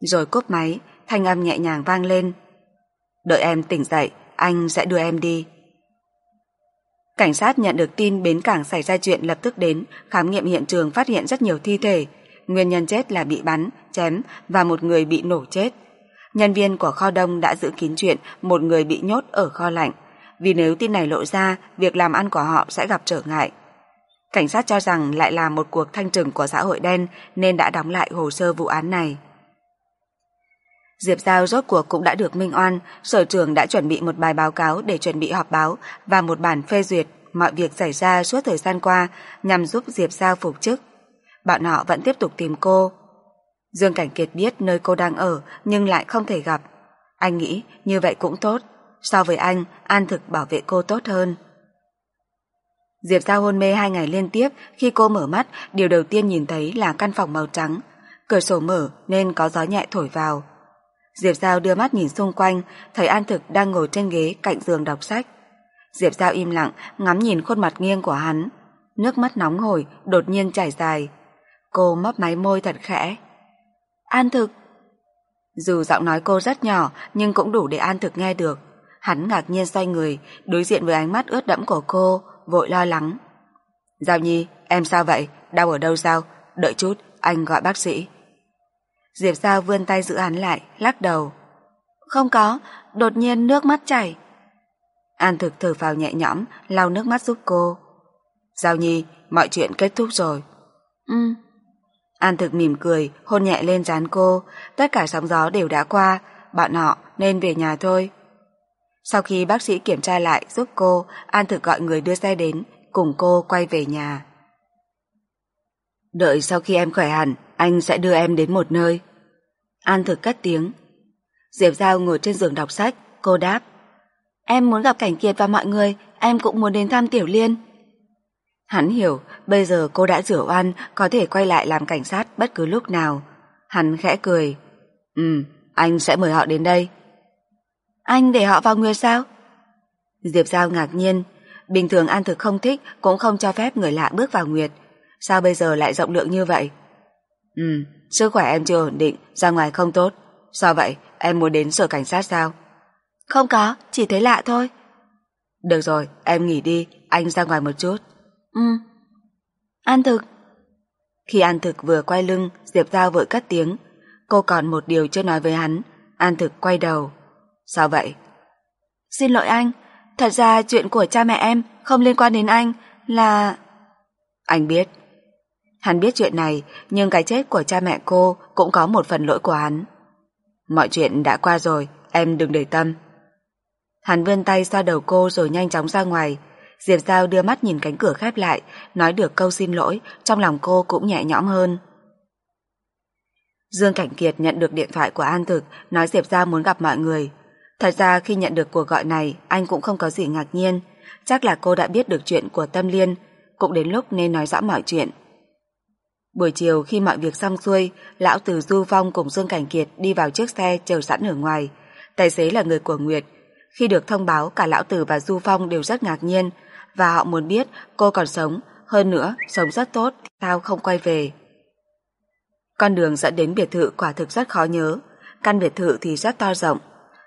Rồi cúp máy, thanh âm nhẹ nhàng vang lên. Đợi em tỉnh dậy, anh sẽ đưa em đi. Cảnh sát nhận được tin bến cảng xảy ra chuyện lập tức đến, khám nghiệm hiện trường phát hiện rất nhiều thi thể. Nguyên nhân chết là bị bắn, chém và một người bị nổ chết. Nhân viên của kho đông đã giữ kín chuyện một người bị nhốt ở kho lạnh, vì nếu tin này lộ ra, việc làm ăn của họ sẽ gặp trở ngại. Cảnh sát cho rằng lại là một cuộc thanh trừng của xã hội đen nên đã đóng lại hồ sơ vụ án này. Diệp Giao rốt cuộc cũng đã được minh oan, sở trưởng đã chuẩn bị một bài báo cáo để chuẩn bị họp báo và một bản phê duyệt mọi việc xảy ra suốt thời gian qua nhằm giúp Diệp Giao phục chức. Bọn họ vẫn tiếp tục tìm cô. Dương Cảnh Kiệt biết nơi cô đang ở nhưng lại không thể gặp. Anh nghĩ như vậy cũng tốt. So với anh, An Thực bảo vệ cô tốt hơn. Diệp Giao hôn mê hai ngày liên tiếp, khi cô mở mắt, điều đầu tiên nhìn thấy là căn phòng màu trắng. Cửa sổ mở nên có gió nhẹ thổi vào. Diệp Giao đưa mắt nhìn xung quanh, thấy An Thực đang ngồi trên ghế cạnh giường đọc sách. Diệp Giao im lặng, ngắm nhìn khuôn mặt nghiêng của hắn. Nước mắt nóng hổi, đột nhiên chảy dài. Cô mấp máy môi thật khẽ. An Thực! Dù giọng nói cô rất nhỏ, nhưng cũng đủ để An Thực nghe được. Hắn ngạc nhiên xoay người, đối diện với ánh mắt ướt đẫm của cô, vội lo lắng. Giao Nhi, em sao vậy? Đau ở đâu sao? Đợi chút, anh gọi bác sĩ. Diệp Giao vươn tay giữ hắn lại, lắc đầu. Không có, đột nhiên nước mắt chảy. An thực thở vào nhẹ nhõm, lau nước mắt giúp cô. Giao Nhi, mọi chuyện kết thúc rồi. Ừ. An thực mỉm cười, hôn nhẹ lên trán cô, tất cả sóng gió đều đã qua, bọn họ nên về nhà thôi. Sau khi bác sĩ kiểm tra lại giúp cô, An thực gọi người đưa xe đến, cùng cô quay về nhà. Đợi sau khi em khỏe hẳn, anh sẽ đưa em đến một nơi. An thực cất tiếng. Diệp Giao ngồi trên giường đọc sách, cô đáp. Em muốn gặp Cảnh Kiệt và mọi người, em cũng muốn đến thăm Tiểu Liên. Hắn hiểu, bây giờ cô đã rửa oan, có thể quay lại làm cảnh sát bất cứ lúc nào. Hắn khẽ cười. Ừ, anh sẽ mời họ đến đây. Anh để họ vào nguyệt sao? Diệp Giao ngạc nhiên. Bình thường An Thực không thích, cũng không cho phép người lạ bước vào nguyệt. Sao bây giờ lại rộng lượng như vậy? Ừ, sức khỏe em chưa ổn định, ra ngoài không tốt. Sao vậy, em muốn đến sở cảnh sát sao? Không có, chỉ thấy lạ thôi. Được rồi, em nghỉ đi, anh ra ngoài một chút. Ừ. An thực. Khi An thực vừa quay lưng, Diệp Giao vội cất tiếng. Cô còn một điều chưa nói với hắn. An thực quay đầu. Sao vậy? Xin lỗi anh, thật ra chuyện của cha mẹ em không liên quan đến anh, là... Anh biết. Hắn biết chuyện này, nhưng cái chết của cha mẹ cô cũng có một phần lỗi của hắn. Mọi chuyện đã qua rồi, em đừng để tâm. Hắn vươn tay xoa đầu cô rồi nhanh chóng ra ngoài. Diệp Giao đưa mắt nhìn cánh cửa khép lại, nói được câu xin lỗi, trong lòng cô cũng nhẹ nhõm hơn. Dương Cảnh Kiệt nhận được điện thoại của An Thực, nói Diệp Giao muốn gặp mọi người. Thật ra khi nhận được cuộc gọi này, anh cũng không có gì ngạc nhiên. Chắc là cô đã biết được chuyện của Tâm Liên, cũng đến lúc nên nói rõ mọi chuyện. Buổi chiều khi mọi việc xong xuôi, lão từ Du Phong cùng Dương Cảnh Kiệt đi vào chiếc xe chờ sẵn ở ngoài. Tài xế là người của Nguyệt. Khi được thông báo, cả lão tử và Du Phong đều rất ngạc nhiên và họ muốn biết cô còn sống, hơn nữa, sống rất tốt, sao không quay về. Con đường dẫn đến biệt thự quả thực rất khó nhớ. Căn biệt thự thì rất to rộng.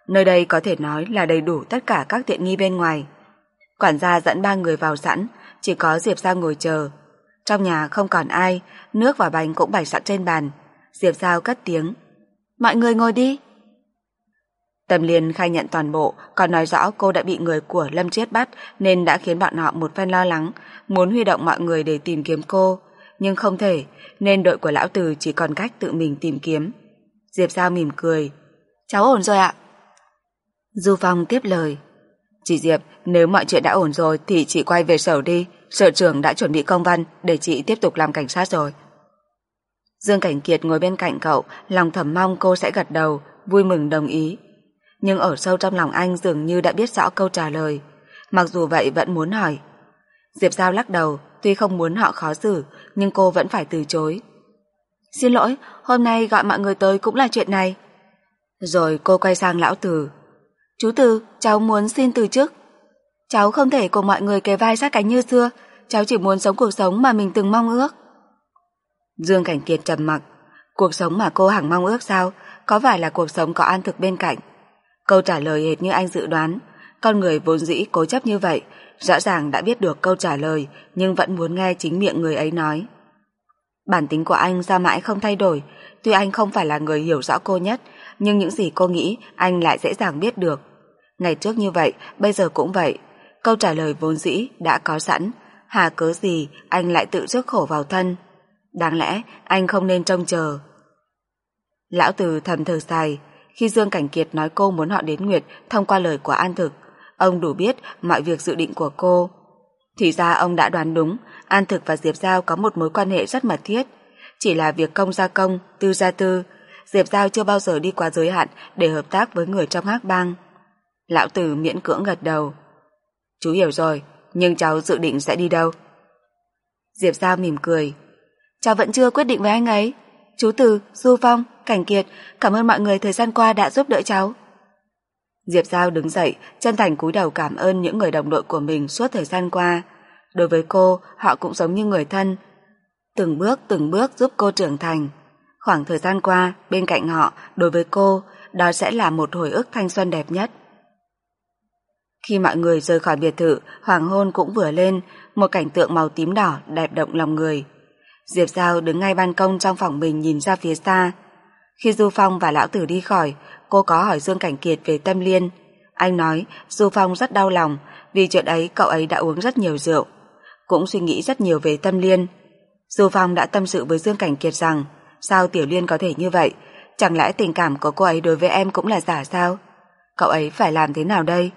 Nơi đây có thể nói là đầy đủ tất cả các tiện nghi bên ngoài. Quản gia dẫn ba người vào sẵn, chỉ có Diệp ra ngồi chờ. Trong nhà không còn ai, nước và bánh cũng bày sẵn trên bàn. Diệp Giao cất tiếng. Mọi người ngồi đi. Tâm Liên khai nhận toàn bộ, còn nói rõ cô đã bị người của Lâm Chiết bắt nên đã khiến bọn họ một phen lo lắng, muốn huy động mọi người để tìm kiếm cô. Nhưng không thể, nên đội của lão Từ chỉ còn cách tự mình tìm kiếm. Diệp Giao mỉm cười. Cháu ổn rồi ạ. Du Phong tiếp lời. Chị Diệp, nếu mọi chuyện đã ổn rồi thì chị quay về sở đi. Sở trưởng đã chuẩn bị công văn để chị tiếp tục làm cảnh sát rồi. Dương Cảnh Kiệt ngồi bên cạnh cậu, lòng thầm mong cô sẽ gật đầu, vui mừng đồng ý. Nhưng ở sâu trong lòng anh dường như đã biết rõ câu trả lời. Mặc dù vậy vẫn muốn hỏi. Diệp Giao lắc đầu, tuy không muốn họ khó xử, nhưng cô vẫn phải từ chối. Xin lỗi, hôm nay gọi mọi người tới cũng là chuyện này. Rồi cô quay sang lão Từ. Chú Từ, cháu muốn xin từ chức. Cháu không thể cùng mọi người kề vai sát cánh như xưa, cháu chỉ muốn sống cuộc sống mà mình từng mong ước. Dương Cảnh Kiệt trầm mặc, cuộc sống mà cô hằng mong ước sao, có phải là cuộc sống có an thực bên cạnh? Câu trả lời hệt như anh dự đoán, con người vốn dĩ cố chấp như vậy, rõ ràng đã biết được câu trả lời nhưng vẫn muốn nghe chính miệng người ấy nói. Bản tính của anh ra mãi không thay đổi, tuy anh không phải là người hiểu rõ cô nhất, nhưng những gì cô nghĩ anh lại dễ dàng biết được. Ngày trước như vậy, bây giờ cũng vậy. Câu trả lời vốn dĩ đã có sẵn, hà cớ gì anh lại tự rước khổ vào thân. Đáng lẽ anh không nên trông chờ. Lão Từ thầm thở dài, khi Dương Cảnh Kiệt nói cô muốn họ đến Nguyệt thông qua lời của An Thực, ông đủ biết mọi việc dự định của cô. Thì ra ông đã đoán đúng, An Thực và Diệp Giao có một mối quan hệ rất mật thiết. Chỉ là việc công gia công, tư gia tư, Diệp Giao chưa bao giờ đi qua giới hạn để hợp tác với người trong hắc bang. Lão Tử miễn cưỡng gật đầu. Chú hiểu rồi, nhưng cháu dự định sẽ đi đâu? Diệp Giao mỉm cười. Cháu vẫn chưa quyết định với anh ấy. Chú Từ, Du Phong, Cảnh Kiệt, cảm ơn mọi người thời gian qua đã giúp đỡ cháu. Diệp Giao đứng dậy, chân thành cúi đầu cảm ơn những người đồng đội của mình suốt thời gian qua. Đối với cô, họ cũng giống như người thân. Từng bước từng bước giúp cô trưởng thành. Khoảng thời gian qua, bên cạnh họ, đối với cô, đó sẽ là một hồi ức thanh xuân đẹp nhất. Khi mọi người rời khỏi biệt thự, hoàng hôn cũng vừa lên, một cảnh tượng màu tím đỏ đẹp động lòng người. Diệp Giao đứng ngay ban công trong phòng mình nhìn ra phía xa. Khi Du Phong và Lão Tử đi khỏi, cô có hỏi Dương Cảnh Kiệt về Tâm Liên. Anh nói Du Phong rất đau lòng vì chuyện ấy cậu ấy đã uống rất nhiều rượu. Cũng suy nghĩ rất nhiều về Tâm Liên. Du Phong đã tâm sự với Dương Cảnh Kiệt rằng sao Tiểu Liên có thể như vậy? Chẳng lẽ tình cảm của cô ấy đối với em cũng là giả sao? Cậu ấy phải làm thế nào đây?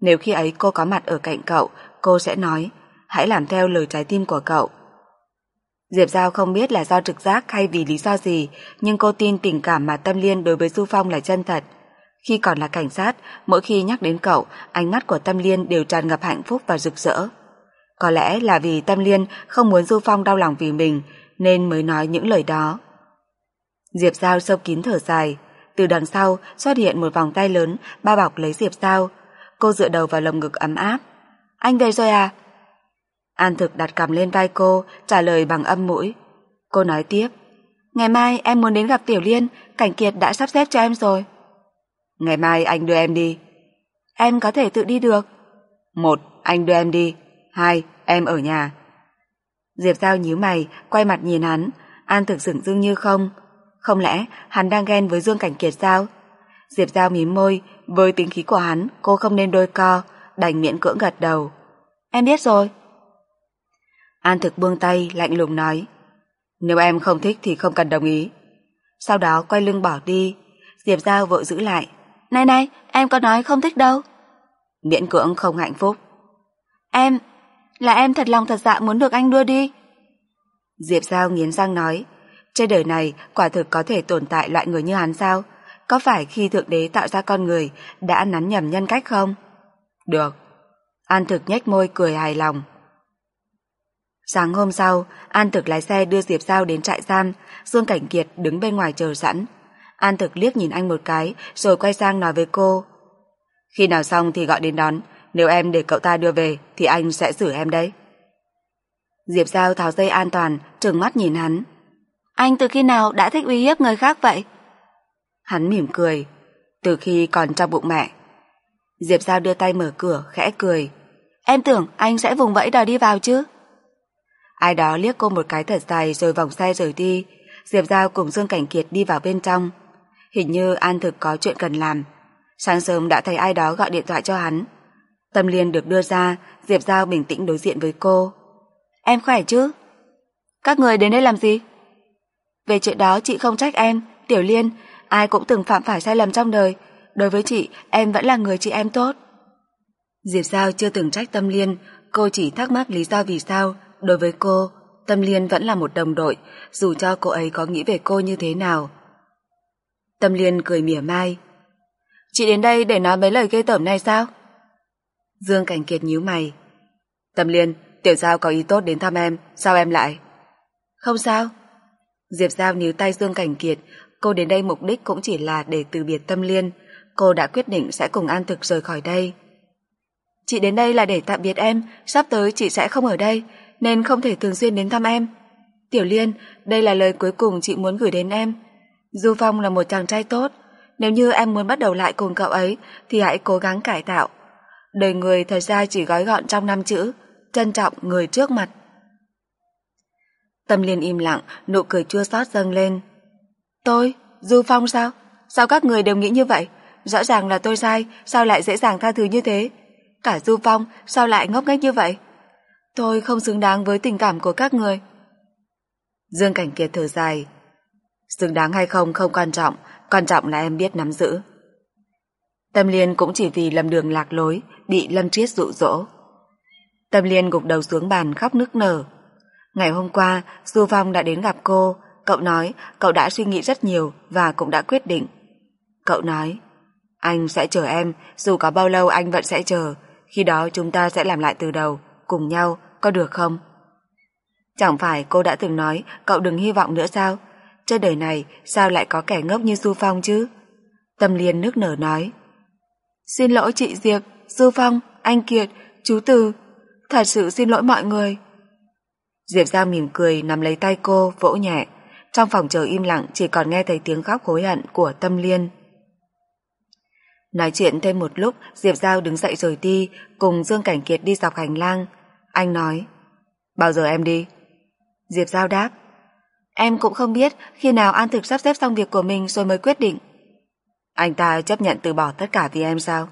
Nếu khi ấy cô có mặt ở cạnh cậu, cô sẽ nói hãy làm theo lời trái tim của cậu. Diệp Giao không biết là do trực giác hay vì lý do gì, nhưng cô tin tình cảm mà Tâm Liên đối với Du Phong là chân thật. Khi còn là cảnh sát, mỗi khi nhắc đến cậu, ánh mắt của Tâm Liên đều tràn ngập hạnh phúc và rực rỡ. Có lẽ là vì Tâm Liên không muốn Du Phong đau lòng vì mình, nên mới nói những lời đó. Diệp Giao sâu kín thở dài, từ đằng sau xuất hiện một vòng tay lớn bao bọc lấy Diệp Giao. Cô dựa đầu vào lồng ngực ấm áp. Anh về rồi à? An thực đặt cầm lên vai cô, trả lời bằng âm mũi. Cô nói tiếp. Ngày mai em muốn đến gặp Tiểu Liên, Cảnh Kiệt đã sắp xếp cho em rồi. Ngày mai anh đưa em đi. Em có thể tự đi được. Một, anh đưa em đi. Hai, em ở nhà. Diệp Giao nhíu mày, quay mặt nhìn hắn. An thực sửng dưng như không. Không lẽ hắn đang ghen với Dương Cảnh Kiệt sao? Diệp Giao mím môi, với tính khí của hắn, cô không nên đôi co, đành miễn cưỡng gật đầu. Em biết rồi. An thực buông tay, lạnh lùng nói. Nếu em không thích thì không cần đồng ý. Sau đó quay lưng bỏ đi, Diệp Giao vội giữ lại. Này này, em có nói không thích đâu. Miễn cưỡng không hạnh phúc. Em, là em thật lòng thật dạ muốn được anh đưa đi. Diệp Giao nghiến răng nói, trên đời này quả thực có thể tồn tại loại người như hắn sao? Có phải khi Thượng Đế tạo ra con người đã nắn nhầm nhân cách không? Được. An thực nhếch môi cười hài lòng. Sáng hôm sau, An Thực lái xe đưa Diệp Giao đến trại giam, Dương Cảnh Kiệt đứng bên ngoài chờ sẵn. An Thực liếc nhìn anh một cái, rồi quay sang nói với cô. Khi nào xong thì gọi đến đón, nếu em để cậu ta đưa về thì anh sẽ xử em đấy. Diệp Giao tháo dây an toàn, trừng mắt nhìn hắn. Anh từ khi nào đã thích uy hiếp người khác vậy? Hắn mỉm cười. Từ khi còn trong bụng mẹ. Diệp Giao đưa tay mở cửa, khẽ cười. Em tưởng anh sẽ vùng vẫy đòi đi vào chứ? Ai đó liếc cô một cái thật dài rồi vòng xe rời đi. Diệp Giao cùng Dương Cảnh Kiệt đi vào bên trong. Hình như An Thực có chuyện cần làm. Sáng sớm đã thấy ai đó gọi điện thoại cho hắn. Tâm Liên được đưa ra, Diệp Giao bình tĩnh đối diện với cô. Em khỏe chứ? Các người đến đây làm gì? Về chuyện đó chị không trách em, Tiểu Liên, ai cũng từng phạm phải sai lầm trong đời. Đối với chị, em vẫn là người chị em tốt. Diệp Giao chưa từng trách Tâm Liên, cô chỉ thắc mắc lý do vì sao Đối với cô, Tâm Liên vẫn là một đồng đội, dù cho cô ấy có nghĩ về cô như thế nào. Tâm Liên cười mỉa mai. Chị đến đây để nói mấy lời ghê tởm này sao? Dương Cảnh Kiệt nhíu mày. Tâm Liên, Tiểu Giao có ý tốt đến thăm em, sao em lại? Không sao. Diệp Giao níu tay Dương Cảnh Kiệt, cô đến đây mục đích cũng chỉ là để từ biệt Tâm Liên. Cô đã quyết định sẽ cùng An Thực rời khỏi đây. Chị đến đây là để tạm biệt em, sắp tới chị sẽ không ở đây, nên không thể thường xuyên đến thăm em. Tiểu Liên, đây là lời cuối cùng chị muốn gửi đến em. Du Phong là một chàng trai tốt, nếu như em muốn bắt đầu lại cùng cậu ấy thì hãy cố gắng cải tạo. Đời người thật ra chỉ gói gọn trong năm chữ, trân trọng người trước mặt. Tâm Liên im lặng, nụ cười chua xót dâng lên. Tôi? Du Phong sao? Sao các người đều nghĩ như vậy? Rõ ràng là tôi sai, sao lại dễ dàng tha thứ như thế? Cả Du Phong, sao lại ngốc nghếch như vậy? Tôi không xứng đáng với tình cảm của các người. Dương Cảnh Kiệt thở dài. Xứng đáng hay không không quan trọng, quan trọng là em biết nắm giữ. Tâm Liên cũng chỉ vì lầm đường lạc lối, bị Lâm Triết dụ dỗ. Tâm Liên gục đầu xuống bàn khóc nức nở. Ngày hôm qua, Du Phong đã đến gặp cô, cậu nói cậu đã suy nghĩ rất nhiều và cũng đã quyết định. Cậu nói, anh sẽ chờ em, dù có bao lâu anh vẫn sẽ chờ, khi đó chúng ta sẽ làm lại từ đầu, cùng nhau, có được không? Chẳng phải cô đã từng nói cậu đừng hy vọng nữa sao? Trên đời này sao lại có kẻ ngốc như Du Phong chứ? Tâm Liên nước nở nói. Xin lỗi chị Diệp, Du Phong, anh Kiệt, chú Từ. Thật sự xin lỗi mọi người. Diệp Giang mỉm cười nắm lấy tay cô, vỗ nhẹ. Trong phòng chờ im lặng chỉ còn nghe thấy tiếng khóc hối hận của Tâm Liên. Nói chuyện thêm một lúc, Diệp Giao đứng dậy rồi đi, cùng Dương Cảnh Kiệt đi dọc hành lang. Anh nói, bao giờ em đi? Diệp Giao đáp, em cũng không biết khi nào An Thực sắp xếp xong việc của mình rồi mới quyết định. Anh ta chấp nhận từ bỏ tất cả vì em sao?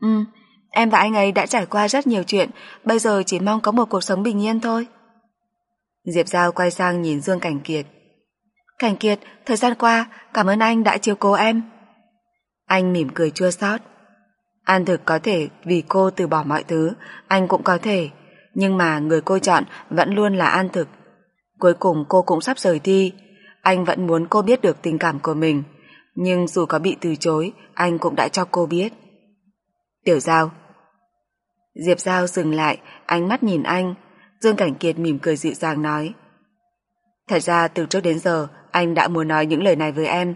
Ừ, em và anh ấy đã trải qua rất nhiều chuyện, bây giờ chỉ mong có một cuộc sống bình yên thôi. Diệp Giao quay sang nhìn Dương Cảnh Kiệt. Cảnh Kiệt, thời gian qua, cảm ơn anh đã chiều cố em. Anh mỉm cười chua xót. An thực có thể vì cô từ bỏ mọi thứ, anh cũng có thể, nhưng mà người cô chọn vẫn luôn là An thực. Cuối cùng cô cũng sắp rời đi, anh vẫn muốn cô biết được tình cảm của mình, nhưng dù có bị từ chối, anh cũng đã cho cô biết. Tiểu Giao Diệp Giao dừng lại, ánh mắt nhìn anh, Dương Cảnh Kiệt mỉm cười dịu dàng nói. Thật ra từ trước đến giờ, anh đã muốn nói những lời này với em,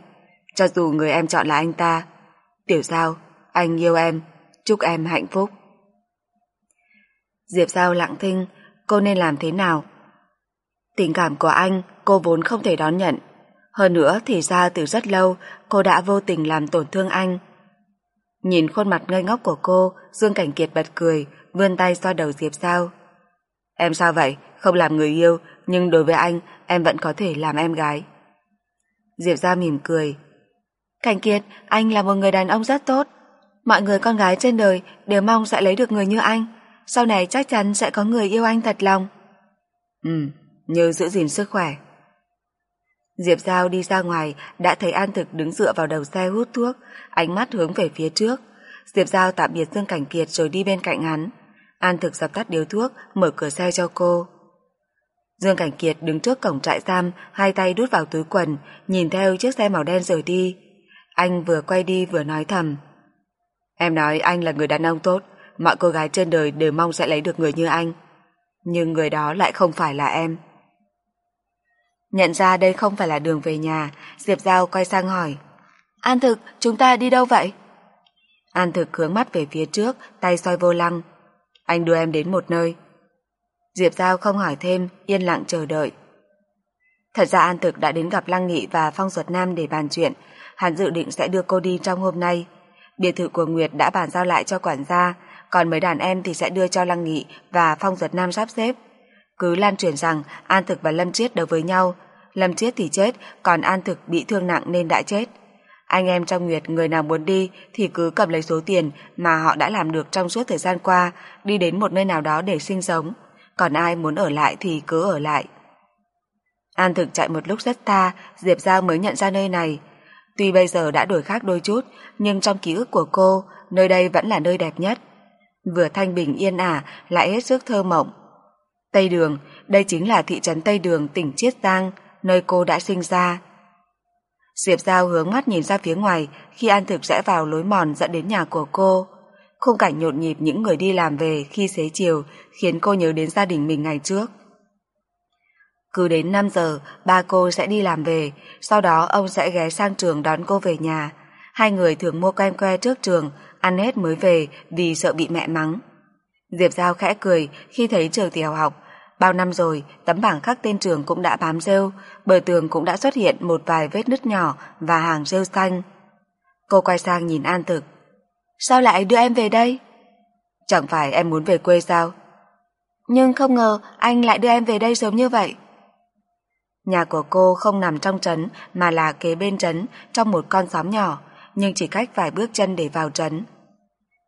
cho dù người em chọn là anh ta. Tiểu Giao, anh yêu em, chúc em hạnh phúc. Diệp Giao lặng thinh, cô nên làm thế nào? Tình cảm của anh, cô vốn không thể đón nhận. Hơn nữa thì ra từ rất lâu, cô đã vô tình làm tổn thương anh. Nhìn khuôn mặt ngây ngốc của cô, Dương Cảnh Kiệt bật cười, vươn tay xoa đầu Diệp Giao. Em sao vậy? Không làm người yêu, nhưng đối với anh, em vẫn có thể làm em gái. Diệp Giao mỉm cười, Cảnh Kiệt, anh là một người đàn ông rất tốt. Mọi người con gái trên đời đều mong sẽ lấy được người như anh. Sau này chắc chắn sẽ có người yêu anh thật lòng. Ừ, nhớ giữ gìn sức khỏe. Diệp Giao đi ra ngoài đã thấy An Thực đứng dựa vào đầu xe hút thuốc, ánh mắt hướng về phía trước. Diệp Giao tạm biệt Dương Cảnh Kiệt rồi đi bên cạnh hắn. An Thực dập tắt điếu thuốc, mở cửa xe cho cô. Dương Cảnh Kiệt đứng trước cổng trại giam, hai tay đút vào túi quần, nhìn theo chiếc xe màu đen rời đi. Anh vừa quay đi vừa nói thầm. Em nói anh là người đàn ông tốt, mọi cô gái trên đời đều mong sẽ lấy được người như anh. Nhưng người đó lại không phải là em. Nhận ra đây không phải là đường về nhà, Diệp Giao quay sang hỏi. An thực, chúng ta đi đâu vậy? An thực hướng mắt về phía trước, tay xoay vô lăng. Anh đưa em đến một nơi. Diệp Giao không hỏi thêm, yên lặng chờ đợi. Thật ra An Thực đã đến gặp Lăng Nghị và Phong Duật Nam để bàn chuyện, hắn dự định sẽ đưa cô đi trong hôm nay. Biệt thự của Nguyệt đã bàn giao lại cho quản gia, còn mấy đàn em thì sẽ đưa cho Lăng Nghị và Phong Duật Nam sắp xếp. Cứ lan truyền rằng An Thực và Lâm Triết đấu với nhau, Lâm Triết thì chết, còn An Thực bị thương nặng nên đã chết. Anh em trong Nguyệt người nào muốn đi thì cứ cầm lấy số tiền mà họ đã làm được trong suốt thời gian qua, đi đến một nơi nào đó để sinh sống. Còn ai muốn ở lại thì cứ ở lại. An Thực chạy một lúc rất xa, Diệp Giao mới nhận ra nơi này. Tuy bây giờ đã đổi khác đôi chút, nhưng trong ký ức của cô, nơi đây vẫn là nơi đẹp nhất. Vừa thanh bình yên ả, lại hết sức thơ mộng. Tây đường, đây chính là thị trấn Tây Đường, tỉnh Chiết Giang, nơi cô đã sinh ra. Diệp Giao hướng mắt nhìn ra phía ngoài khi An Thực sẽ vào lối mòn dẫn đến nhà của cô. Khung cảnh nhộn nhịp những người đi làm về khi xế chiều khiến cô nhớ đến gia đình mình ngày trước. Cứ đến 5 giờ, ba cô sẽ đi làm về, sau đó ông sẽ ghé sang trường đón cô về nhà. Hai người thường mua kem que trước trường, ăn hết mới về vì sợ bị mẹ mắng. Diệp Giao khẽ cười khi thấy trường tiểu học. Bao năm rồi, tấm bảng khắc tên trường cũng đã bám rêu, bờ tường cũng đã xuất hiện một vài vết nứt nhỏ và hàng rêu xanh. Cô quay sang nhìn An Thực. Sao lại đưa em về đây? Chẳng phải em muốn về quê sao? Nhưng không ngờ anh lại đưa em về đây sớm như vậy. Nhà của cô không nằm trong trấn mà là kế bên trấn trong một con xóm nhỏ, nhưng chỉ cách vài bước chân để vào trấn.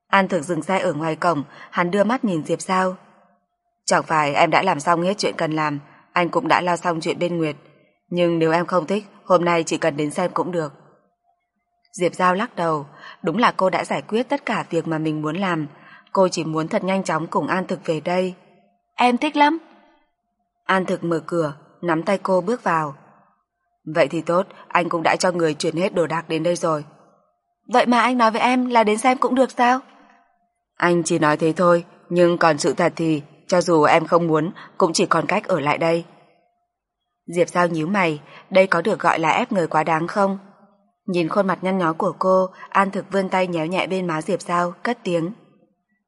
An thực dừng xe ở ngoài cổng, hắn đưa mắt nhìn Diệp Giao. Chẳng phải em đã làm xong hết chuyện cần làm, anh cũng đã lo xong chuyện bên Nguyệt. Nhưng nếu em không thích, hôm nay chỉ cần đến xem cũng được. Diệp Giao lắc đầu, đúng là cô đã giải quyết tất cả việc mà mình muốn làm. Cô chỉ muốn thật nhanh chóng cùng An Thực về đây. Em thích lắm. An Thực mở cửa, nắm tay cô bước vào. Vậy thì tốt, anh cũng đã cho người chuyển hết đồ đạc đến đây rồi. Vậy mà anh nói với em là đến xem cũng được sao? Anh chỉ nói thế thôi, nhưng còn sự thật thì, cho dù em không muốn, cũng chỉ còn cách ở lại đây. Diệp Giao nhíu mày, đây có được gọi là ép người quá đáng không? Nhìn khuôn mặt nhăn nhó của cô, An Thực vươn tay nhéo nhẹ bên má Diệp Giao, cất tiếng.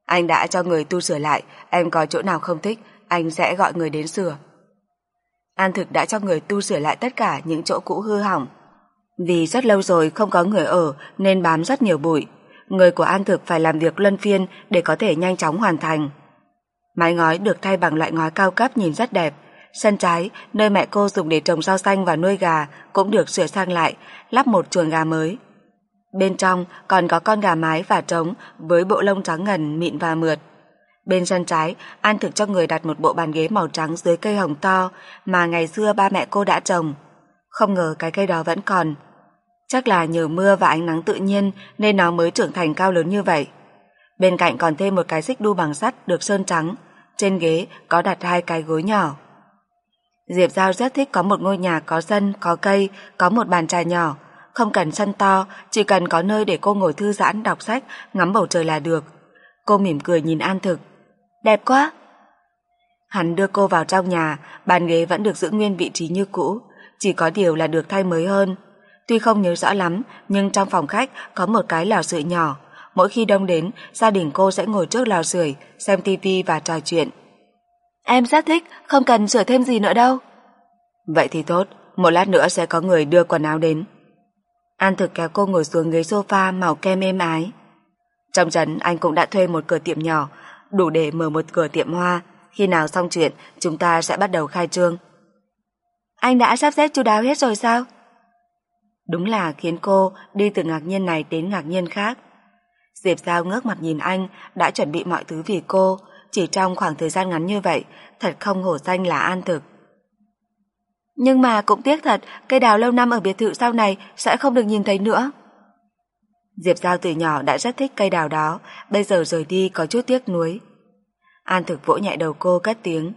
Anh đã cho người tu sửa lại, em có chỗ nào không thích, anh sẽ gọi người đến sửa. An Thực đã cho người tu sửa lại tất cả những chỗ cũ hư hỏng. Vì rất lâu rồi không có người ở nên bám rất nhiều bụi. Người của An Thực phải làm việc luân phiên để có thể nhanh chóng hoàn thành. Mái ngói được thay bằng loại ngói cao cấp nhìn rất đẹp. Sân trái, nơi mẹ cô dùng để trồng rau xanh và nuôi gà, cũng được sửa sang lại, lắp một chuồng gà mới. Bên trong còn có con gà mái và trống với bộ lông trắng ngần, mịn và mượt. Bên sân trái, An thực cho người đặt một bộ bàn ghế màu trắng dưới cây hồng to mà ngày xưa ba mẹ cô đã trồng. Không ngờ cái cây đó vẫn còn. Chắc là nhờ mưa và ánh nắng tự nhiên nên nó mới trưởng thành cao lớn như vậy. Bên cạnh còn thêm một cái xích đu bằng sắt được sơn trắng. Trên ghế có đặt hai cái gối nhỏ. Diệp Giao rất thích có một ngôi nhà có sân, có cây, có một bàn trà nhỏ. Không cần sân to, chỉ cần có nơi để cô ngồi thư giãn, đọc sách, ngắm bầu trời là được. Cô mỉm cười nhìn An Thực. Đẹp quá! Hắn đưa cô vào trong nhà, bàn ghế vẫn được giữ nguyên vị trí như cũ, chỉ có điều là được thay mới hơn. Tuy không nhớ rõ lắm, nhưng trong phòng khách có một cái lò sưởi nhỏ. Mỗi khi đông đến, gia đình cô sẽ ngồi trước lò sưởi, xem tivi và trò chuyện. Em rất thích, không cần sửa thêm gì nữa đâu. Vậy thì tốt, một lát nữa sẽ có người đưa quần áo đến. An thực kéo cô ngồi xuống ghế sofa màu kem êm ái. Trong trấn anh cũng đã thuê một cửa tiệm nhỏ, đủ để mở một cửa tiệm hoa. Khi nào xong chuyện, chúng ta sẽ bắt đầu khai trương. Anh đã sắp xếp chu đáo hết rồi sao? Đúng là khiến cô đi từ ngạc nhiên này đến ngạc nhiên khác. Diệp Giao ngước mặt nhìn anh, đã chuẩn bị mọi thứ vì cô, chỉ trong khoảng thời gian ngắn như vậy, thật không hổ danh là an thực. Nhưng mà cũng tiếc thật, cây đào lâu năm ở biệt thự sau này sẽ không được nhìn thấy nữa. Diệp Giao từ nhỏ đã rất thích cây đào đó, bây giờ rời đi có chút tiếc nuối. An thực vỗ nhẹ đầu cô cất tiếng.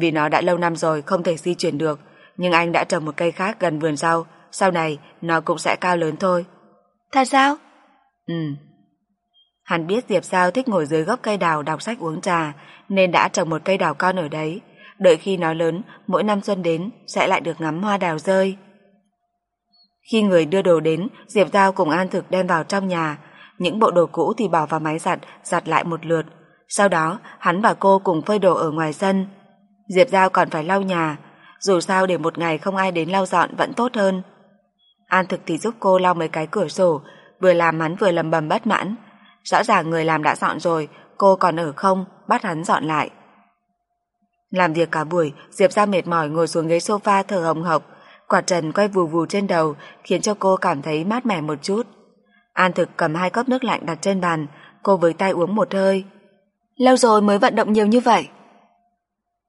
Vì nó đã lâu năm rồi không thể di chuyển được, nhưng anh đã trồng một cây khác gần vườn rau, sau này nó cũng sẽ cao lớn thôi. Thật sao? Ừ. Hắn biết Diệp Giao thích ngồi dưới gốc cây đào đọc sách uống trà, nên đã trồng một cây đào con ở đấy. Đợi khi nó lớn, mỗi năm xuân đến sẽ lại được ngắm hoa đào rơi. Khi người đưa đồ đến, Diệp Giao cùng An Thực đem vào trong nhà. Những bộ đồ cũ thì bỏ vào máy giặt, giặt lại một lượt. Sau đó, hắn và cô cùng phơi đồ ở ngoài sân. Diệp Giao còn phải lau nhà. Dù sao để một ngày không ai đến lau dọn vẫn tốt hơn. An Thực thì giúp cô lau mấy cái cửa sổ, vừa làm hắn vừa lầm bầm bất mãn. Rõ ràng người làm đã dọn rồi, cô còn ở không, bắt hắn dọn lại. Làm việc cả buổi, Diệp Giao mệt mỏi ngồi xuống ghế sofa thở hồng hộc, Quạt trần quay vù vù trên đầu khiến cho cô cảm thấy mát mẻ một chút. An thực cầm hai cốc nước lạnh đặt trên bàn, cô với tay uống một hơi. Lâu rồi mới vận động nhiều như vậy.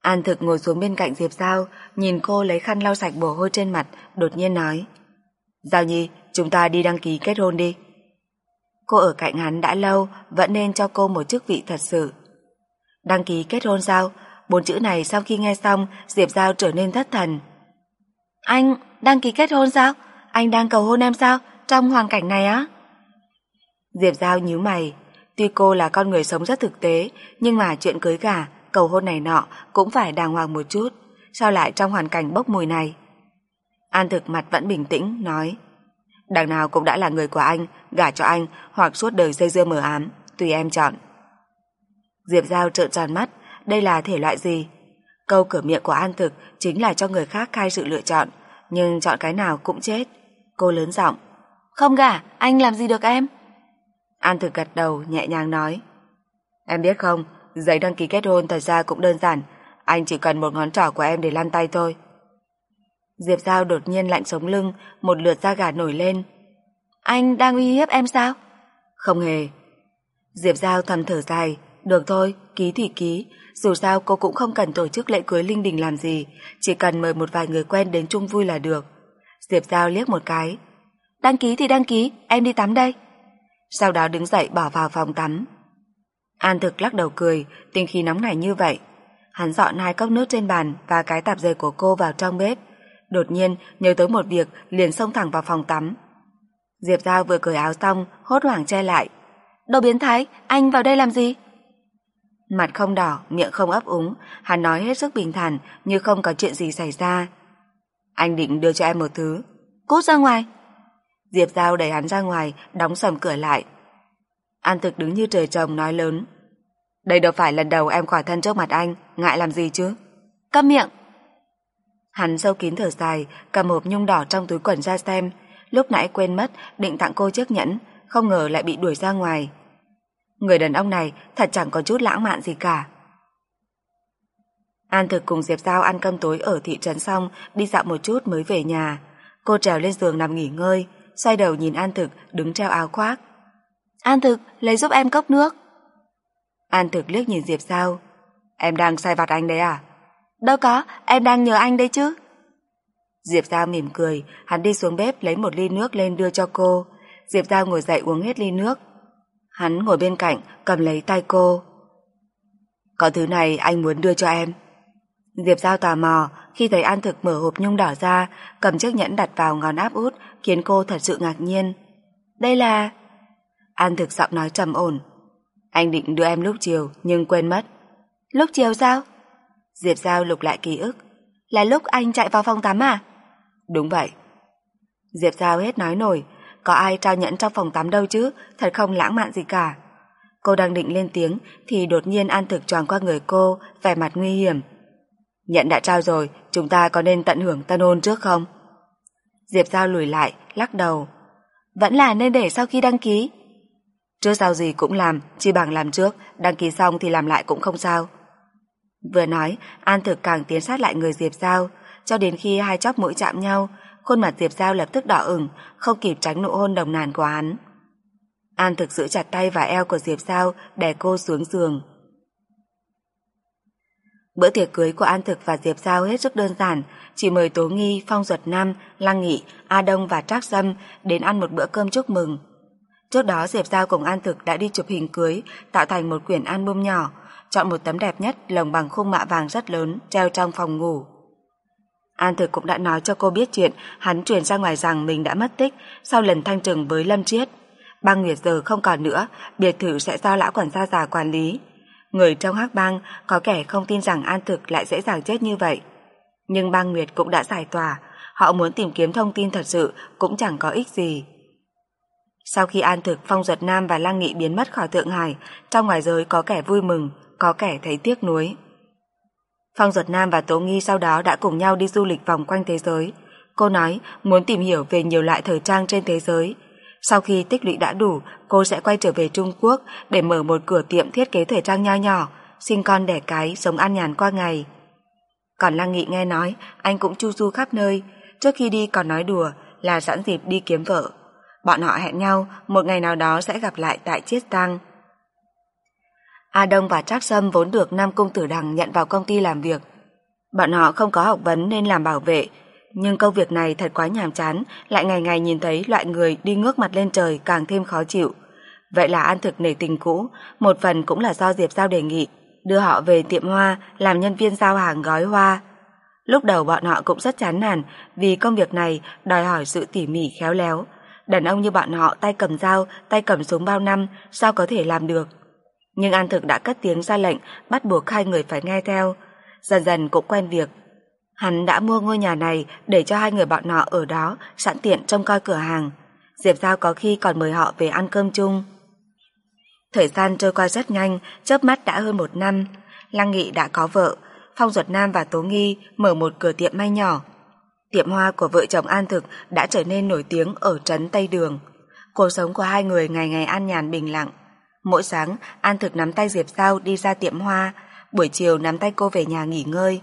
An thực ngồi xuống bên cạnh Diệp Giao, nhìn cô lấy khăn lau sạch mồ hôi trên mặt, đột nhiên nói. Giao Nhi, chúng ta đi đăng ký kết hôn đi. Cô ở cạnh hắn đã lâu, vẫn nên cho cô một chức vị thật sự. Đăng ký kết hôn sao? bốn chữ này sau khi nghe xong, Diệp Giao trở nên thất thần. Anh đăng ký kết hôn sao? Anh đang cầu hôn em sao? Trong hoàn cảnh này á? Diệp Giao nhíu mày. Tuy cô là con người sống rất thực tế, nhưng mà chuyện cưới gả, cầu hôn này nọ cũng phải đàng hoàng một chút. Sao lại trong hoàn cảnh bốc mùi này? An thực mặt vẫn bình tĩnh, nói Đằng nào cũng đã là người của anh, gả cho anh hoặc suốt đời dây dưa mờ ám, tùy em chọn. Diệp Giao trợn tròn mắt, đây là thể loại gì? Câu cửa miệng của An Thực chính là cho người khác khai sự lựa chọn, nhưng chọn cái nào cũng chết. Cô lớn giọng. Không gả, anh làm gì được em? An Thực gật đầu, nhẹ nhàng nói. Em biết không, giấy đăng ký kết hôn thật ra cũng đơn giản, anh chỉ cần một ngón trỏ của em để lăn tay thôi. Diệp Giao đột nhiên lạnh sống lưng, một lượt da gà nổi lên. Anh đang uy hiếp em sao? Không hề. Diệp Giao thầm thở dài, được thôi, ký thì ký, dù sao cô cũng không cần tổ chức lễ cưới linh đình làm gì, chỉ cần mời một vài người quen đến chung vui là được. Diệp Giao liếc một cái. Đăng ký thì đăng ký, em đi tắm đây. Sau đó đứng dậy bỏ vào phòng tắm. An thực lắc đầu cười, tình khí nóng này như vậy. Hắn dọn hai cốc nước trên bàn và cái tạp dề của cô vào trong bếp. Đột nhiên nhớ tới một việc liền xông thẳng vào phòng tắm. Diệp Giao vừa cởi áo xong, hốt hoảng che lại. Đồ biến thái, anh vào đây làm gì? Mặt không đỏ, miệng không ấp úng, hắn nói hết sức bình thản như không có chuyện gì xảy ra. Anh định đưa cho em một thứ. Cút ra ngoài. Diệp Giao đẩy hắn ra ngoài, đóng sầm cửa lại. An thực đứng như trời trồng nói lớn. Đây đâu phải lần đầu em khỏa thân trước mặt anh, ngại làm gì chứ? Câm miệng. Hắn sâu kín thở dài, cầm hộp nhung đỏ trong túi quần ra xem. Lúc nãy quên mất, định tặng cô chiếc nhẫn, không ngờ lại bị đuổi ra ngoài. Người đàn ông này thật chẳng có chút lãng mạn gì cả. An thực cùng Diệp Giao ăn cơm tối ở thị trấn xong, đi dạo một chút mới về nhà. Cô trèo lên giường nằm nghỉ ngơi, xoay đầu nhìn An thực đứng treo áo khoác. An thực, lấy giúp em cốc nước. An thực liếc nhìn Diệp Giao. Em đang sai vặt anh đấy à? Đâu có, em đang nhờ anh đấy chứ. Diệp Giao mỉm cười, hắn đi xuống bếp lấy một ly nước lên đưa cho cô. Diệp Giao ngồi dậy uống hết ly nước. Hắn ngồi bên cạnh, cầm lấy tay cô. Có thứ này anh muốn đưa cho em. Diệp Giao tò mò, khi thấy An Thực mở hộp nhung đỏ ra, cầm chiếc nhẫn đặt vào ngón áp út, khiến cô thật sự ngạc nhiên. Đây là... An Thực giọng nói trầm ổn. Anh định đưa em lúc chiều, nhưng quên mất. Lúc chiều sao? Diệp Giao lục lại ký ức. Là lúc anh chạy vào phòng tắm à? Đúng vậy. Diệp Giao hết nói nổi, có ai trao nhẫn trong phòng tắm đâu chứ, thật không lãng mạn gì cả. Cô đang định lên tiếng thì đột nhiên An Thực tròn qua người cô, vẻ mặt nguy hiểm. Nhẫn đã trao rồi, chúng ta có nên tận hưởng tân hôn trước không? Diệp Giao lùi lại, lắc đầu. Vẫn là nên để sau khi đăng ký. Trước sau gì cũng làm, chỉ bằng làm trước, đăng ký xong thì làm lại cũng không sao. Vừa nói, An Thực càng tiến sát lại người Diệp Giao, cho đến khi hai chóp mũi chạm nhau, khuôn mặt Diệp Giao lập tức đỏ ửng, không kịp tránh nụ hôn đồng nàn của hắn. An thực giữ chặt tay và eo của Diệp Giao đè cô xuống giường. Bữa tiệc cưới của An Thực và Diệp Giao hết sức đơn giản, chỉ mời Tố Nghi, Phong Duật Nam, Lăng Nghị, A Đông và Trác Sâm đến ăn một bữa cơm chúc mừng. Trước đó Diệp Giao cùng An Thực đã đi chụp hình cưới, tạo thành một quyển album nhỏ, chọn một tấm đẹp nhất lồng bằng khung mạ vàng rất lớn treo trong phòng ngủ. An Thực cũng đã nói cho cô biết chuyện hắn truyền ra ngoài rằng mình đã mất tích sau lần thanh trừng với Lâm Triết. Bang Nguyệt giờ không còn nữa, biệt thự sẽ do lão quản gia già quản lý. Người trong hắc bang có kẻ không tin rằng An Thực lại dễ dàng chết như vậy. Nhưng bang Nguyệt cũng đã giải tỏa, họ muốn tìm kiếm thông tin thật sự cũng chẳng có ích gì. Sau khi An Thực, Phong Duật Nam và lang Nghị biến mất khỏi Thượng Hải, trong ngoài giới có kẻ vui mừng, có kẻ thấy tiếc nuối. Phong Duật Nam và Tố Nghi sau đó đã cùng nhau đi du lịch vòng quanh thế giới. Cô nói muốn tìm hiểu về nhiều loại thời trang trên thế giới. Sau khi tích lũy đã đủ, cô sẽ quay trở về Trung Quốc để mở một cửa tiệm thiết kế thời trang nho nhỏ, sinh con đẻ cái, sống an nhàn qua ngày. Còn Lăng Nghị nghe nói, anh cũng chu du khắp nơi, trước khi đi còn nói đùa là sẵn dịp đi kiếm vợ. Bọn họ hẹn nhau một ngày nào đó sẽ gặp lại tại Chiết Tăng. A Đông và Trác Sâm vốn được Nam Cung Tử Đằng nhận vào công ty làm việc. Bọn họ không có học vấn nên làm bảo vệ, nhưng công việc này thật quá nhàm chán, lại ngày ngày nhìn thấy loại người đi ngước mặt lên trời càng thêm khó chịu. Vậy là An Thực nể tình cũ, một phần cũng là do Diệp Giao đề nghị. đưa họ về tiệm hoa làm nhân viên giao hàng gói hoa. Lúc đầu bọn họ cũng rất chán nản vì công việc này đòi hỏi sự tỉ mỉ khéo léo. Đàn ông như bọn họ tay cầm dao, tay cầm súng bao năm, sao có thể làm được. Nhưng An Thực đã cất tiếng ra lệnh bắt buộc hai người phải nghe theo. Dần dần cũng quen việc. Hắn đã mua ngôi nhà này để cho hai người bọn họ ở đó sẵn tiện trông coi cửa hàng. Diệp Giao có khi còn mời họ về ăn cơm chung. Thời gian trôi qua rất nhanh, chớp mắt đã hơn một năm. Lăng Nghị đã có vợ, Phong Duật Nam và Tố Nghi mở một cửa tiệm may nhỏ. Tiệm hoa của vợ chồng An Thực đã trở nên nổi tiếng ở trấn Tây Đường. Cuộc sống của hai người ngày ngày an nhàn bình lặng. Mỗi sáng, An Thực nắm tay Diệp Giao đi ra tiệm hoa, buổi chiều nắm tay cô về nhà nghỉ ngơi.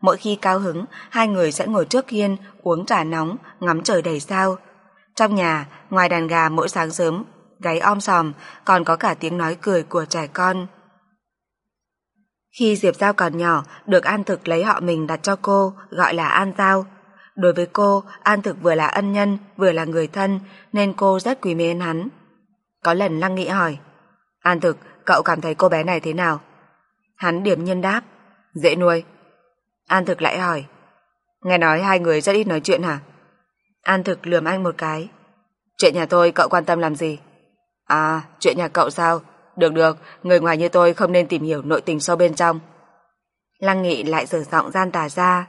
Mỗi khi cao hứng, hai người sẽ ngồi trước hiên, uống trà nóng, ngắm trời đầy sao. Trong nhà, ngoài đàn gà mỗi sáng sớm, gáy om sòm, còn có cả tiếng nói cười của trẻ con. Khi Diệp Giao còn nhỏ, được An Thực lấy họ mình đặt cho cô, gọi là An Giao. Đối với cô, An Thực vừa là ân nhân, vừa là người thân, nên cô rất quý mến hắn. Có lần Lăng Nghị hỏi, An Thực, cậu cảm thấy cô bé này thế nào? Hắn điểm nhân đáp, dễ nuôi. An Thực lại hỏi, nghe nói hai người rất ít nói chuyện hả? An Thực lườm anh một cái. Chuyện nhà tôi cậu quan tâm làm gì? À, chuyện nhà cậu sao? Được được, người ngoài như tôi không nên tìm hiểu nội tình sâu bên trong. Lăng Nghị lại dở giọng gian tà ra.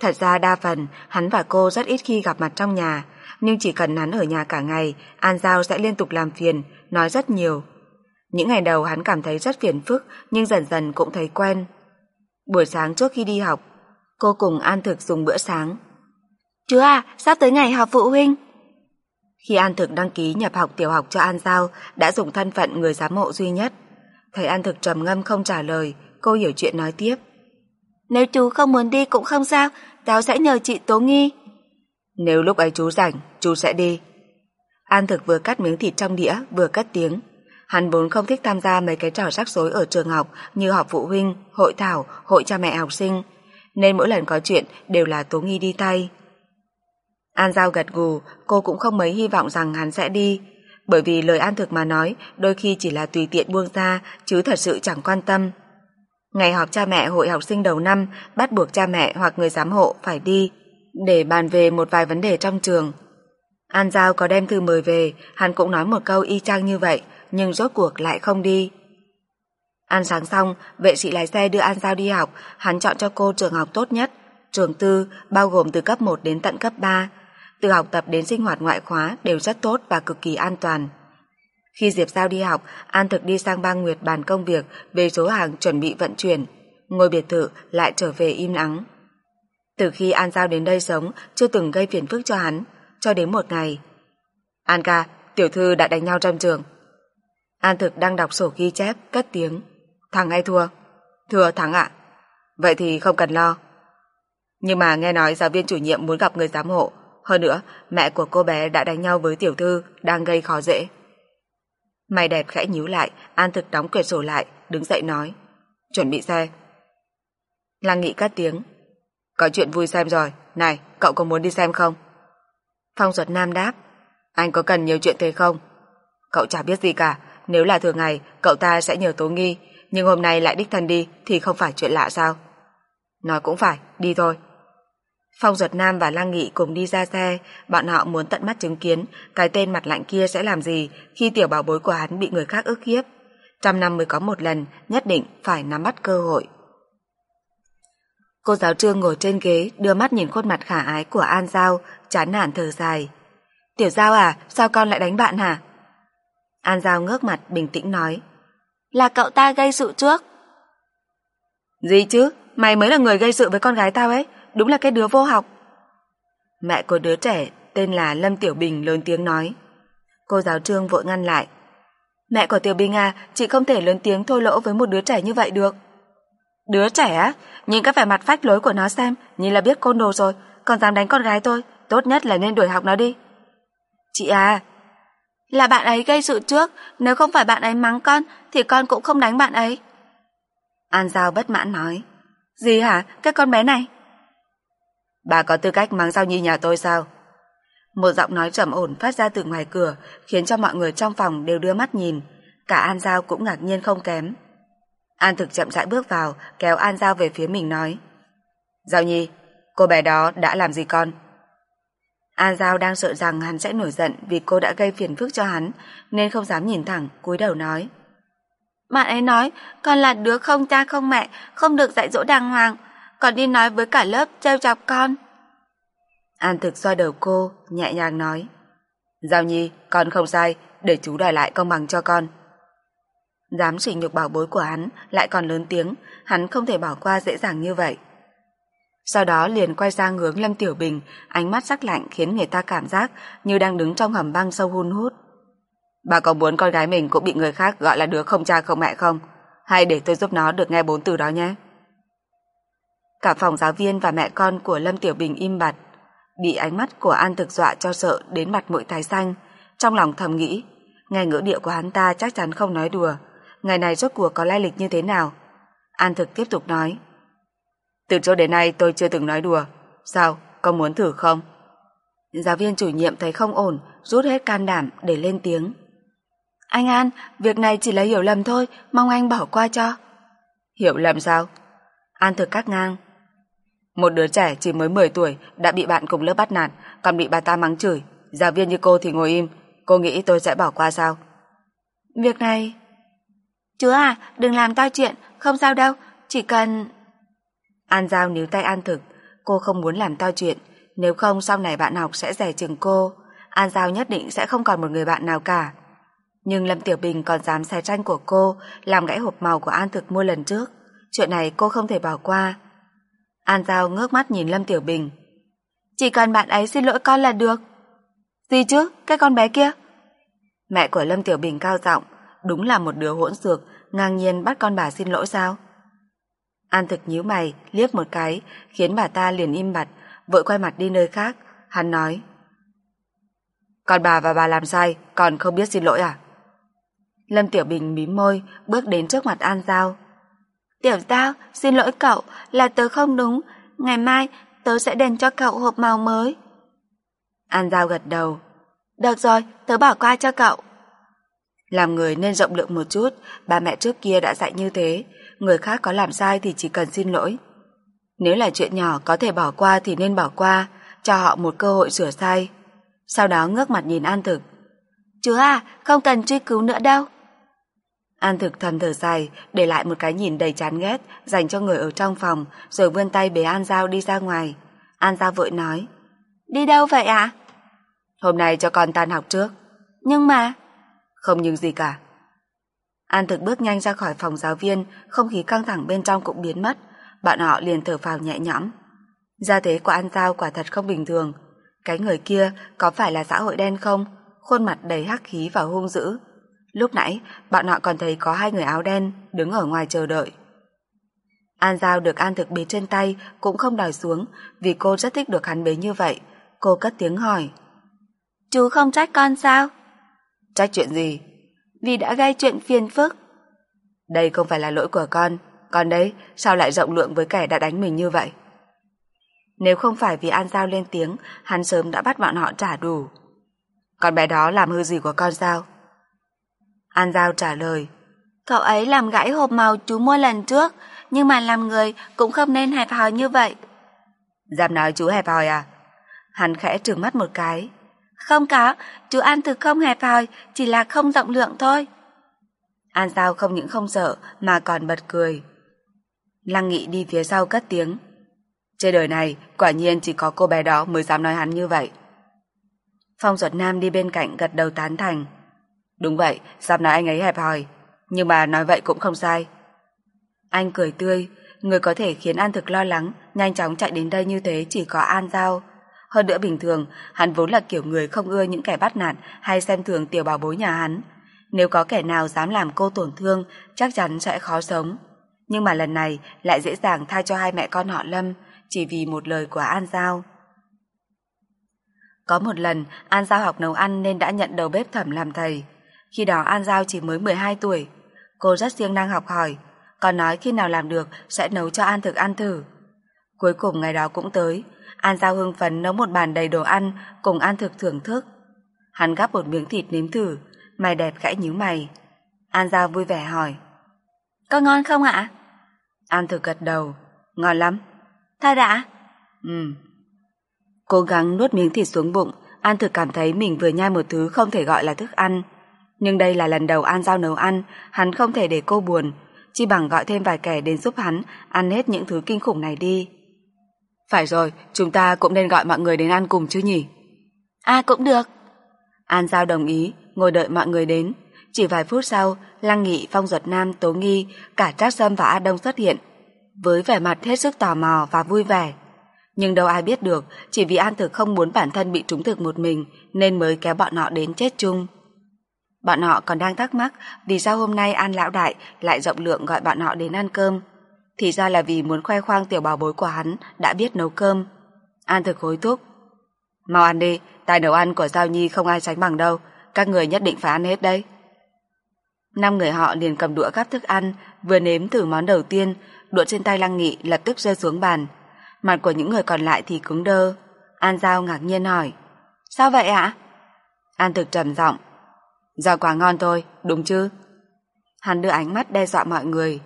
Thật ra đa phần, hắn và cô rất ít khi gặp mặt trong nhà, nhưng chỉ cần hắn ở nhà cả ngày, An Giao sẽ liên tục làm phiền, nói rất nhiều. Những ngày đầu hắn cảm thấy rất phiền phức, nhưng dần dần cũng thấy quen. Buổi sáng trước khi đi học, cô cùng An Thực dùng bữa sáng. Chú à, sắp tới ngày họp phụ huynh. Khi An Thực đăng ký nhập học tiểu học cho An Giao, đã dùng thân phận người giám hộ duy nhất. Thấy An Thực trầm ngâm không trả lời, cô hiểu chuyện nói tiếp. Nếu chú không muốn đi cũng không sao, cháu sẽ nhờ chị Tố Nghi. Nếu lúc ấy chú rảnh, chú sẽ đi. An Thực vừa cắt miếng thịt trong đĩa, vừa cất tiếng. Hắn vốn không thích tham gia mấy cái trò rắc rối ở trường học như họp phụ huynh, hội thảo, hội cha mẹ học sinh, nên mỗi lần có chuyện đều là Tố Nghi đi tay. An Giao gật gù, cô cũng không mấy hy vọng rằng hắn sẽ đi, bởi vì lời An Thực mà nói đôi khi chỉ là tùy tiện buông ra chứ thật sự chẳng quan tâm. Ngày họp cha mẹ hội học sinh đầu năm bắt buộc cha mẹ hoặc người giám hộ phải đi để bàn về một vài vấn đề trong trường. An Giao có đem thư mời về, hắn cũng nói một câu y chang như vậy, nhưng rốt cuộc lại không đi. Ăn sáng xong, vệ sĩ lái xe đưa An Giao đi học, hắn chọn cho cô trường học tốt nhất, trường tư, bao gồm từ cấp 1 đến tận cấp 3, từ học tập đến sinh hoạt ngoại khóa đều rất tốt và cực kỳ an toàn. Khi Diệp Giao đi học, An Thực đi sang bang Nguyệt bàn công việc về số hàng chuẩn bị vận chuyển. Ngôi biệt thự lại trở về im ắng. Từ khi An Giao đến đây sống, chưa từng gây phiền phức cho hắn, cho đến một ngày. An ca, tiểu thư đã đánh nhau trong trường. An Thực đang đọc sổ ghi chép, cất tiếng. Thắng hay thua? Thua thắng ạ. Vậy thì không cần lo. Nhưng mà nghe nói giáo viên chủ nhiệm muốn gặp người giám hộ, hơn nữa, mẹ của cô bé đã đánh nhau với tiểu thư, đang gây khó dễ. Mày đẹp khẽ nhíu lại, An Thực đóng quyển sổ lại, đứng dậy nói. Chuẩn bị xe. Lăng Nghị cắt tiếng. Có chuyện vui xem rồi, này, cậu có muốn đi xem không? Phong Duật Nam đáp. Anh có cần nhiều chuyện thế không? Cậu chả biết gì cả, nếu là thường ngày, cậu ta sẽ nhờ tố nghi, nhưng hôm nay lại đích thân đi thì không phải chuyện lạ sao? Nói cũng phải, đi thôi. Phong Duật Nam và Lăng Nghị cùng đi ra xe, bọn họ muốn tận mắt chứng kiến cái tên mặt lạnh kia sẽ làm gì khi tiểu bảo bối của hắn bị người khác ức hiếp. Trăm năm mới có một lần, nhất định phải nắm bắt cơ hội. Cô giáo trương ngồi trên ghế, đưa mắt nhìn khuôn mặt khả ái của An Giao, chán nản thở dài. Tiểu Giao à, sao con lại đánh bạn hả? An Giao ngước mặt bình tĩnh nói. Là cậu ta gây sự trước. Gì chứ, mày mới là người gây sự với con gái tao ấy, đúng là cái đứa vô học. Mẹ của đứa trẻ tên là Lâm Tiểu Bình lớn tiếng nói. Cô giáo trương vội ngăn lại. Mẹ của Tiểu Bình à, chị không thể lớn tiếng thôi lỗ với một đứa trẻ như vậy được. Đứa trẻ á, nhìn cái vẻ mặt phách lối của nó xem, nhìn là biết côn đồ rồi, còn dám đánh con gái tôi, tốt nhất là nên đuổi học nó đi. Chị à, là bạn ấy gây sự trước, nếu không phải bạn ấy mắng con, thì con cũng không đánh bạn ấy. An Giao bất mãn nói. Gì hả, cái con bé này? Bà có tư cách mắng Giao Nhi nhà tôi sao? Một giọng nói trầm ổn phát ra từ ngoài cửa, khiến cho mọi người trong phòng đều đưa mắt nhìn. Cả An Giao cũng ngạc nhiên không kém. An thực chậm rãi bước vào, kéo An Giao về phía mình nói. Giao Nhi, cô bé đó đã làm gì con? An Giao đang sợ rằng hắn sẽ nổi giận vì cô đã gây phiền phức cho hắn, nên không dám nhìn thẳng, cúi đầu nói. Bạn ấy nói, con là đứa không cha không mẹ, không được dạy dỗ đàng hoàng, còn đi nói với cả lớp trêu chọc con. An thực xoa đầu cô, nhẹ nhàng nói. Giao Nhi, con không sai, để chú đòi lại công bằng cho con. Dám sỉ nhục bảo bối của hắn lại còn lớn tiếng, hắn không thể bỏ qua dễ dàng như vậy. Sau đó liền quay sang hướng Lâm Tiểu Bình, ánh mắt sắc lạnh khiến người ta cảm giác như đang đứng trong hầm băng sâu hun hút. Bà có muốn con gái mình cũng bị người khác gọi là đứa không cha không mẹ không? Hay để tôi giúp nó được nghe bốn từ đó nhé? Cả phòng giáo viên và mẹ con của Lâm Tiểu Bình im bặt, bị ánh mắt của An thực dọa cho sợ đến mặt mũi tái xanh, trong lòng thầm nghĩ, nghe ngữ điệu của hắn ta chắc chắn không nói đùa, ngày này rốt cuộc có lai lịch như thế nào? An thực tiếp tục nói, từ trước đến nay tôi chưa từng nói đùa, sao, có muốn thử không? Giáo viên chủ nhiệm thấy không ổn, rút hết can đảm để lên tiếng. Anh An, việc này chỉ là hiểu lầm thôi, mong anh bỏ qua cho. Hiểu lầm sao? An thực cắt ngang. Một đứa trẻ chỉ mới 10 tuổi đã bị bạn cùng lớp bắt nạt, còn bị bà ta mắng chửi. Giáo viên như cô thì ngồi im, cô nghĩ tôi sẽ bỏ qua sao? Việc này... Chú à, đừng làm to chuyện, không sao đâu, chỉ cần... An Giao níu tay An Thực, cô không muốn làm to chuyện, nếu không sau này bạn học sẽ rẻ chừng cô. An Giao nhất định sẽ không còn một người bạn nào cả. Nhưng Lâm Tiểu Bình còn dám xé tranh của cô, làm gãy hộp màu của An Thực mua lần trước. Chuyện này cô không thể bỏ qua. An Giao ngước mắt nhìn Lâm Tiểu Bình. Chỉ cần bạn ấy xin lỗi con là được. Gì chứ, cái con bé kia? Mẹ của Lâm Tiểu Bình cao giọng, đúng là một đứa hỗn xược, ngang nhiên bắt con bà xin lỗi sao? An thực nhíu mày, liếc một cái, khiến bà ta liền im bặt, vội quay mặt đi nơi khác. Hắn nói. Còn bà và bà làm sai, còn không biết xin lỗi à? Lâm Tiểu Bình mím môi, bước đến trước mặt An Giao. Tiểu Giao, xin lỗi cậu, là tớ không đúng, ngày mai tớ sẽ đền cho cậu hộp màu mới. An Giao gật đầu. Được rồi, tớ bỏ qua cho cậu. Làm người nên rộng lượng một chút, ba mẹ trước kia đã dạy như thế, người khác có làm sai thì chỉ cần xin lỗi. Nếu là chuyện nhỏ có thể bỏ qua thì nên bỏ qua, cho họ một cơ hội sửa sai. Sau đó ngước mặt nhìn An Thực. Chú à, không cần truy cứu nữa đâu. An Thực thầm thở dài, để lại một cái nhìn đầy chán ghét dành cho người ở trong phòng, rồi vươn tay bế An Giao đi ra ngoài. An Giao vội nói. Đi đâu vậy ạ? Hôm nay cho con tan học trước. Nhưng mà... Không nhưng gì cả. An thực bước nhanh ra khỏi phòng giáo viên, không khí căng thẳng bên trong cũng biến mất. Bạn họ liền thở phào nhẹ nhõm. Gia thế của An Giao quả thật không bình thường. Cái người kia có phải là xã hội đen không? Khuôn mặt đầy hắc khí và hung dữ. Lúc nãy, bạn họ còn thấy có hai người áo đen đứng ở ngoài chờ đợi. An Giao được An Thực bế trên tay cũng không đòi xuống vì cô rất thích được hắn bế như vậy. Cô cất tiếng hỏi. Chú không trách con sao? Trách chuyện gì? Vì đã gây chuyện phiền phức. Đây không phải là lỗi của con, con đấy sao lại rộng lượng với kẻ đã đánh mình như vậy? Nếu không phải vì An Giao lên tiếng, hắn sớm đã bắt bọn họ trả đủ. Con bé đó làm hư gì của con sao? An Giao trả lời. Cậu ấy làm gãy hộp màu chú mua lần trước, nhưng mà làm người cũng không nên hẹp hòi như vậy. Dám nói chú hẹp hòi à? Hắn khẽ trừng mắt một cái. Không có, chú An thực không hẹp hòi, chỉ là không rộng lượng thôi. An Giao không những không sợ mà còn bật cười. Lăng Nghị đi phía sau cất tiếng. Trên đời này, quả nhiên chỉ có cô bé đó mới dám nói hắn như vậy. Phong Duật Nam đi bên cạnh gật đầu tán thành. Đúng vậy, dám nói anh ấy hẹp hòi, nhưng mà nói vậy cũng không sai. Anh cười tươi, người có thể khiến An Thực lo lắng, nhanh chóng chạy đến đây như thế chỉ có An Giao. Hơn nữa bình thường, hắn vốn là kiểu người không ưa những kẻ bắt nạt hay xem thường tiểu bảo bối nhà hắn. Nếu có kẻ nào dám làm cô tổn thương, chắc chắn sẽ khó sống. Nhưng mà lần này lại dễ dàng tha cho hai mẹ con họ Lâm, chỉ vì một lời của An Giao. Có một lần, An Giao học nấu ăn nên đã nhận đầu bếp thẩm làm thầy. Khi đó An Giao chỉ mới 12 tuổi. Cô rất siêng năng học hỏi, còn nói khi nào làm được sẽ nấu cho An thực ăn thử. Cuối cùng ngày đó cũng tới, An Giao hưng phấn nấu một bàn đầy đồ ăn cùng An thực thưởng thức. Hắn gắp một miếng thịt nếm thử, mày đẹp khẽ nhíu mày. An Giao vui vẻ hỏi. Có ngon không ạ? An thực gật đầu. Ngon lắm. Thật đã. Ừ. Cố gắng nuốt miếng thịt xuống bụng, An thực cảm thấy mình vừa nhai một thứ không thể gọi là thức ăn. Nhưng đây là lần đầu An Giao nấu ăn, hắn không thể để cô buồn, chi bằng gọi thêm vài kẻ đến giúp hắn ăn hết những thứ kinh khủng này đi. Phải rồi, chúng ta cũng nên gọi mọi người đến ăn cùng chứ nhỉ? À cũng được. An Giao đồng ý, ngồi đợi mọi người đến. Chỉ vài phút sau, Lăng Nghị, Phong Duật Nam, Tố Nghi, cả Trác Sâm và A Đông xuất hiện, với vẻ mặt hết sức tò mò và vui vẻ. Nhưng đâu ai biết được, chỉ vì An Thực không muốn bản thân bị trúng thực một mình, nên mới kéo bọn họ đến chết chung. Bọn họ còn đang thắc mắc vì sao hôm nay An Lão Đại lại rộng lượng gọi bọn họ đến ăn cơm. Thì ra là vì muốn khoe khoang tiểu bảo bối của hắn đã biết nấu cơm. An Thực hối thúc. Mau ăn đi, tài nấu ăn của Giao Nhi không ai sánh bằng đâu, các người nhất định phải ăn hết đấy. Năm người họ liền cầm đũa gắp thức ăn, vừa nếm thử món đầu tiên, đũa trên tay Lăng Nghị lập tức rơi xuống bàn. Mặt của những người còn lại thì cứng đơ. An Giao ngạc nhiên hỏi. Sao vậy ạ? An Thực trầm giọng. Do quá ngon thôi, đúng chứ? Hắn đưa ánh mắt đe dọa mọi người.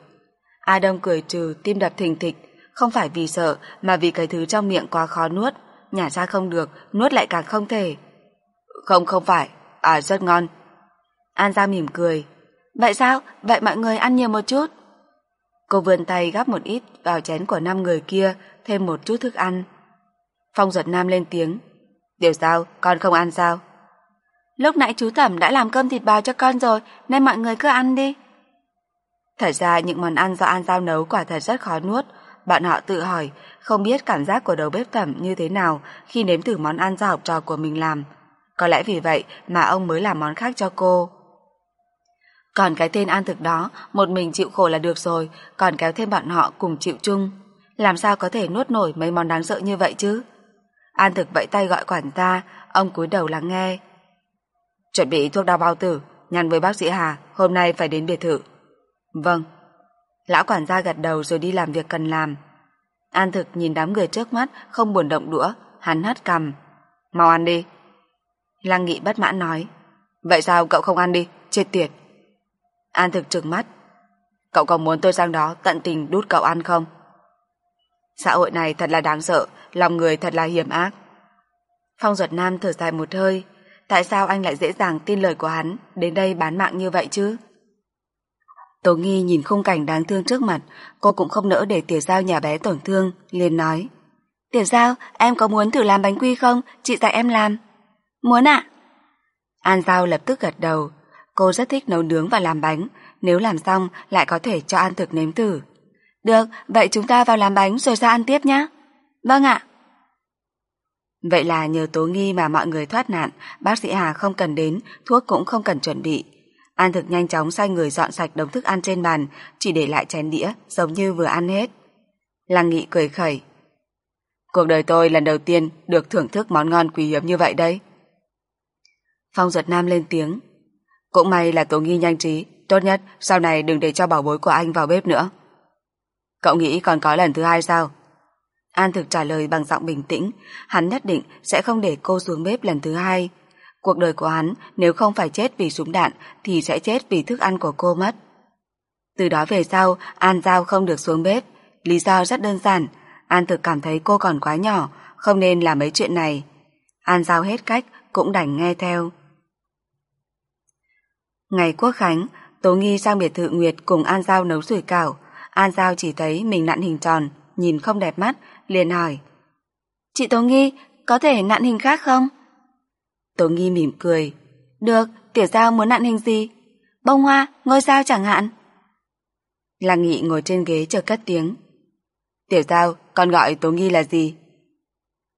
A Đông cười trừ, tim đập thình thịch, không phải vì sợ mà vì cái thứ trong miệng quá khó nuốt, nhả ra không được, nuốt lại càng không thể. Không không phải, à rất ngon. An Giao mỉm cười. Vậy sao? Vậy mọi người ăn nhiều một chút. Cô vươn tay gắp một ít vào chén của năm người kia, thêm một chút thức ăn. Phong giật nam lên tiếng. Điều sao, con không ăn sao? Lúc nãy chú Thẩm đã làm cơm thịt bò cho con rồi, nên mọi người cứ ăn đi. Thật ra những món ăn do An Giao nấu quả thật rất khó nuốt. Bạn họ tự hỏi, không biết cảm giác của đầu bếp Thẩm như thế nào khi nếm thử món ăn do học trò của mình làm. Có lẽ vì vậy mà ông mới làm món khác cho cô. Còn cái tên An Thực đó, một mình chịu khổ là được rồi, còn kéo thêm bọn họ cùng chịu chung. Làm sao có thể nuốt nổi mấy món đáng sợ như vậy chứ? An Thực vẫy tay gọi quản gia, ông cúi đầu lắng nghe. Chuẩn bị thuốc đau bao tử, nhắn với bác sĩ Hà, hôm nay phải đến biệt thự. Vâng. Lão quản gia gật đầu rồi đi làm việc cần làm. An thực nhìn đám người trước mắt, không buồn động đũa, hắn hất cầm. Mau ăn đi. Lăng Nghị bất mãn nói. Vậy sao cậu không ăn đi, chết tiệt. An thực trừng mắt. Cậu còn muốn tôi sang đó tận tình đút cậu ăn không? Xã hội này thật là đáng sợ, lòng người thật là hiểm ác. Phong Duật Nam thở dài một hơi, tại sao anh lại dễ dàng tin lời của hắn, đến đây bán mạng như vậy chứ? Tố Nghi nhìn khung cảnh đáng thương trước mặt, cô cũng không nỡ để Tiểu Giao nhà bé tổn thương, liền nói. Tiểu Giao, em có muốn thử làm bánh quy không? Chị dạy em làm. Muốn ạ. An Giao lập tức gật đầu. Cô rất thích nấu nướng và làm bánh, nếu làm xong lại có thể cho An Thực nếm thử. Được, vậy chúng ta vào làm bánh rồi ra ăn tiếp nhé. Vâng ạ. Vậy là nhờ Tố Nghi mà mọi người thoát nạn, bác sĩ Hà không cần đến, thuốc cũng không cần chuẩn bị. An thực nhanh chóng sai người dọn sạch đống thức ăn trên bàn, chỉ để lại chén đĩa, giống như vừa ăn hết. Lăng Nghị cười khẩy. Cuộc đời tôi lần đầu tiên được thưởng thức món ngon quý hiếm như vậy đấy. Phong Duật Nam lên tiếng. Cũng may là Tố Nghi nhanh trí, tốt nhất sau này đừng để cho bảo bối của anh vào bếp nữa. Cậu nghĩ còn có lần thứ hai sao? An thực trả lời bằng giọng bình tĩnh, hắn nhất định sẽ không để cô xuống bếp lần thứ hai. Cuộc đời của hắn nếu không phải chết vì súng đạn thì sẽ chết vì thức ăn của cô mất. Từ đó về sau, An Giao không được xuống bếp. Lý do rất đơn giản, An thực cảm thấy cô còn quá nhỏ, không nên làm mấy chuyện này. An Giao hết cách, cũng đành nghe theo. Ngày Quốc Khánh, Tố Nghi sang biệt thự Nguyệt cùng An Giao nấu sủi cảo. An Giao chỉ thấy mình nặn hình tròn, nhìn không đẹp mắt, liền hỏi. Chị Tố Nghi, có thể nặn hình khác không? Tố Nghi mỉm cười. Được, Tiểu Giao muốn nặn hình gì? Bông hoa, ngôi sao chẳng hạn. Lăng Nghị ngồi trên ghế chờ cất tiếng. Tiểu Giao, con gọi Tố Nghi là gì?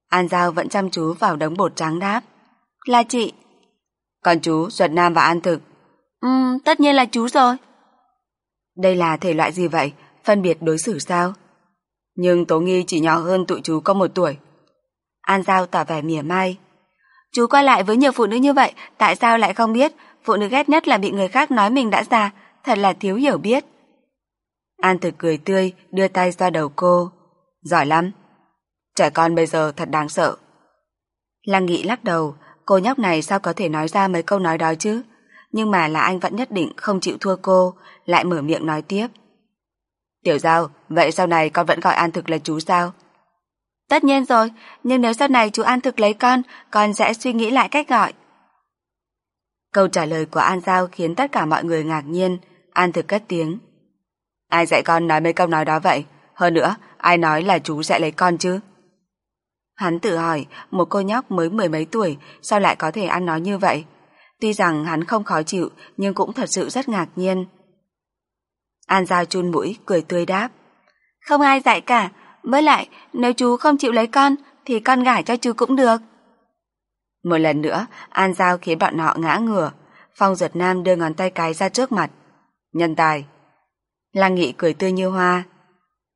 An Giao vẫn chăm chú vào đống bột trắng đáp. Là chị. Còn chú, Duật Nam và An Thực. Ừ, tất nhiên là chú rồi. Đây là thể loại gì vậy? Phân biệt đối xử sao? Nhưng Tố Nghi chỉ nhỏ hơn tụi chú có một tuổi. An Giao tỏ vẻ mỉa mai. Chú qua lại với nhiều phụ nữ như vậy, tại sao lại không biết? Phụ nữ ghét nhất là bị người khác nói mình đã già, thật là thiếu hiểu biết. An thực cười tươi, đưa tay xoa đầu cô. Giỏi lắm. Trẻ con bây giờ thật đáng sợ. Lăng Nghị lắc đầu, cô nhóc này sao có thể nói ra mấy câu nói đó chứ? Nhưng mà là anh vẫn nhất định không chịu thua cô, lại mở miệng nói tiếp. Tiểu Giao, vậy sau này con vẫn gọi An Thực là chú sao? Tất nhiên rồi, nhưng nếu sau này chú An Thực lấy con, con sẽ suy nghĩ lại cách gọi. Câu trả lời của An Giao khiến tất cả mọi người ngạc nhiên. An Thực cất tiếng. Ai dạy con nói mấy câu nói đó vậy? Hơn nữa, ai nói là chú sẽ lấy con chứ? Hắn tự hỏi, một cô nhóc mới mười mấy tuổi, sao lại có thể ăn nói như vậy? Tuy rằng hắn không khó chịu, nhưng cũng thật sự rất ngạc nhiên. An Giao chun mũi, cười tươi đáp. Không ai dạy cả, với lại, nếu chú không chịu lấy con, thì con gả cho chú cũng được. Một lần nữa, An Giao khiến bọn họ ngã ngửa. Phong Duật Nam đưa ngón tay cái ra trước mặt. Nhân tài. Lăng Nghị cười tươi như hoa.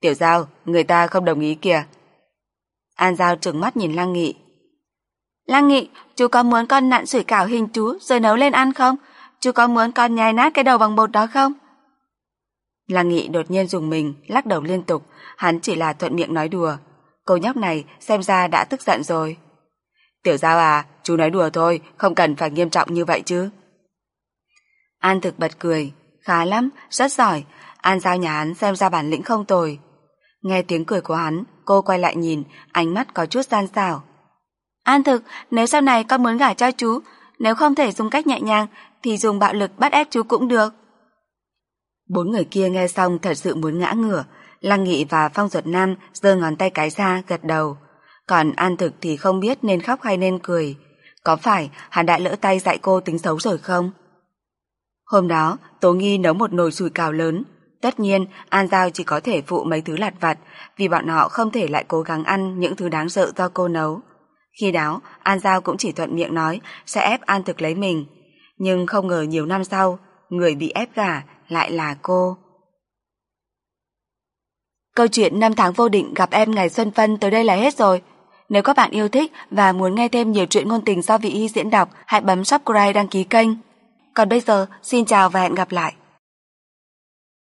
Tiểu Giao, người ta không đồng ý kìa. An Giao trừng mắt nhìn Lăng Nghị. Lăng Nghị, chú có muốn con nặn sủi cảo hình chú rồi nấu lên ăn không? Chú có muốn con nhai nát cái đầu bằng bột đó không? Lăng Nghị đột nhiên dùng mình, lắc đầu liên tục, hắn chỉ là thuận miệng nói đùa. Cô nhóc này xem ra đã tức giận rồi. Tiểu Giao à, chú nói đùa thôi, không cần phải nghiêm trọng như vậy chứ. An thực bật cười, khá lắm, rất giỏi, An Giao nhà hắn xem ra bản lĩnh không tồi. Nghe tiếng cười của hắn, cô quay lại nhìn, ánh mắt có chút gian xảo. An thực, nếu sau này con muốn gả cho chú, nếu không thể dùng cách nhẹ nhàng, thì dùng bạo lực bắt ép chú cũng được. Bốn người kia nghe xong thật sự muốn ngã ngửa, Lăng Nghị và Phong Duật Nam giơ ngón tay cái ra gật đầu. Còn An Thực thì không biết nên khóc hay nên cười. Có phải hắn đã lỡ tay dạy cô tính xấu rồi không? Hôm đó, Tố Nghi nấu một nồi sùi cào lớn. Tất nhiên, An Giao chỉ có thể phụ mấy thứ lặt vặt vì bọn họ không thể lại cố gắng ăn những thứ đáng sợ do cô nấu. Khi đó, An Giao cũng chỉ thuận miệng nói sẽ ép An Thực lấy mình. Nhưng không ngờ nhiều năm sau, người bị ép gả lại là cô. Câu chuyện năm tháng vô định gặp em ngày Xuân Phân tới đây là hết rồi. Nếu các bạn yêu thích và muốn nghe thêm nhiều chuyện ngôn tình do vị y diễn đọc, hãy bấm subscribe đăng ký kênh. Còn bây giờ, xin chào và hẹn gặp lại.